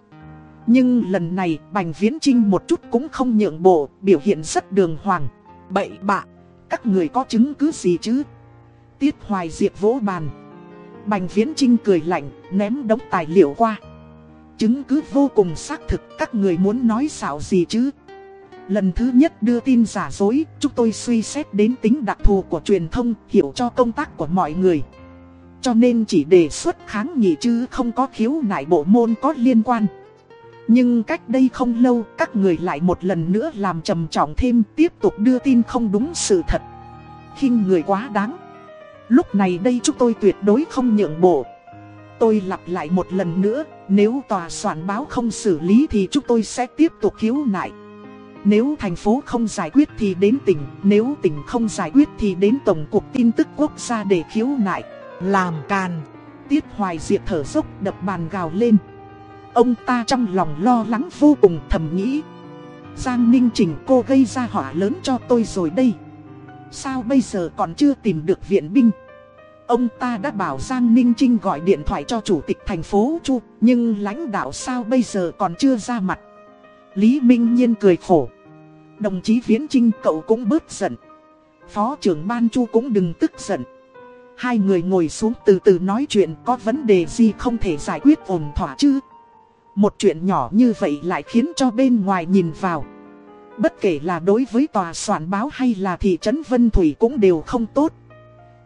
Nhưng lần này Bành Viễn Trinh một chút cũng không nhượng bộ, biểu hiện rất đường hoàng. Bậy bạ, các người có chứng cứ gì chứ? Tiết Hoài Diệp vỗ bàn. Bành Viễn Trinh cười lạnh, ném đống tài liệu qua. Chứng cứ vô cùng xác thực, các người muốn nói xạo gì chứ Lần thứ nhất đưa tin giả dối, Chúng tôi suy xét đến tính đặc thù của truyền thông, Hiểu cho công tác của mọi người Cho nên chỉ đề xuất kháng nghị chứ không có khiếu nại bộ môn có liên quan Nhưng cách đây không lâu, các người lại một lần nữa làm trầm trọng thêm, tiếp tục đưa tin không đúng sự thật. khinh người quá đáng. Lúc này đây chúng tôi tuyệt đối không nhượng bộ. Tôi lặp lại một lần nữa, nếu tòa soạn báo không xử lý thì chúng tôi sẽ tiếp tục khiếu nại. Nếu thành phố không giải quyết thì đến tỉnh, nếu tỉnh không giải quyết thì đến Tổng cục tin tức quốc gia để khiếu nại. Làm càn. Tiết Hoài Diệp thở dốc đập bàn gào lên. Ông ta trong lòng lo lắng vô cùng thầm nghĩ. Giang Ninh Trình cô gây ra họa lớn cho tôi rồi đây. Sao bây giờ còn chưa tìm được viện binh? Ông ta đã bảo Giang Ninh Trinh gọi điện thoại cho chủ tịch thành phố Chu, nhưng lãnh đạo sao bây giờ còn chưa ra mặt. Lý Minh Nhiên cười khổ. Đồng chí Viễn Trinh cậu cũng bớt giận. Phó trưởng ban Chu cũng đừng tức giận. Hai người ngồi xuống từ từ nói chuyện có vấn đề gì không thể giải quyết ổn thỏa chứ. Một chuyện nhỏ như vậy lại khiến cho bên ngoài nhìn vào. Bất kể là đối với tòa soạn báo hay là thị trấn Vân Thủy cũng đều không tốt.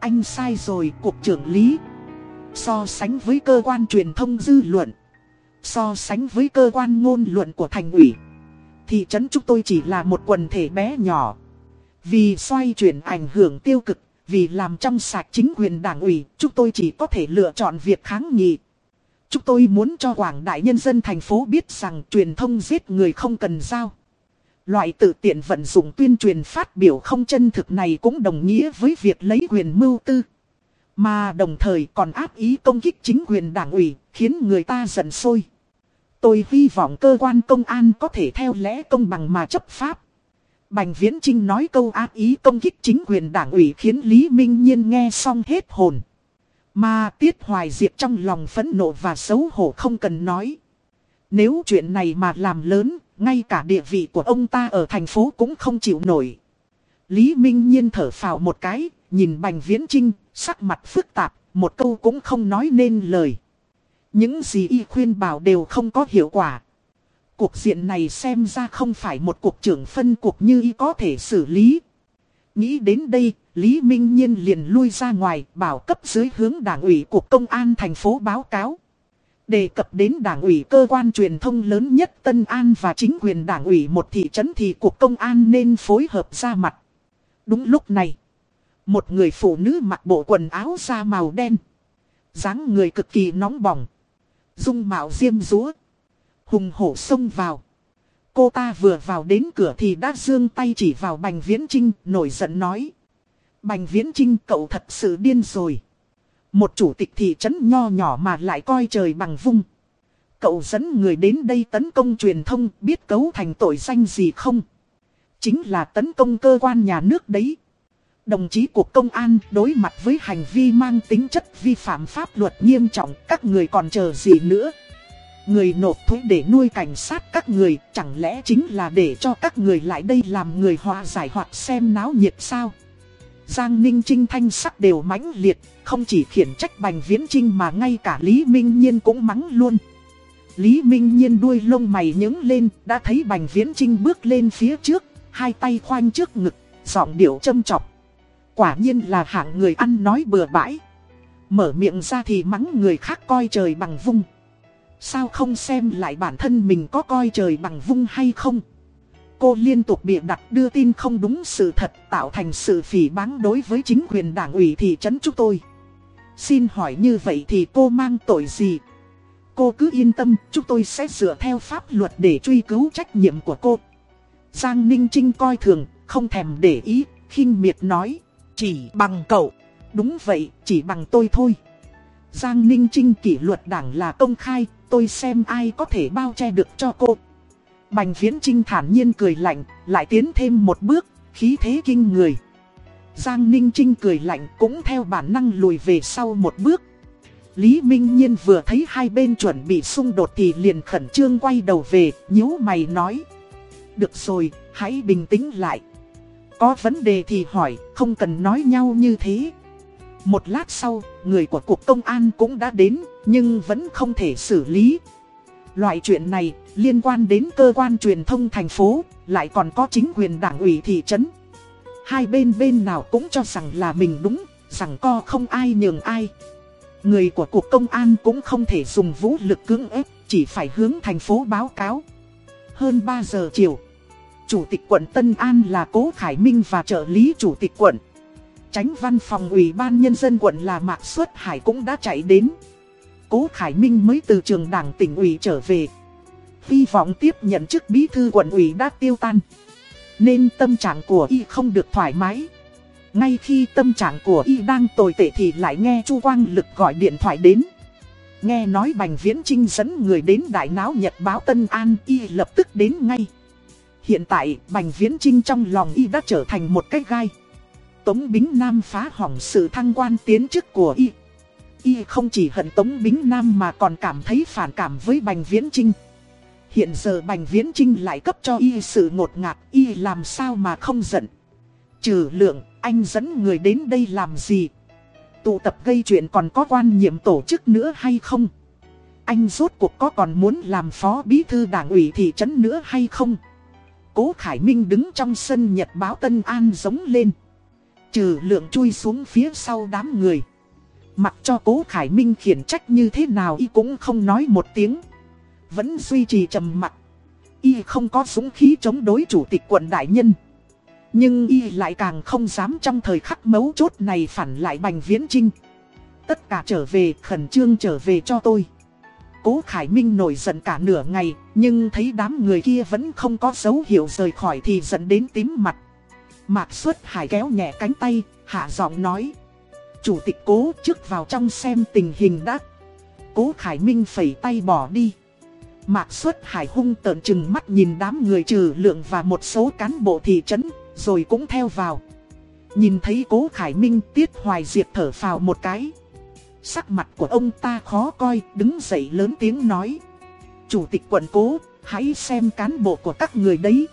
Anh sai rồi, cục trưởng lý. So sánh với cơ quan truyền thông dư luận. So sánh với cơ quan ngôn luận của thành ủy. Thị trấn chúng tôi chỉ là một quần thể bé nhỏ. Vì xoay chuyển ảnh hưởng tiêu cực, vì làm trong sạch chính quyền đảng ủy, chúng tôi chỉ có thể lựa chọn việc kháng nghị. Chúng tôi muốn cho quảng đại nhân dân thành phố biết rằng truyền thông giết người không cần giao. Loại tự tiện vận dụng tuyên truyền phát biểu không chân thực này cũng đồng nghĩa với việc lấy quyền mưu tư. Mà đồng thời còn áp ý công kích chính quyền đảng ủy, khiến người ta giận sôi. Tôi hy vọng cơ quan công an có thể theo lẽ công bằng mà chấp pháp. Bành Viễn Trinh nói câu ác ý công kích chính quyền đảng ủy khiến Lý Minh Nhiên nghe xong hết hồn. Mà Tiết Hoài Diệp trong lòng phẫn nộ và xấu hổ không cần nói. Nếu chuyện này mà làm lớn, ngay cả địa vị của ông ta ở thành phố cũng không chịu nổi. Lý Minh Nhiên thở phào một cái, nhìn Bành Viễn Trinh, sắc mặt phức tạp, một câu cũng không nói nên lời. Những gì y khuyên bảo đều không có hiệu quả. Cuộc diện này xem ra không phải một cuộc trưởng phân cuộc như y có thể xử lý. Nghĩ đến đây, Lý Minh Nhiên liền lui ra ngoài bảo cấp dưới hướng đảng ủy cục công an thành phố báo cáo. Đề cập đến đảng ủy cơ quan truyền thông lớn nhất Tân An và chính quyền đảng ủy một thị trấn thì cục công an nên phối hợp ra mặt. Đúng lúc này, một người phụ nữ mặc bộ quần áo da màu đen. dáng người cực kỳ nóng bỏng. Dung mạo diêm rúa. Hùng hổ xông vào. Cô ta vừa vào đến cửa thì đã dương tay chỉ vào Bành Viễn Trinh nổi giận nói. Bành Viễn Trinh cậu thật sự điên rồi. Một chủ tịch thị trấn nho nhỏ mà lại coi trời bằng vung. Cậu dẫn người đến đây tấn công truyền thông, biết cấu thành tội danh gì không? Chính là tấn công cơ quan nhà nước đấy. Đồng chí cuộc công an đối mặt với hành vi mang tính chất vi phạm pháp luật nghiêm trọng, các người còn chờ gì nữa? Người nộp thuế để nuôi cảnh sát các người, chẳng lẽ chính là để cho các người lại đây làm người hòa giải hoặc xem náo nhiệt sao? Giang Ninh Trinh thanh sắc đều mãnh liệt, không chỉ khiển trách Bành Viễn Trinh mà ngay cả Lý Minh Nhiên cũng mắng luôn. Lý Minh Nhiên đuôi lông mày nhướng lên, đã thấy Bành Viễn Trinh bước lên phía trước, hai tay khoanh trước ngực, giọng điệu châm chọc. Quả nhiên là hạng người ăn nói bừa bãi. Mở miệng ra thì mắng người khác coi trời bằng vung. Sao không xem lại bản thân mình có coi trời bằng vung hay không? Cô liên tục bịa đặt đưa tin không đúng sự thật tạo thành sự phỉ báng đối với chính quyền đảng ủy thị trấn chúng tôi. Xin hỏi như vậy thì cô mang tội gì? Cô cứ yên tâm, chúng tôi sẽ dựa theo pháp luật để truy cứu trách nhiệm của cô. Giang Ninh Trinh coi thường, không thèm để ý, khinh miệt nói. Chỉ bằng cậu. Đúng vậy, chỉ bằng tôi thôi. Giang Ninh Trinh kỷ luật đảng là công khai, tôi xem ai có thể bao che được cho cô. Bành Viễn Trinh thản nhiên cười lạnh, lại tiến thêm một bước, khí thế kinh người. Giang Ninh Trinh cười lạnh cũng theo bản năng lùi về sau một bước. Lý Minh Nhiên vừa thấy hai bên chuẩn bị xung đột thì liền khẩn trương quay đầu về, nhíu mày nói. Được rồi, hãy bình tĩnh lại. Có vấn đề thì hỏi, không cần nói nhau như thế. Một lát sau, người của cuộc Công an cũng đã đến, nhưng vẫn không thể xử lý. Loại chuyện này liên quan đến cơ quan truyền thông thành phố, lại còn có chính quyền đảng ủy thị trấn. Hai bên bên nào cũng cho rằng là mình đúng, rằng co không ai nhường ai. Người của Cục Công an cũng không thể dùng vũ lực cưỡng ép, chỉ phải hướng thành phố báo cáo. Hơn 3 giờ chiều, Chủ tịch quận Tân An là Cố Khải Minh và trợ lý Chủ tịch quận. Tránh văn phòng Ủy ban Nhân dân quận là Mạc Xuất Hải cũng đã chạy đến. Cố Khải Minh mới từ trường đảng tỉnh ủy trở về. Hy vọng tiếp nhận chức bí thư quận ủy đã tiêu tan. Nên tâm trạng của y không được thoải mái. Ngay khi tâm trạng của y đang tồi tệ thì lại nghe Chu Quang Lực gọi điện thoại đến. Nghe nói Bành Viễn Trinh dẫn người đến đại náo Nhật báo Tân An, y lập tức đến ngay. Hiện tại, Bành Viễn Trinh trong lòng y đã trở thành một cái gai. Tống Bính Nam phá hỏng sự thăng quan tiến chức của y. Y không chỉ hận Tống Bính Nam mà còn cảm thấy phản cảm với Bành Viễn Trinh. Hiện giờ Bành Viễn Trinh lại cấp cho y sự ngột ngạt, y làm sao mà không giận. Trừ lượng, anh dẫn người đến đây làm gì? Tụ tập gây chuyện còn có quan nhiệm tổ chức nữa hay không? Anh rốt cuộc có còn muốn làm phó bí thư đảng ủy thị trấn nữa hay không? Cố Khải Minh đứng trong sân nhật báo Tân An giống lên. Trừ lượng chui xuống phía sau đám người. Mặc cho cố Khải Minh khiển trách như thế nào y cũng không nói một tiếng. Vẫn duy trì trầm mặt. Y không có súng khí chống đối chủ tịch quận đại nhân. Nhưng y lại càng không dám trong thời khắc mấu chốt này phản lại Bành Viễn Trinh. Tất cả trở về, khẩn trương trở về cho tôi. Cố Khải Minh nổi giận cả nửa ngày, nhưng thấy đám người kia vẫn không có dấu hiệu rời khỏi thì giận đến tím mặt. Mạc Xuất Hải kéo nhẹ cánh tay, hạ giọng nói. Chủ tịch cố trước vào trong xem tình hình đã. Cố Khải Minh phẩy tay bỏ đi. Mạc Xuất Hải hung tợn chừng mắt nhìn đám người trừ lượng và một số cán bộ thị trấn, rồi cũng theo vào. Nhìn thấy cố Khải Minh tiết hoài diệt thở phào một cái. Sắc mặt của ông ta khó coi, đứng dậy lớn tiếng nói. Chủ tịch quận cố, hãy xem cán bộ của các người đấy.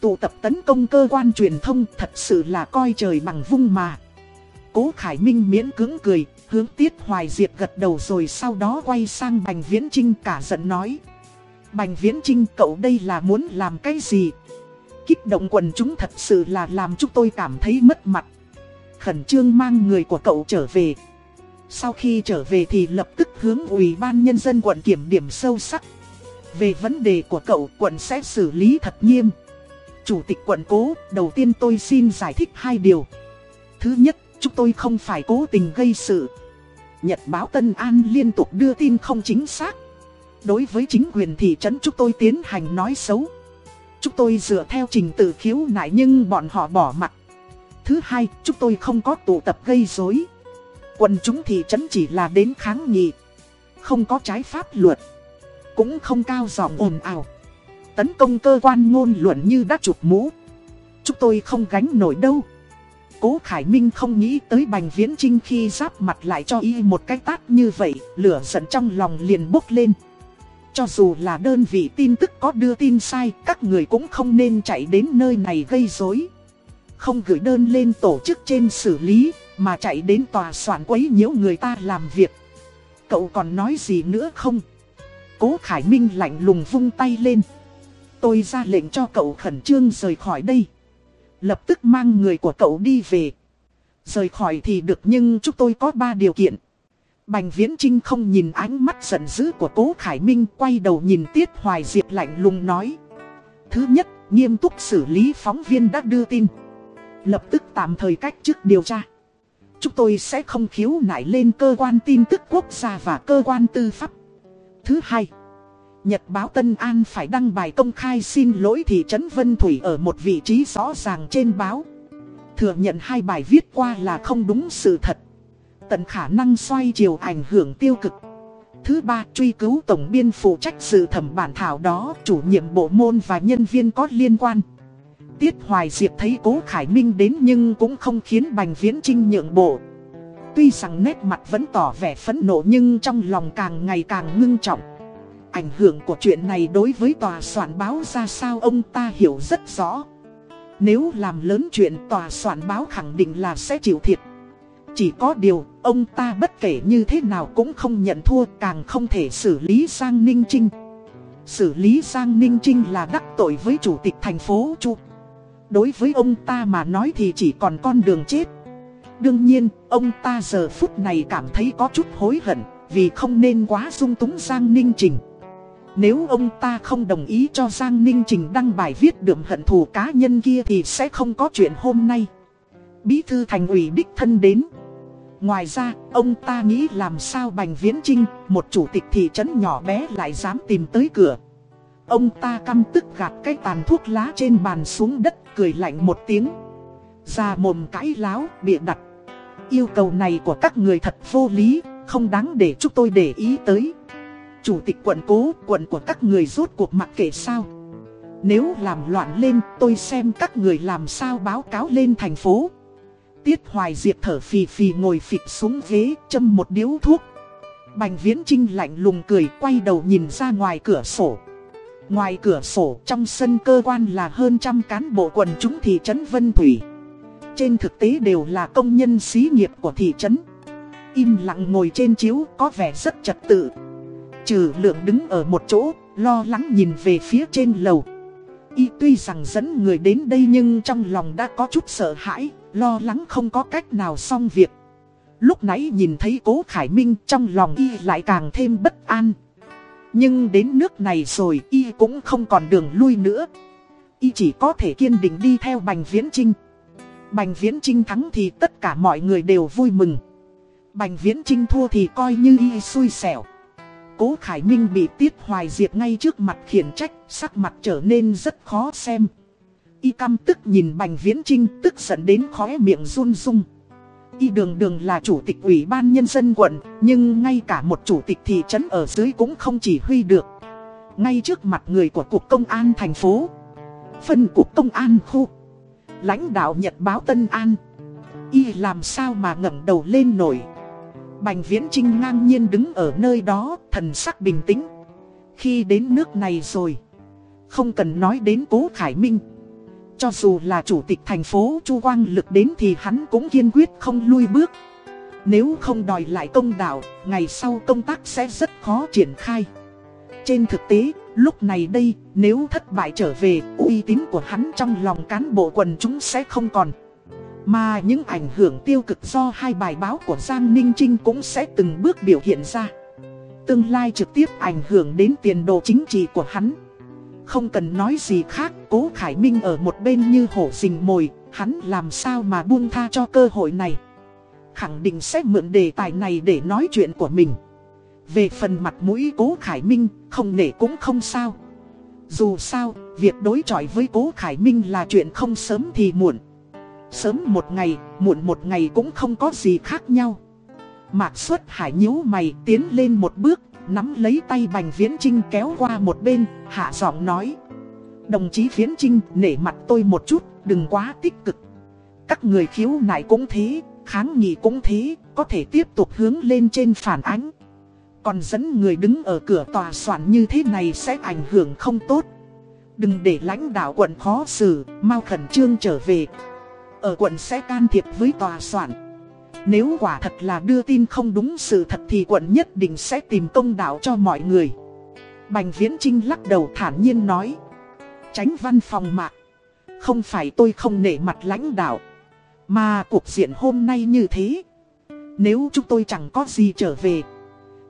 Tụ tập tấn công cơ quan truyền thông thật sự là coi trời bằng vung mà. Cố Khải Minh miễn cứng cười, hướng Tiết Hoài Diệp gật đầu rồi sau đó quay sang Bành Viễn Trinh cả giận nói. Bành Viễn Trinh cậu đây là muốn làm cái gì? Kích động quần chúng thật sự là làm chúng tôi cảm thấy mất mặt. Khẩn trương mang người của cậu trở về. Sau khi trở về thì lập tức hướng Ủy ban Nhân dân quận kiểm điểm sâu sắc. Về vấn đề của cậu quận sẽ xử lý thật nghiêm. Chủ tịch quận cố, đầu tiên tôi xin giải thích hai điều. Thứ nhất, chúng tôi không phải cố tình gây sự. Nhật báo Tân An liên tục đưa tin không chính xác. Đối với chính quyền thị trấn chúng tôi tiến hành nói xấu. Chúng tôi dựa theo trình tự khiếu nại nhưng bọn họ bỏ mặt. Thứ hai, chúng tôi không có tụ tập gây rối. Quần chúng thị trấn chỉ là đến kháng nghị. Không có trái pháp luật. Cũng không cao giọng ồn ào. Tấn công cơ quan ngôn luận như đã chụp mũ. Chúng tôi không gánh nổi đâu. Cố Khải Minh không nghĩ tới Bành Viễn Trinh khi giáp mặt lại cho y một cái tát như vậy, lửa giận trong lòng liền bốc lên. Cho dù là đơn vị tin tức có đưa tin sai, các người cũng không nên chạy đến nơi này gây rối. Không gửi đơn lên tổ chức trên xử lý, mà chạy đến tòa soạn quấy nhiễu người ta làm việc. Cậu còn nói gì nữa không? Cố Khải Minh lạnh lùng vung tay lên. Tôi ra lệnh cho cậu khẩn trương rời khỏi đây. Lập tức mang người của cậu đi về. Rời khỏi thì được nhưng chúng tôi có ba điều kiện. Bành Viễn Trinh không nhìn ánh mắt giận dữ của Cố Khải Minh quay đầu nhìn Tiết Hoài Diệp lạnh lùng nói. Thứ nhất, nghiêm túc xử lý phóng viên đã đưa tin. Lập tức tạm thời cách chức điều tra. Chúng tôi sẽ không khiếu nại lên cơ quan tin tức quốc gia và cơ quan tư pháp. Thứ hai, Nhật báo Tân An phải đăng bài công khai xin lỗi thị trấn Vân Thủy ở một vị trí rõ ràng trên báo. Thừa nhận hai bài viết qua là không đúng sự thật. Tận khả năng xoay chiều ảnh hưởng tiêu cực. Thứ ba, truy cứu tổng biên phụ trách sự thẩm bản thảo đó, chủ nhiệm bộ môn và nhân viên có liên quan. Tiết Hoài Diệp thấy Cố Khải Minh đến nhưng cũng không khiến Bành Viễn Trinh nhượng bộ. Tuy rằng nét mặt vẫn tỏ vẻ phẫn nộ nhưng trong lòng càng ngày càng ngưng trọng. Ảnh hưởng của chuyện này đối với tòa soạn báo ra sao ông ta hiểu rất rõ. Nếu làm lớn chuyện tòa soạn báo khẳng định là sẽ chịu thiệt. Chỉ có điều, ông ta bất kể như thế nào cũng không nhận thua càng không thể xử lý Giang Ninh Trinh. Xử lý Giang Ninh Trinh là đắc tội với chủ tịch thành phố Chu. Đối với ông ta mà nói thì chỉ còn con đường chết. Đương nhiên, ông ta giờ phút này cảm thấy có chút hối hận, vì không nên quá dung túng Giang Ninh Trình. Nếu ông ta không đồng ý cho Giang Ninh Trình đăng bài viết đượm hận thù cá nhân kia thì sẽ không có chuyện hôm nay. Bí thư thành ủy đích thân đến. Ngoài ra, ông ta nghĩ làm sao Bành Viễn Trinh, một chủ tịch thị trấn nhỏ bé lại dám tìm tới cửa. Ông ta căm tức gạt cái tàn thuốc lá trên bàn xuống đất, cười lạnh một tiếng. Ra mồm cãi láo, bịa đặt. Yêu cầu này của các người thật vô lý, không đáng để chúng tôi để ý tới. Chủ tịch quận cố, quận của các người rốt cuộc mặc kệ sao. Nếu làm loạn lên, tôi xem các người làm sao báo cáo lên thành phố. Tiết Hoài Diệp thở phì phì ngồi phịch xuống ghế, châm một điếu thuốc. Bành Viễn Trinh lạnh lùng cười, quay đầu nhìn ra ngoài cửa sổ. Ngoài cửa sổ, trong sân cơ quan là hơn trăm cán bộ quần chúng thị trấn Vân Thủy. Trên thực tế đều là công nhân xí nghiệp của thị trấn. Im lặng ngồi trên chiếu có vẻ rất trật tự. Trừ lượng đứng ở một chỗ, lo lắng nhìn về phía trên lầu. Y tuy rằng dẫn người đến đây nhưng trong lòng đã có chút sợ hãi, lo lắng không có cách nào xong việc. Lúc nãy nhìn thấy cố Khải Minh trong lòng y lại càng thêm bất an. Nhưng đến nước này rồi y cũng không còn đường lui nữa. Y chỉ có thể kiên định đi theo Bành Viễn Trinh. Bành Viễn Trinh thắng thì tất cả mọi người đều vui mừng. Bành Viễn Trinh thua thì coi như y xui xẻo. Cố Khải Minh bị Tiết Hoài Diệp ngay trước mặt khiển trách, sắc mặt trở nên rất khó xem. Y căm tức nhìn Bành Viễn Trinh tức giận đến khóe miệng run rung. Y đường đường là chủ tịch ủy ban nhân dân quận, nhưng ngay cả một chủ tịch thị trấn ở dưới cũng không chỉ huy được. Ngay trước mặt người của Cục Công an thành phố, phân Cục Công an khu, lãnh đạo Nhật báo Tân An. Y làm sao mà ngẩng đầu lên nổi. Bành Viễn Trinh ngang nhiên đứng ở nơi đó, thần sắc bình tĩnh. Khi đến nước này rồi, không cần nói đến Cố Khải Minh. Cho dù là chủ tịch thành phố Chu Quang Lực đến thì hắn cũng kiên quyết không lui bước. Nếu không đòi lại công đạo, ngày sau công tác sẽ rất khó triển khai. Trên thực tế, lúc này đây, nếu thất bại trở về, uy tín của hắn trong lòng cán bộ quần chúng sẽ không còn. Mà những ảnh hưởng tiêu cực do hai bài báo của Giang Ninh Trinh cũng sẽ từng bước biểu hiện ra. Tương lai trực tiếp ảnh hưởng đến tiền đồ chính trị của hắn. Không cần nói gì khác, cố Khải Minh ở một bên như hổ rình mồi, hắn làm sao mà buông tha cho cơ hội này. Khẳng định sẽ mượn đề tài này để nói chuyện của mình. Về phần mặt mũi cố Khải Minh, không nể cũng không sao. Dù sao, việc đối chọi với cố Khải Minh là chuyện không sớm thì muộn. Sớm một ngày, muộn một ngày cũng không có gì khác nhau. Mạc xuất hải nhíu mày tiến lên một bước, nắm lấy tay Bành Viễn Trinh kéo qua một bên, hạ giọng nói. Đồng chí Viễn Trinh, nể mặt tôi một chút, đừng quá tích cực. Các người khiếu nại cũng thế, kháng nghị cũng thế, có thể tiếp tục hướng lên trên phản ánh. Còn dẫn người đứng ở cửa tòa soạn như thế này sẽ ảnh hưởng không tốt. Đừng để lãnh đạo quận khó xử, mau khẩn trương trở về. Ở quận sẽ can thiệp với tòa soạn. Nếu quả thật là đưa tin không đúng sự thật thì quận nhất định sẽ tìm công đạo cho mọi người. Bành Viễn Trinh lắc đầu thản nhiên nói. Tránh văn phòng mạc. Không phải tôi không nể mặt lãnh đạo. Mà cuộc diện hôm nay như thế. Nếu chúng tôi chẳng có gì trở về.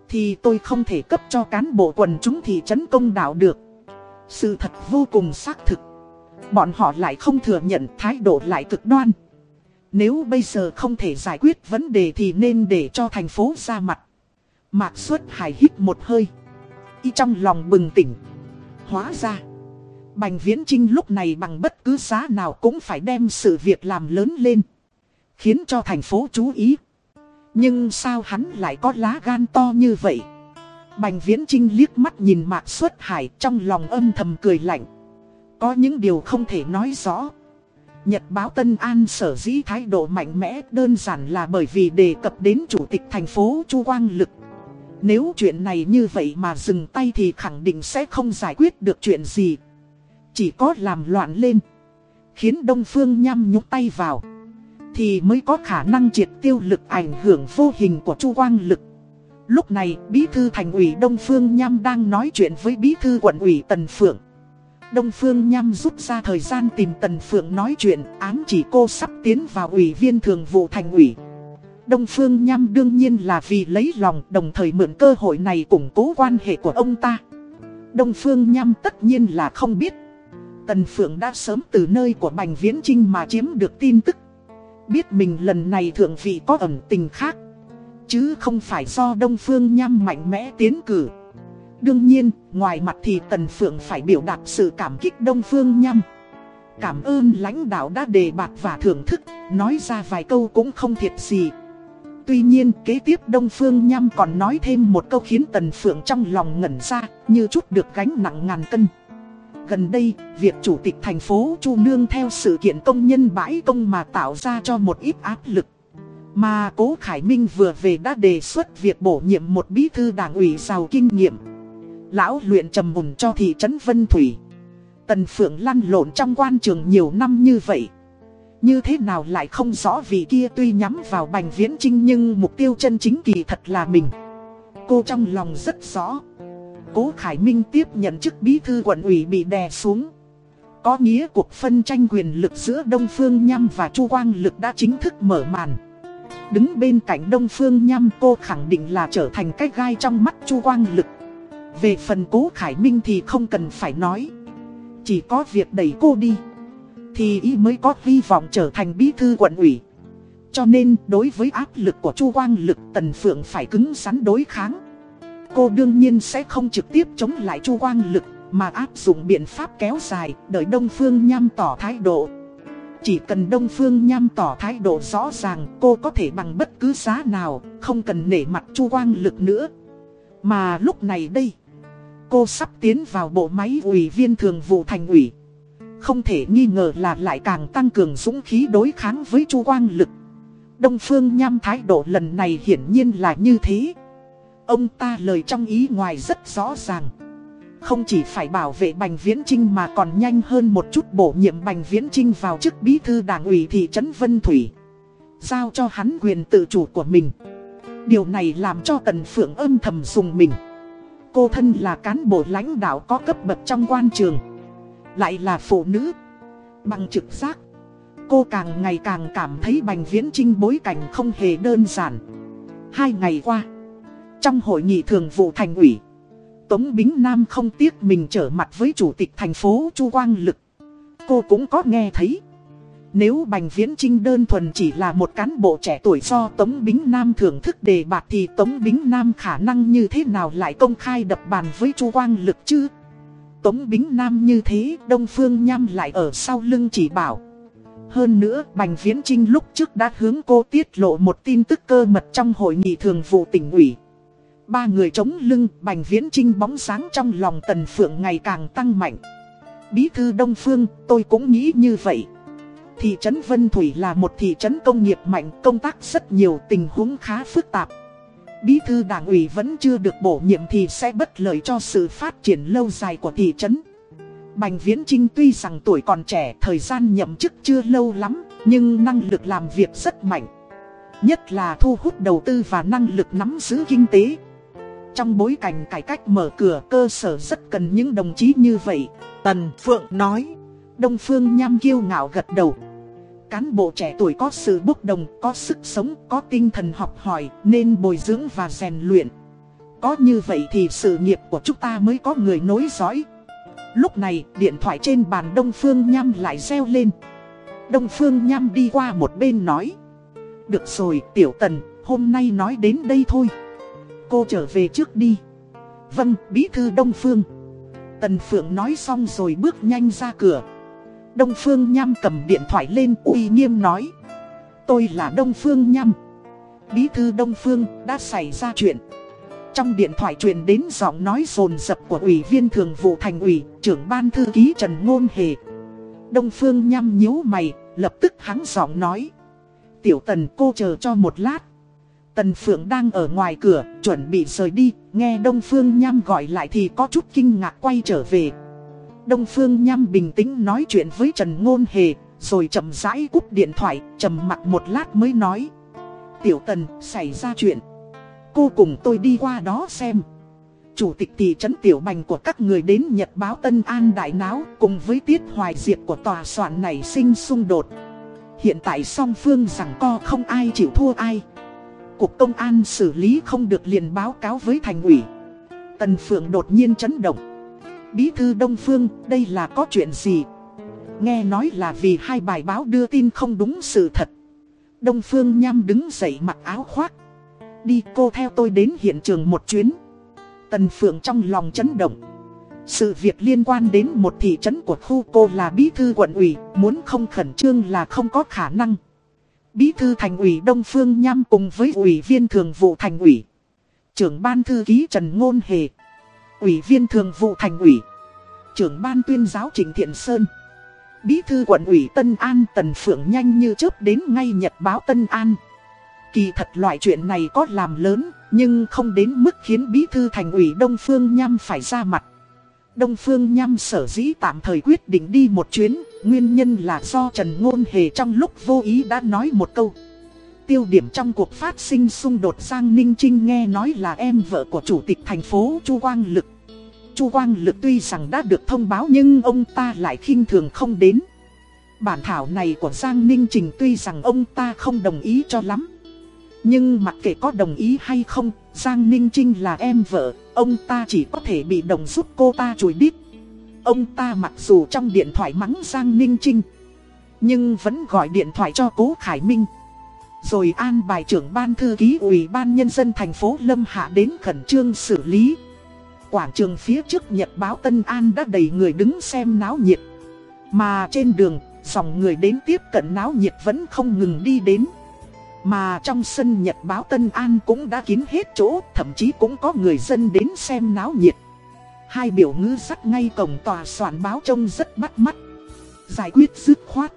Thì tôi không thể cấp cho cán bộ quần chúng thị trấn công đạo được. Sự thật vô cùng xác thực. Bọn họ lại không thừa nhận thái độ lại cực đoan. Nếu bây giờ không thể giải quyết vấn đề thì nên để cho thành phố ra mặt. Mạc xuất hải hít một hơi. Y trong lòng bừng tỉnh. Hóa ra. Bành Viễn Trinh lúc này bằng bất cứ giá nào cũng phải đem sự việc làm lớn lên. Khiến cho thành phố chú ý. Nhưng sao hắn lại có lá gan to như vậy? Bành Viễn Trinh liếc mắt nhìn Mạc Xuất Hải trong lòng âm thầm cười lạnh. Có những điều không thể nói rõ. Nhật báo Tân An sở dĩ thái độ mạnh mẽ đơn giản là bởi vì đề cập đến chủ tịch thành phố Chu Quang Lực. Nếu chuyện này như vậy mà dừng tay thì khẳng định sẽ không giải quyết được chuyện gì. Chỉ có làm loạn lên. Khiến Đông Phương nhăm nhúc tay vào. Thì mới có khả năng triệt tiêu lực ảnh hưởng vô hình của Chu Quang Lực. Lúc này, Bí thư thành ủy Đông Phương Nham đang nói chuyện với Bí thư quận ủy Tần Phượng. Đông Phương Nham rút ra thời gian tìm Tần Phượng nói chuyện, ám chỉ cô sắp tiến vào ủy viên thường vụ thành ủy. Đông Phương Nham đương nhiên là vì lấy lòng đồng thời mượn cơ hội này củng cố quan hệ của ông ta. Đông Phương Nham tất nhiên là không biết. Tần Phượng đã sớm từ nơi của Bành Viễn Trinh mà chiếm được tin tức. Biết mình lần này thượng vị có ẩn tình khác. Chứ không phải do Đông Phương Nham mạnh mẽ tiến cử. Đương nhiên, ngoài mặt thì Tần Phượng phải biểu đạt sự cảm kích Đông Phương nhâm Cảm ơn lãnh đạo đã đề bạc và thưởng thức, nói ra vài câu cũng không thiệt gì. Tuy nhiên kế tiếp Đông Phương Nham còn nói thêm một câu khiến Tần Phượng trong lòng ngẩn ra, như chút được gánh nặng ngàn cân. Gần đây, việc chủ tịch thành phố Chu Nương theo sự kiện công nhân bãi công mà tạo ra cho một ít áp lực. Mà Cố Khải Minh vừa về đã đề xuất việc bổ nhiệm một bí thư đảng ủy giàu kinh nghiệm. Lão luyện trầm mùn cho thị trấn Vân Thủy. Tần Phượng lăn lộn trong quan trường nhiều năm như vậy. Như thế nào lại không rõ vì kia tuy nhắm vào Bành Viễn Trinh nhưng mục tiêu chân chính kỳ thật là mình. Cô trong lòng rất rõ. Cố Khải Minh tiếp nhận chức bí thư quận ủy bị đè xuống. Có nghĩa cuộc phân tranh quyền lực giữa Đông Phương Nham và Chu Quang Lực đã chính thức mở màn. Đứng bên cạnh Đông Phương Nham, cô khẳng định là trở thành cái gai trong mắt Chu Quang Lực. Về phần Cố Khải Minh thì không cần phải nói. Chỉ có việc đẩy cô đi. Thì y mới có hy vọng trở thành bí thư quận ủy. Cho nên đối với áp lực của Chu Quang Lực, Tần Phượng phải cứng rắn đối kháng. Cô đương nhiên sẽ không trực tiếp chống lại Chu Quang Lực, Mà áp dụng biện pháp kéo dài, Đợi Đông Phương Nham tỏ thái độ. Chỉ cần Đông Phương Nham tỏ thái độ rõ ràng, Cô có thể bằng bất cứ giá nào, Không cần nể mặt Chu Quang Lực nữa. Mà lúc này đây Cô sắp tiến vào bộ máy ủy viên thường vụ thành ủy. Không thể nghi ngờ là lại càng tăng cường dũng khí đối kháng với Chu Quang Lực. Đông Phương Nham thái độ lần này hiển nhiên là như thế. Ông ta lời trong ý ngoài rất rõ ràng. Không chỉ phải bảo vệ Bành Viễn Trinh mà còn nhanh hơn một chút bổ nhiệm Bành Viễn Trinh vào chức bí thư đảng ủy thị trấn Vân Thủy. Giao cho hắn quyền tự chủ của mình. Điều này làm cho Tần Phượng âm thầm dùng mình. Cô thân là cán bộ lãnh đạo có cấp bậc trong quan trường. Lại là phụ nữ. Bằng trực giác, Cô càng ngày càng cảm thấy Bành Viễn Trinh bối cảnh không hề đơn giản. Hai ngày qua, Trong hội nghị thường vụ thành ủy, Tống Bính Nam không tiếc mình trở mặt với chủ tịch thành phố Chu Quang Lực. Cô cũng có nghe thấy nếu Bành Viễn Trinh đơn thuần chỉ là một cán bộ trẻ tuổi do Tống Bính Nam thưởng thức đề bạt thì Tống Bính Nam khả năng như thế nào lại công khai đập bàn với Chu Quang Lực chứ? Tống Bính Nam như thế, Đông Phương Nham lại ở sau lưng chỉ bảo. Hơn nữa, Bành Viễn Trinh lúc trước đã hướng cô tiết lộ một tin tức cơ mật trong hội nghị thường vụ tỉnh ủy. Ba người chống lưng, Bành Viễn Trinh bóng sáng trong lòng Tần Phượng ngày càng tăng mạnh. Bí thư Đông Phương, tôi cũng nghĩ như vậy. Thị trấn Vân Thủy là một thị trấn công nghiệp mạnh, công tác rất nhiều tình huống khá phức tạp. Bí thư đảng ủy vẫn chưa được bổ nhiệm thì sẽ bất lợi cho sự phát triển lâu dài của thị trấn. Bành Viễn Trinh tuy rằng tuổi còn trẻ, thời gian nhậm chức chưa lâu lắm, nhưng năng lực làm việc rất mạnh. Nhất là thu hút đầu tư và năng lực nắm giữ kinh tế. Trong bối cảnh cải cách mở cửa cơ sở rất cần những đồng chí như vậy. Tần Phượng nói. Đông Phương Nham kiêu ngạo gật đầu. Cán bộ trẻ tuổi có sự bốc đồng, có sức sống, có tinh thần học hỏi nên bồi dưỡng và rèn luyện. Có như vậy thì sự nghiệp của chúng ta mới có người nối dõi. Lúc này điện thoại trên bàn Đông Phương Nham lại reo lên. Đông Phương Nham đi qua một bên nói. Được rồi Tiểu Tần, hôm nay nói đến đây thôi. Cô trở về trước đi. Vâng, Bí Thư Đông Phương. Tần Phượng nói xong rồi bước nhanh ra cửa. Đông Phương Nham cầm điện thoại lên uy nghiêm nói. Tôi là Đông Phương Nham. Bí thư Đông Phương đã xảy ra chuyện. Trong điện thoại truyền đến giọng nói rồn rập của ủy viên thường vụ thành ủy, Trưởng ban thư ký Trần Ngôn Hề. Đông Phương Nham nhíu mày, Lập tức hắn giọng nói. Tiểu tần, cô chờ cho một lát. Tần Phượng đang ở ngoài cửa, Chuẩn bị rời đi, Nghe Đông Phương Nham gọi lại thì có chút kinh ngạc quay trở về. Đông Phương Nham bình tĩnh nói chuyện với Trần Ngôn Hề, rồi chậm rãi cúp điện thoại, trầm mặt một lát mới nói. Tiểu Tần, xảy ra chuyện. Cô cùng tôi đi qua đó xem. Chủ tịch thị trấn Tiểu Bành của các người đến Nhật báo Tân An Đại Náo cùng với tiết hoài diệt của tòa soạn này sinh xung đột. Hiện tại song phương rằng co không ai chịu thua ai. Cục công an xử lý không được liền báo cáo với thành ủy. Tần Phượng đột nhiên chấn động. Bí thư Đông Phương, đây là có chuyện gì? Nghe nói là vì hai bài báo đưa tin không đúng sự thật. Đông Phương Nham đứng dậy mặc áo khoác. Đi cô theo tôi đến hiện trường một chuyến. Tần Phượng trong lòng chấn động. Sự việc liên quan đến một thị trấn của khu cô là bí thư quận ủy, muốn không khẩn trương là không có khả năng. Bí thư thành ủy Đông Phương Nham cùng với ủy viên thường vụ thành ủy. Trưởng ban thư ký Trần Ngôn Hề. Ủy viên thường vụ thành ủy. Trưởng ban tuyên giáo Trình Thiện Sơn. Bí thư quận ủy Tân An Tần Phượng nhanh như chớp đến ngay nhật báo Tân An. Kỳ thật loại chuyện này có làm lớn, nhưng không đến mức khiến bí thư thành ủy Đông Phương Nham phải ra mặt. Đông Phương Nham sở dĩ tạm thời quyết định đi một chuyến, nguyên nhân là do Trần Ngôn Hề trong lúc vô ý đã nói một câu. Tiêu điểm trong cuộc phát sinh xung đột Giang Ninh Trinh nghe nói là em vợ của chủ tịch thành phố Chu Quang Lực. Chu Quang Lực tuy rằng đã được thông báo nhưng ông ta lại khinh thường không đến. Bản thảo này của Giang Ninh Trình tuy rằng ông ta không đồng ý cho lắm. Nhưng mặc kệ có đồng ý hay không, Giang Ninh Trinh là em vợ, ông ta chỉ có thể bị đồng giúp cô ta chùi đít. Ông ta mặc dù trong điện thoại mắng Giang Ninh Trinh, nhưng vẫn gọi điện thoại cho Cố Khải Minh. Rồi an bài trưởng ban thư ký ủy ban nhân dân thành phố Lâm Hạ đến khẩn trương xử lý. Quảng trường phía trước Nhật báo Tân An đã đầy người đứng xem náo nhiệt. Mà trên đường, dòng người đến tiếp cận náo nhiệt vẫn không ngừng đi đến. Mà trong sân Nhật báo Tân An cũng đã kín hết chỗ, thậm chí cũng có người dân đến xem náo nhiệt. Hai biểu ngữ sắt ngay cổng tòa soạn báo trông rất bắt mắt. Giải quyết dứt khoát.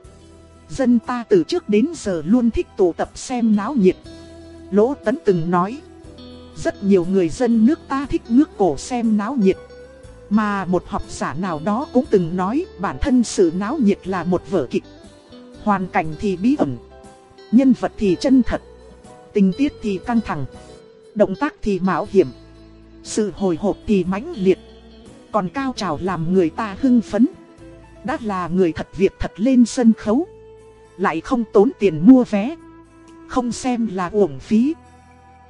Dân ta từ trước đến giờ luôn thích tụ tập xem náo nhiệt. Lỗ Tấn từng nói. Rất nhiều người dân nước ta thích ngước cổ xem náo nhiệt. Mà một học giả nào đó cũng từng nói bản thân sự náo nhiệt là một vở kịch. Hoàn cảnh thì bí ẩn. Nhân vật thì chân thật. Tình tiết thì căng thẳng. Động tác thì mạo hiểm. Sự hồi hộp thì mãnh liệt. Còn cao trào làm người ta hưng phấn. Đã là người thật việc thật lên sân khấu. Lại không tốn tiền mua vé. Không xem là uổng phí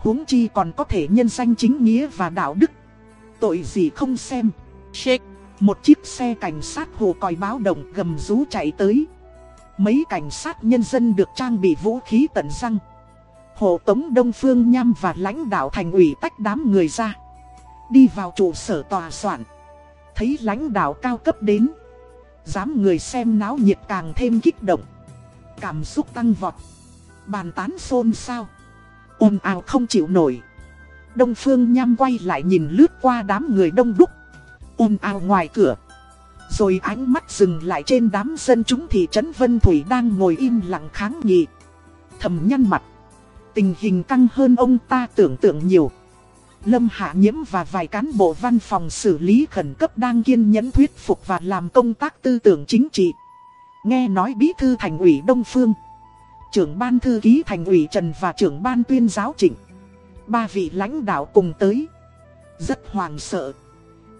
huống chi còn có thể nhân danh chính nghĩa và đạo đức. Tội gì không xem. Shake. Một chiếc xe cảnh sát hồ còi báo động gầm rú chạy tới. Mấy cảnh sát nhân dân được trang bị vũ khí tận răng. Hồ Tống Đông Phương Nham và lãnh đạo thành ủy tách đám người ra. Đi vào trụ sở tòa soạn. Thấy lãnh đạo cao cấp đến. Dám người xem náo nhiệt càng thêm kích động. Cảm xúc tăng vọt. Bàn tán xôn xao ồn ào không chịu nổi. Đông Phương Nham quay lại nhìn lướt qua đám người đông đúc. ồn ào ngoài cửa. Rồi ánh mắt dừng lại trên đám dân chúng thị trấn Vân Thủy đang ngồi im lặng kháng nghị. Thầm nhăn mặt. Tình hình căng hơn ông ta tưởng tượng nhiều. Lâm Hạ Nhiễm và vài cán bộ văn phòng xử lý khẩn cấp đang kiên nhẫn thuyết phục và làm công tác tư tưởng chính trị. Nghe nói bí thư thành ủy Đông Phương. Trưởng ban thư ký thành ủy Trần và trưởng ban tuyên giáo Trịnh. Ba vị lãnh đạo cùng tới. Rất hoàng sợ.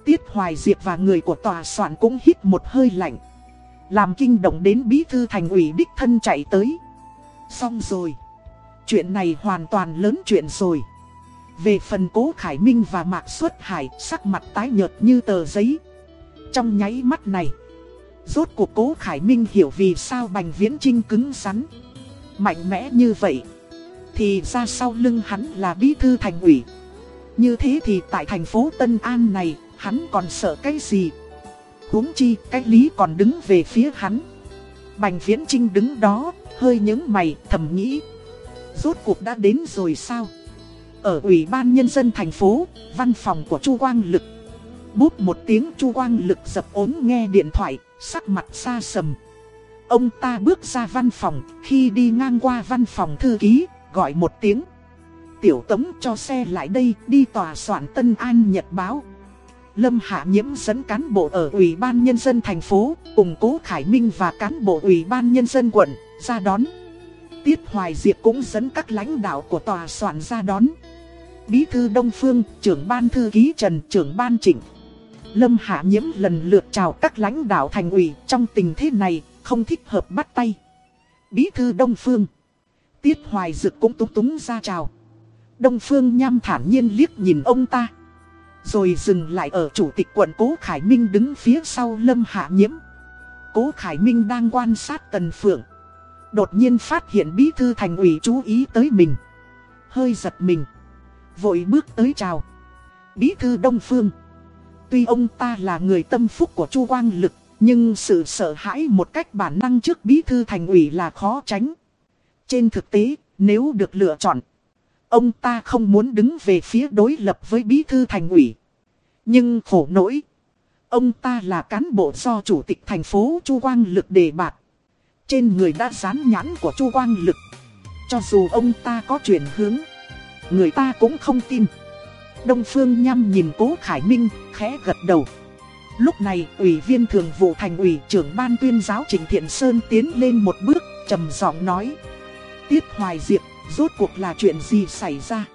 Tiết Hoài Diệp và người của tòa soạn cũng hít một hơi lạnh. Làm kinh động đến bí thư thành ủy đích thân chạy tới. Xong rồi. Chuyện này hoàn toàn lớn chuyện rồi. Về phần cố Khải Minh và Mạc Xuất Hải, sắc mặt tái nhợt như tờ giấy. Trong nháy mắt này. Rốt cuộc cố Khải Minh hiểu vì sao Bành Viễn Trinh cứng rắn. Mạnh mẽ như vậy. Thì ra sau lưng hắn là bí thư thành ủy. Như thế thì tại thành phố Tân An này hắn còn sợ cái gì? huống chi, cái lý còn đứng về phía hắn. Bành Viễn Trinh đứng đó, hơi những mày, thầm nghĩ. Rốt cuộc đã đến rồi sao? Ở Ủy ban Nhân dân thành phố, văn phòng của Chu Quang Lực. Bút một tiếng Chu Quang Lực dập ốm nghe điện thoại, sắc mặt xa sầm. Ông ta bước ra văn phòng, khi đi ngang qua văn phòng thư ký, gọi một tiếng. Tiểu Tống cho xe lại đây, đi tòa soạn Tân An Nhật Báo. Lâm Hạ Nhiễm dẫn cán bộ ở Ủy ban Nhân dân thành phố, cùng Cố Khải Minh và cán bộ Ủy ban Nhân dân quận, ra đón. Tiết Hoài Diệp cũng dẫn các lãnh đạo của tòa soạn ra đón. Bí thư Đông Phương, trưởng ban thư ký Trần, trưởng ban Trịnh. Lâm Hạ Nhiễm lần lượt chào các lãnh đạo thành ủy trong tình thế này, không thích hợp bắt tay. Bí thư Đông Phương. Tiết Hoài Dực cũng túng túng ra chào. Đông Phương nham thản nhiên liếc nhìn ông ta. Rồi dừng lại ở chủ tịch quận Cố Khải Minh đứng phía sau Lâm Hạ Nhiễm. Cố Khải Minh đang quan sát Tần Phượng. Đột nhiên phát hiện bí thư thành ủy chú ý tới mình. Hơi giật mình. Vội bước tới chào. Bí thư Đông Phương. Tuy ông ta là người tâm phúc của Chu Quang Lực, nhưng sự sợ hãi một cách bản năng trước bí thư thành ủy là khó tránh. Trên thực tế, nếu được lựa chọn, ông ta không muốn đứng về phía đối lập với bí thư thành ủy. Nhưng khổ nỗi, ông ta là cán bộ do chủ tịch thành phố Chu Quang Lực đề bạt. Trên người đã dán nhãn của Chu Quang Lực. Cho dù ông ta có chuyển hướng, người ta cũng không tin. Đông Phương Nham nhìn Cố Khải Minh, khẽ gật đầu. Lúc này, Ủy viên Thường vụ Thành ủy trưởng ban tuyên giáo Trịnh Thiện Sơn tiến lên một bước, trầm giọng nói. Tiết Hoài Diệp, rốt cuộc là chuyện gì xảy ra?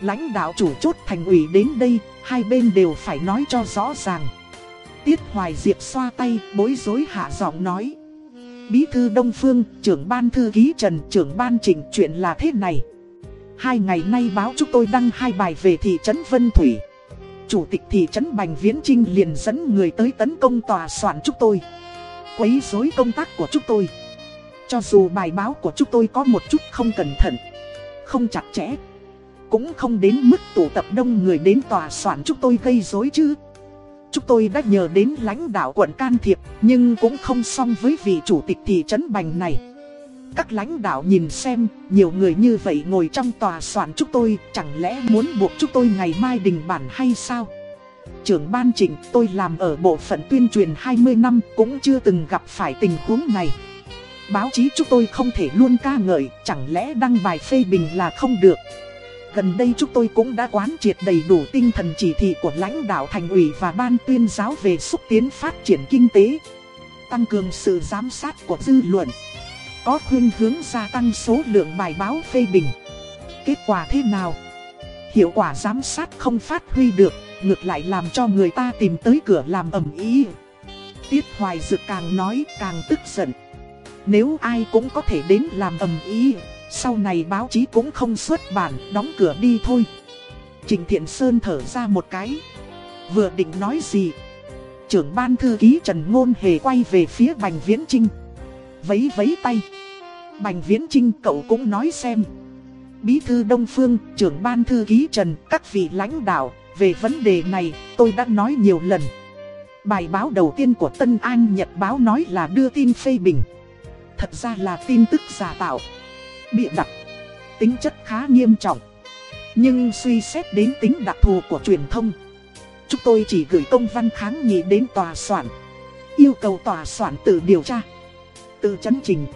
Lãnh đạo chủ chốt Thành ủy đến đây, hai bên đều phải nói cho rõ ràng. Tiết Hoài Diệp xoa tay, bối rối hạ giọng nói. Bí thư Đông Phương, trưởng ban thư ký Trần, trưởng ban trình chuyện là thế này. Hai ngày nay báo chúng tôi đăng hai bài về thị trấn Vân Thủy. Chủ tịch thị trấn Bành Viễn Trinh liền dẫn người tới tấn công tòa soạn chúng tôi. Quấy rối công tác của chúng tôi. Cho dù bài báo của chúng tôi có một chút không cẩn thận, không chặt chẽ, cũng không đến mức tụ tập đông người đến tòa soạn chúng tôi gây rối chứ. Chúng tôi đã nhờ đến lãnh đạo quận can thiệp, nhưng cũng không xong với vị chủ tịch thị trấn Bành này. Các lãnh đạo nhìn xem, nhiều người như vậy ngồi trong tòa soạn chúng tôi, chẳng lẽ muốn buộc chúng tôi ngày mai đình bản hay sao? Trưởng ban chỉnh tôi làm ở bộ phận tuyên truyền 20 năm cũng chưa từng gặp phải tình huống này. Báo chí chúng tôi không thể luôn ca ngợi, chẳng lẽ đăng bài phê bình là không được. Gần đây chúng tôi cũng đã quán triệt đầy đủ tinh thần chỉ thị của lãnh đạo thành ủy và ban tuyên giáo về xúc tiến phát triển kinh tế. Tăng cường sự giám sát của dư luận có khuyên hướng gia tăng số lượng bài báo phê bình. Kết quả thế nào? Hiệu quả giám sát không phát huy được, ngược lại làm cho người ta tìm tới cửa làm ẩm ý. Tiết Hoài Dực càng nói càng tức giận. Nếu ai cũng có thể đến làm ẩm ý, sau này báo chí cũng không xuất bản, đóng cửa đi thôi. Trình Thiện Sơn thở ra một cái. Vừa định nói gì? Trưởng ban thư ký Trần Ngôn Hề quay về phía Bành Viễn Trinh. Vấy vấy tay. Bành Viễn Trinh cậu cũng nói xem. Bí thư Đông Phương, trưởng ban thư ký Trần, các vị lãnh đạo, về vấn đề này tôi đã nói nhiều lần. Bài báo đầu tiên của Tân An Nhật Báo nói là đưa tin phê bình. Thật ra là tin tức giả tạo, bịa đặt, tính chất khá nghiêm trọng. Nhưng suy xét đến tính đặc thù của truyền thông, chúng tôi chỉ gửi công văn kháng nghị đến tòa soạn, yêu cầu tòa soạn tự điều tra, tự chấn trình.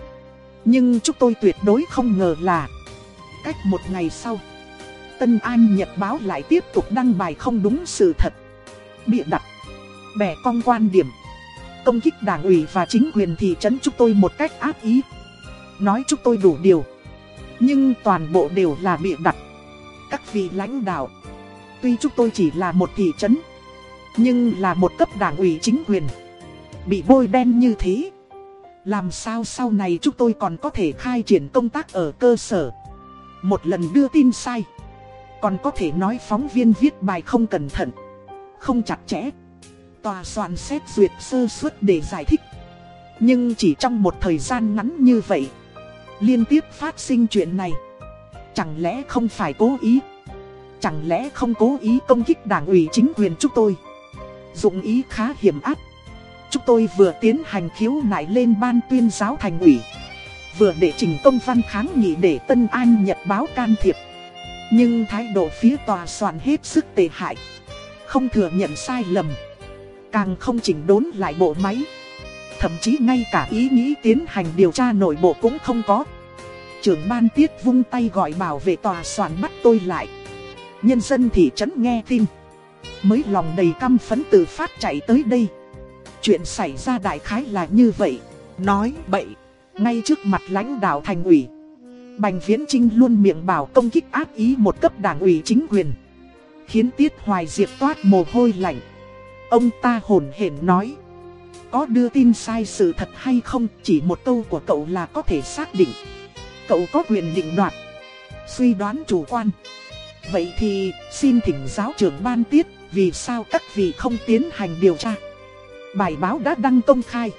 Nhưng chúng tôi tuyệt đối không ngờ là, Cách một ngày sau, Tân An Nhật Báo lại tiếp tục đăng bài không đúng sự thật. Bịa đặt Bẻ cong quan điểm, Công kích đảng ủy và chính quyền thị trấn chúng tôi một cách ác ý. Nói chúng tôi đủ điều, Nhưng toàn bộ đều là bịa đặt. Các vị lãnh đạo, Tuy chúng tôi chỉ là một thị trấn, Nhưng là một cấp đảng ủy chính quyền, Bị bôi đen như thế làm sao sau này chúng tôi còn có thể khai triển công tác ở cơ sở? Một lần đưa tin sai. Còn có thể nói phóng viên viết bài không cẩn thận. Không chặt chẽ. Tòa soạn xét duyệt sơ suất để giải thích. Nhưng chỉ trong một thời gian ngắn như vậy, Liên tiếp phát sinh chuyện này. Chẳng lẽ không phải cố ý? Chẳng lẽ không cố ý công kích đảng ủy chính quyền chúng tôi? Dụng ý khá hiểm ác. Chúng tôi vừa tiến hành khiếu nại lên ban tuyên giáo thành ủy, Vừa để trình công văn kháng nghị để Tân An Nhật báo can thiệp. Nhưng thái độ phía tòa soạn hết sức tệ hại, Không thừa nhận sai lầm, Càng không chỉnh đốn lại bộ máy. Thậm chí ngay cả ý nghĩ tiến hành điều tra nội bộ cũng không có. Trưởng ban tiết vung tay gọi bảo vệ tòa soạn bắt tôi lại. Nhân dân thị trấn nghe tin, Mới lòng đầy căm phấn tự phát chạy tới đây. Chuyện xảy ra đại khái là như vậy, nói bậy, ngay trước mặt lãnh đạo thành ủy. Bành Viễn Trinh luôn miệng bảo công kích ác ý một cấp đảng ủy chính quyền. Khiến Tiết Hoài Diệp toát mồ hôi lạnh. Ông ta hồn hển nói. Có đưa tin sai sự thật hay không chỉ một câu của cậu là có thể xác định. Cậu có quyền định đoạt. Suy đoán chủ quan. Vậy thì xin thỉnh giáo trưởng ban tiết Vì sao các vị không tiến hành điều tra Bài báo đã đăng công khai.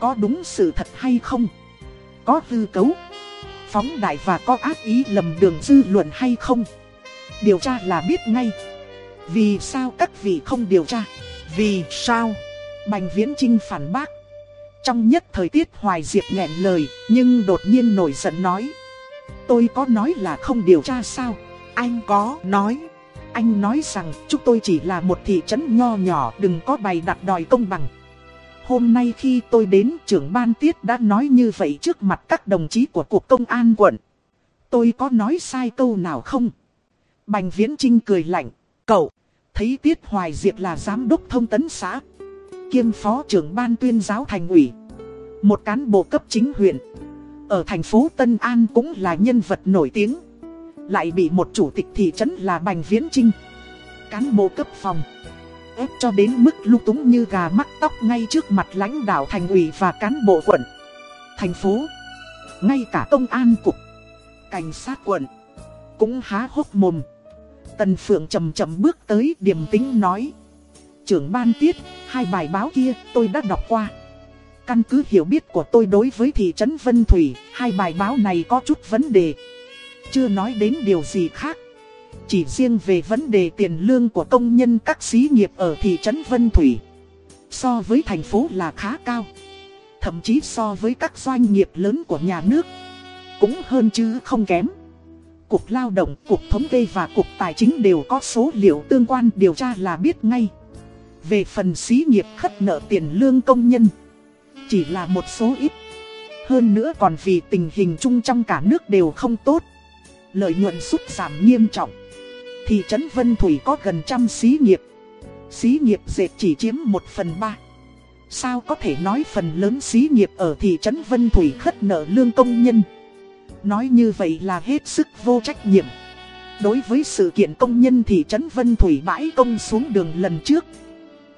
Có đúng sự thật hay không? Có hư cấu. Phóng đại và có ác ý lầm đường dư luận hay không? Điều tra là biết ngay. Vì sao các vị không điều tra? Vì sao? Bành Viễn Trinh phản bác. Trong nhất thời tiết Hoài Diệp nghẹn lời, Nhưng đột nhiên nổi giận nói. Tôi có nói là không điều tra sao? Anh có nói. Anh nói rằng, chúng tôi chỉ là một thị trấn nho nhỏ, Đừng có bày đặt đòi công bằng. Hôm nay khi tôi đến, trưởng ban tiết đã nói như vậy trước mặt các đồng chí của cuộc Công an quận. Tôi có nói sai câu nào không? Bành Viễn Trinh cười lạnh, Cậu, thấy Tiết Hoài Diệp là giám đốc thông tấn xã, Kiêm phó trưởng ban tuyên giáo thành ủy, Một cán bộ cấp chính huyện, Ở thành phố Tân An cũng là nhân vật nổi tiếng. Lại bị một chủ tịch thị trấn là Bành Viễn Trinh Cán bộ cấp phòng ép cho đến mức lung túng như gà mắc tóc ngay trước mặt lãnh đạo thành ủy và cán bộ quận, thành phố, ngay cả công an cục, cảnh sát quận, cũng há hốc mồm. Tần Phượng chậm chậm bước tới điềm tĩnh nói. Trưởng ban tiết, hai bài báo kia tôi đã đọc qua. Căn cứ hiểu biết của tôi đối với thị trấn Vân Thủy, hai bài báo này có chút vấn đề. Chưa nói đến điều gì khác. Chỉ riêng về vấn đề tiền lương của công nhân các xí nghiệp ở thị trấn Vân Thủy. So với thành phố là khá cao. Thậm chí so với các doanh nghiệp lớn của nhà nước Cũng hơn chứ không kém. Cục Lao động, Cục Thống kê và Cục Tài chính đều có số liệu tương quan điều tra là biết ngay. Về phần xí nghiệp khất nợ tiền lương công nhân Chỉ là một số ít. Hơn nữa còn vì tình hình chung trong cả nước đều không tốt Lợi nhuận sút giảm nghiêm trọng. Thị trấn Vân Thủy có gần trăm xí nghiệp. Xí nghiệp dệt chỉ chiếm một phần ba. Sao có thể nói phần lớn xí nghiệp ở thị trấn Vân Thủy khất nợ lương công nhân? Nói như vậy là hết sức vô trách nhiệm. Đối với sự kiện công nhân thị trấn Vân Thủy bãi công xuống đường lần trước,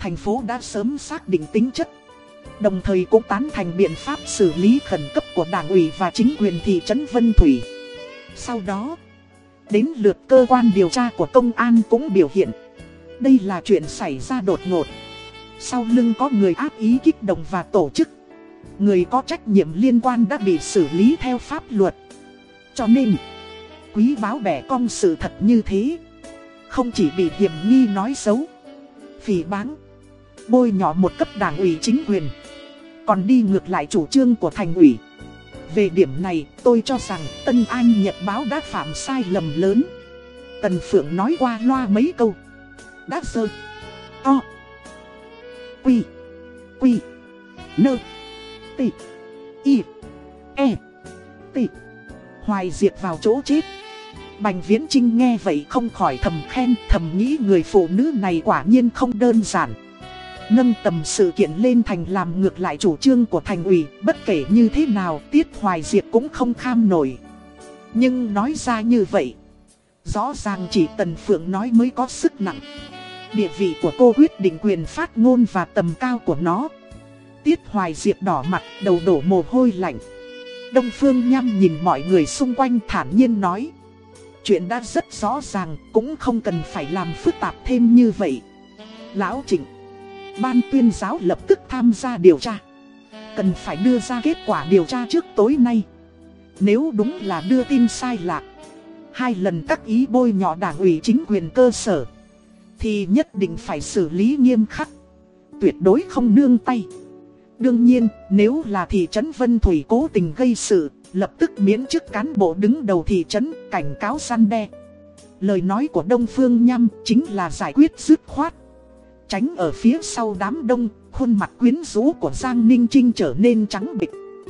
Thành phố đã sớm xác định tính chất. Đồng thời cũng tán thành biện pháp xử lý khẩn cấp của đảng ủy và chính quyền thị trấn Vân Thủy. Sau đó, Đến lượt cơ quan điều tra của công an cũng biểu hiện. Đây là chuyện xảy ra đột ngột. Sau lưng có người áp ý kích động và tổ chức. Người có trách nhiệm liên quan đã bị xử lý theo pháp luật. Cho nên, Quý báo bẻ cong sự thật như thế. Không chỉ bị hiểm nghi nói xấu, Phỉ báng, Bôi nhỏ một cấp đảng ủy chính quyền, Còn đi ngược lại chủ trương của thành ủy về điểm này, tôi cho rằng Tân Anh Nhật Báo đã phạm sai lầm lớn. Tần Phượng nói qua loa mấy câu. Đã sơ. To. Quy. Quy. Nơ. Tị. Y. E. Tị. Hoài diệt vào chỗ chết. Bành Viễn Trinh nghe vậy không khỏi thầm khen thầm nghĩ người phụ nữ này quả nhiên không đơn giản. Nâng tầm sự kiện lên thành làm ngược lại chủ trương của thành ủy, bất kể như thế nào Tiết Hoài Diệp cũng không kham nổi. Nhưng nói ra như vậy, rõ ràng chỉ Tần Phượng nói mới có sức nặng. Địa vị của cô quyết định quyền phát ngôn và tầm cao của nó. Tiết Hoài Diệp đỏ mặt, đầu đổ mồ hôi lạnh. Đông Phương Nham nhìn mọi người xung quanh thản nhiên nói. Chuyện đã rất rõ ràng, cũng không cần phải làm phức tạp thêm như vậy. Lão Trịnh Ban tuyên giáo lập tức tham gia điều tra. Cần phải đưa ra kết quả điều tra trước tối nay. Nếu đúng là đưa tin sai lạc Hai lần các ý bôi nhọ đảng ủy chính quyền cơ sở Thì nhất định phải xử lý nghiêm khắc Tuyệt đối không nương tay. Đương nhiên, nếu là thị trấn Vân Thủy cố tình gây sự Lập tức miễn chức cán bộ đứng đầu thị trấn cảnh cáo săn đe. Lời nói của Đông Phương Nham chính là giải quyết dứt khoát. Tránh ở phía sau đám đông, khuôn mặt quyến rũ của Giang Ninh Trinh trở nên trắng bịch.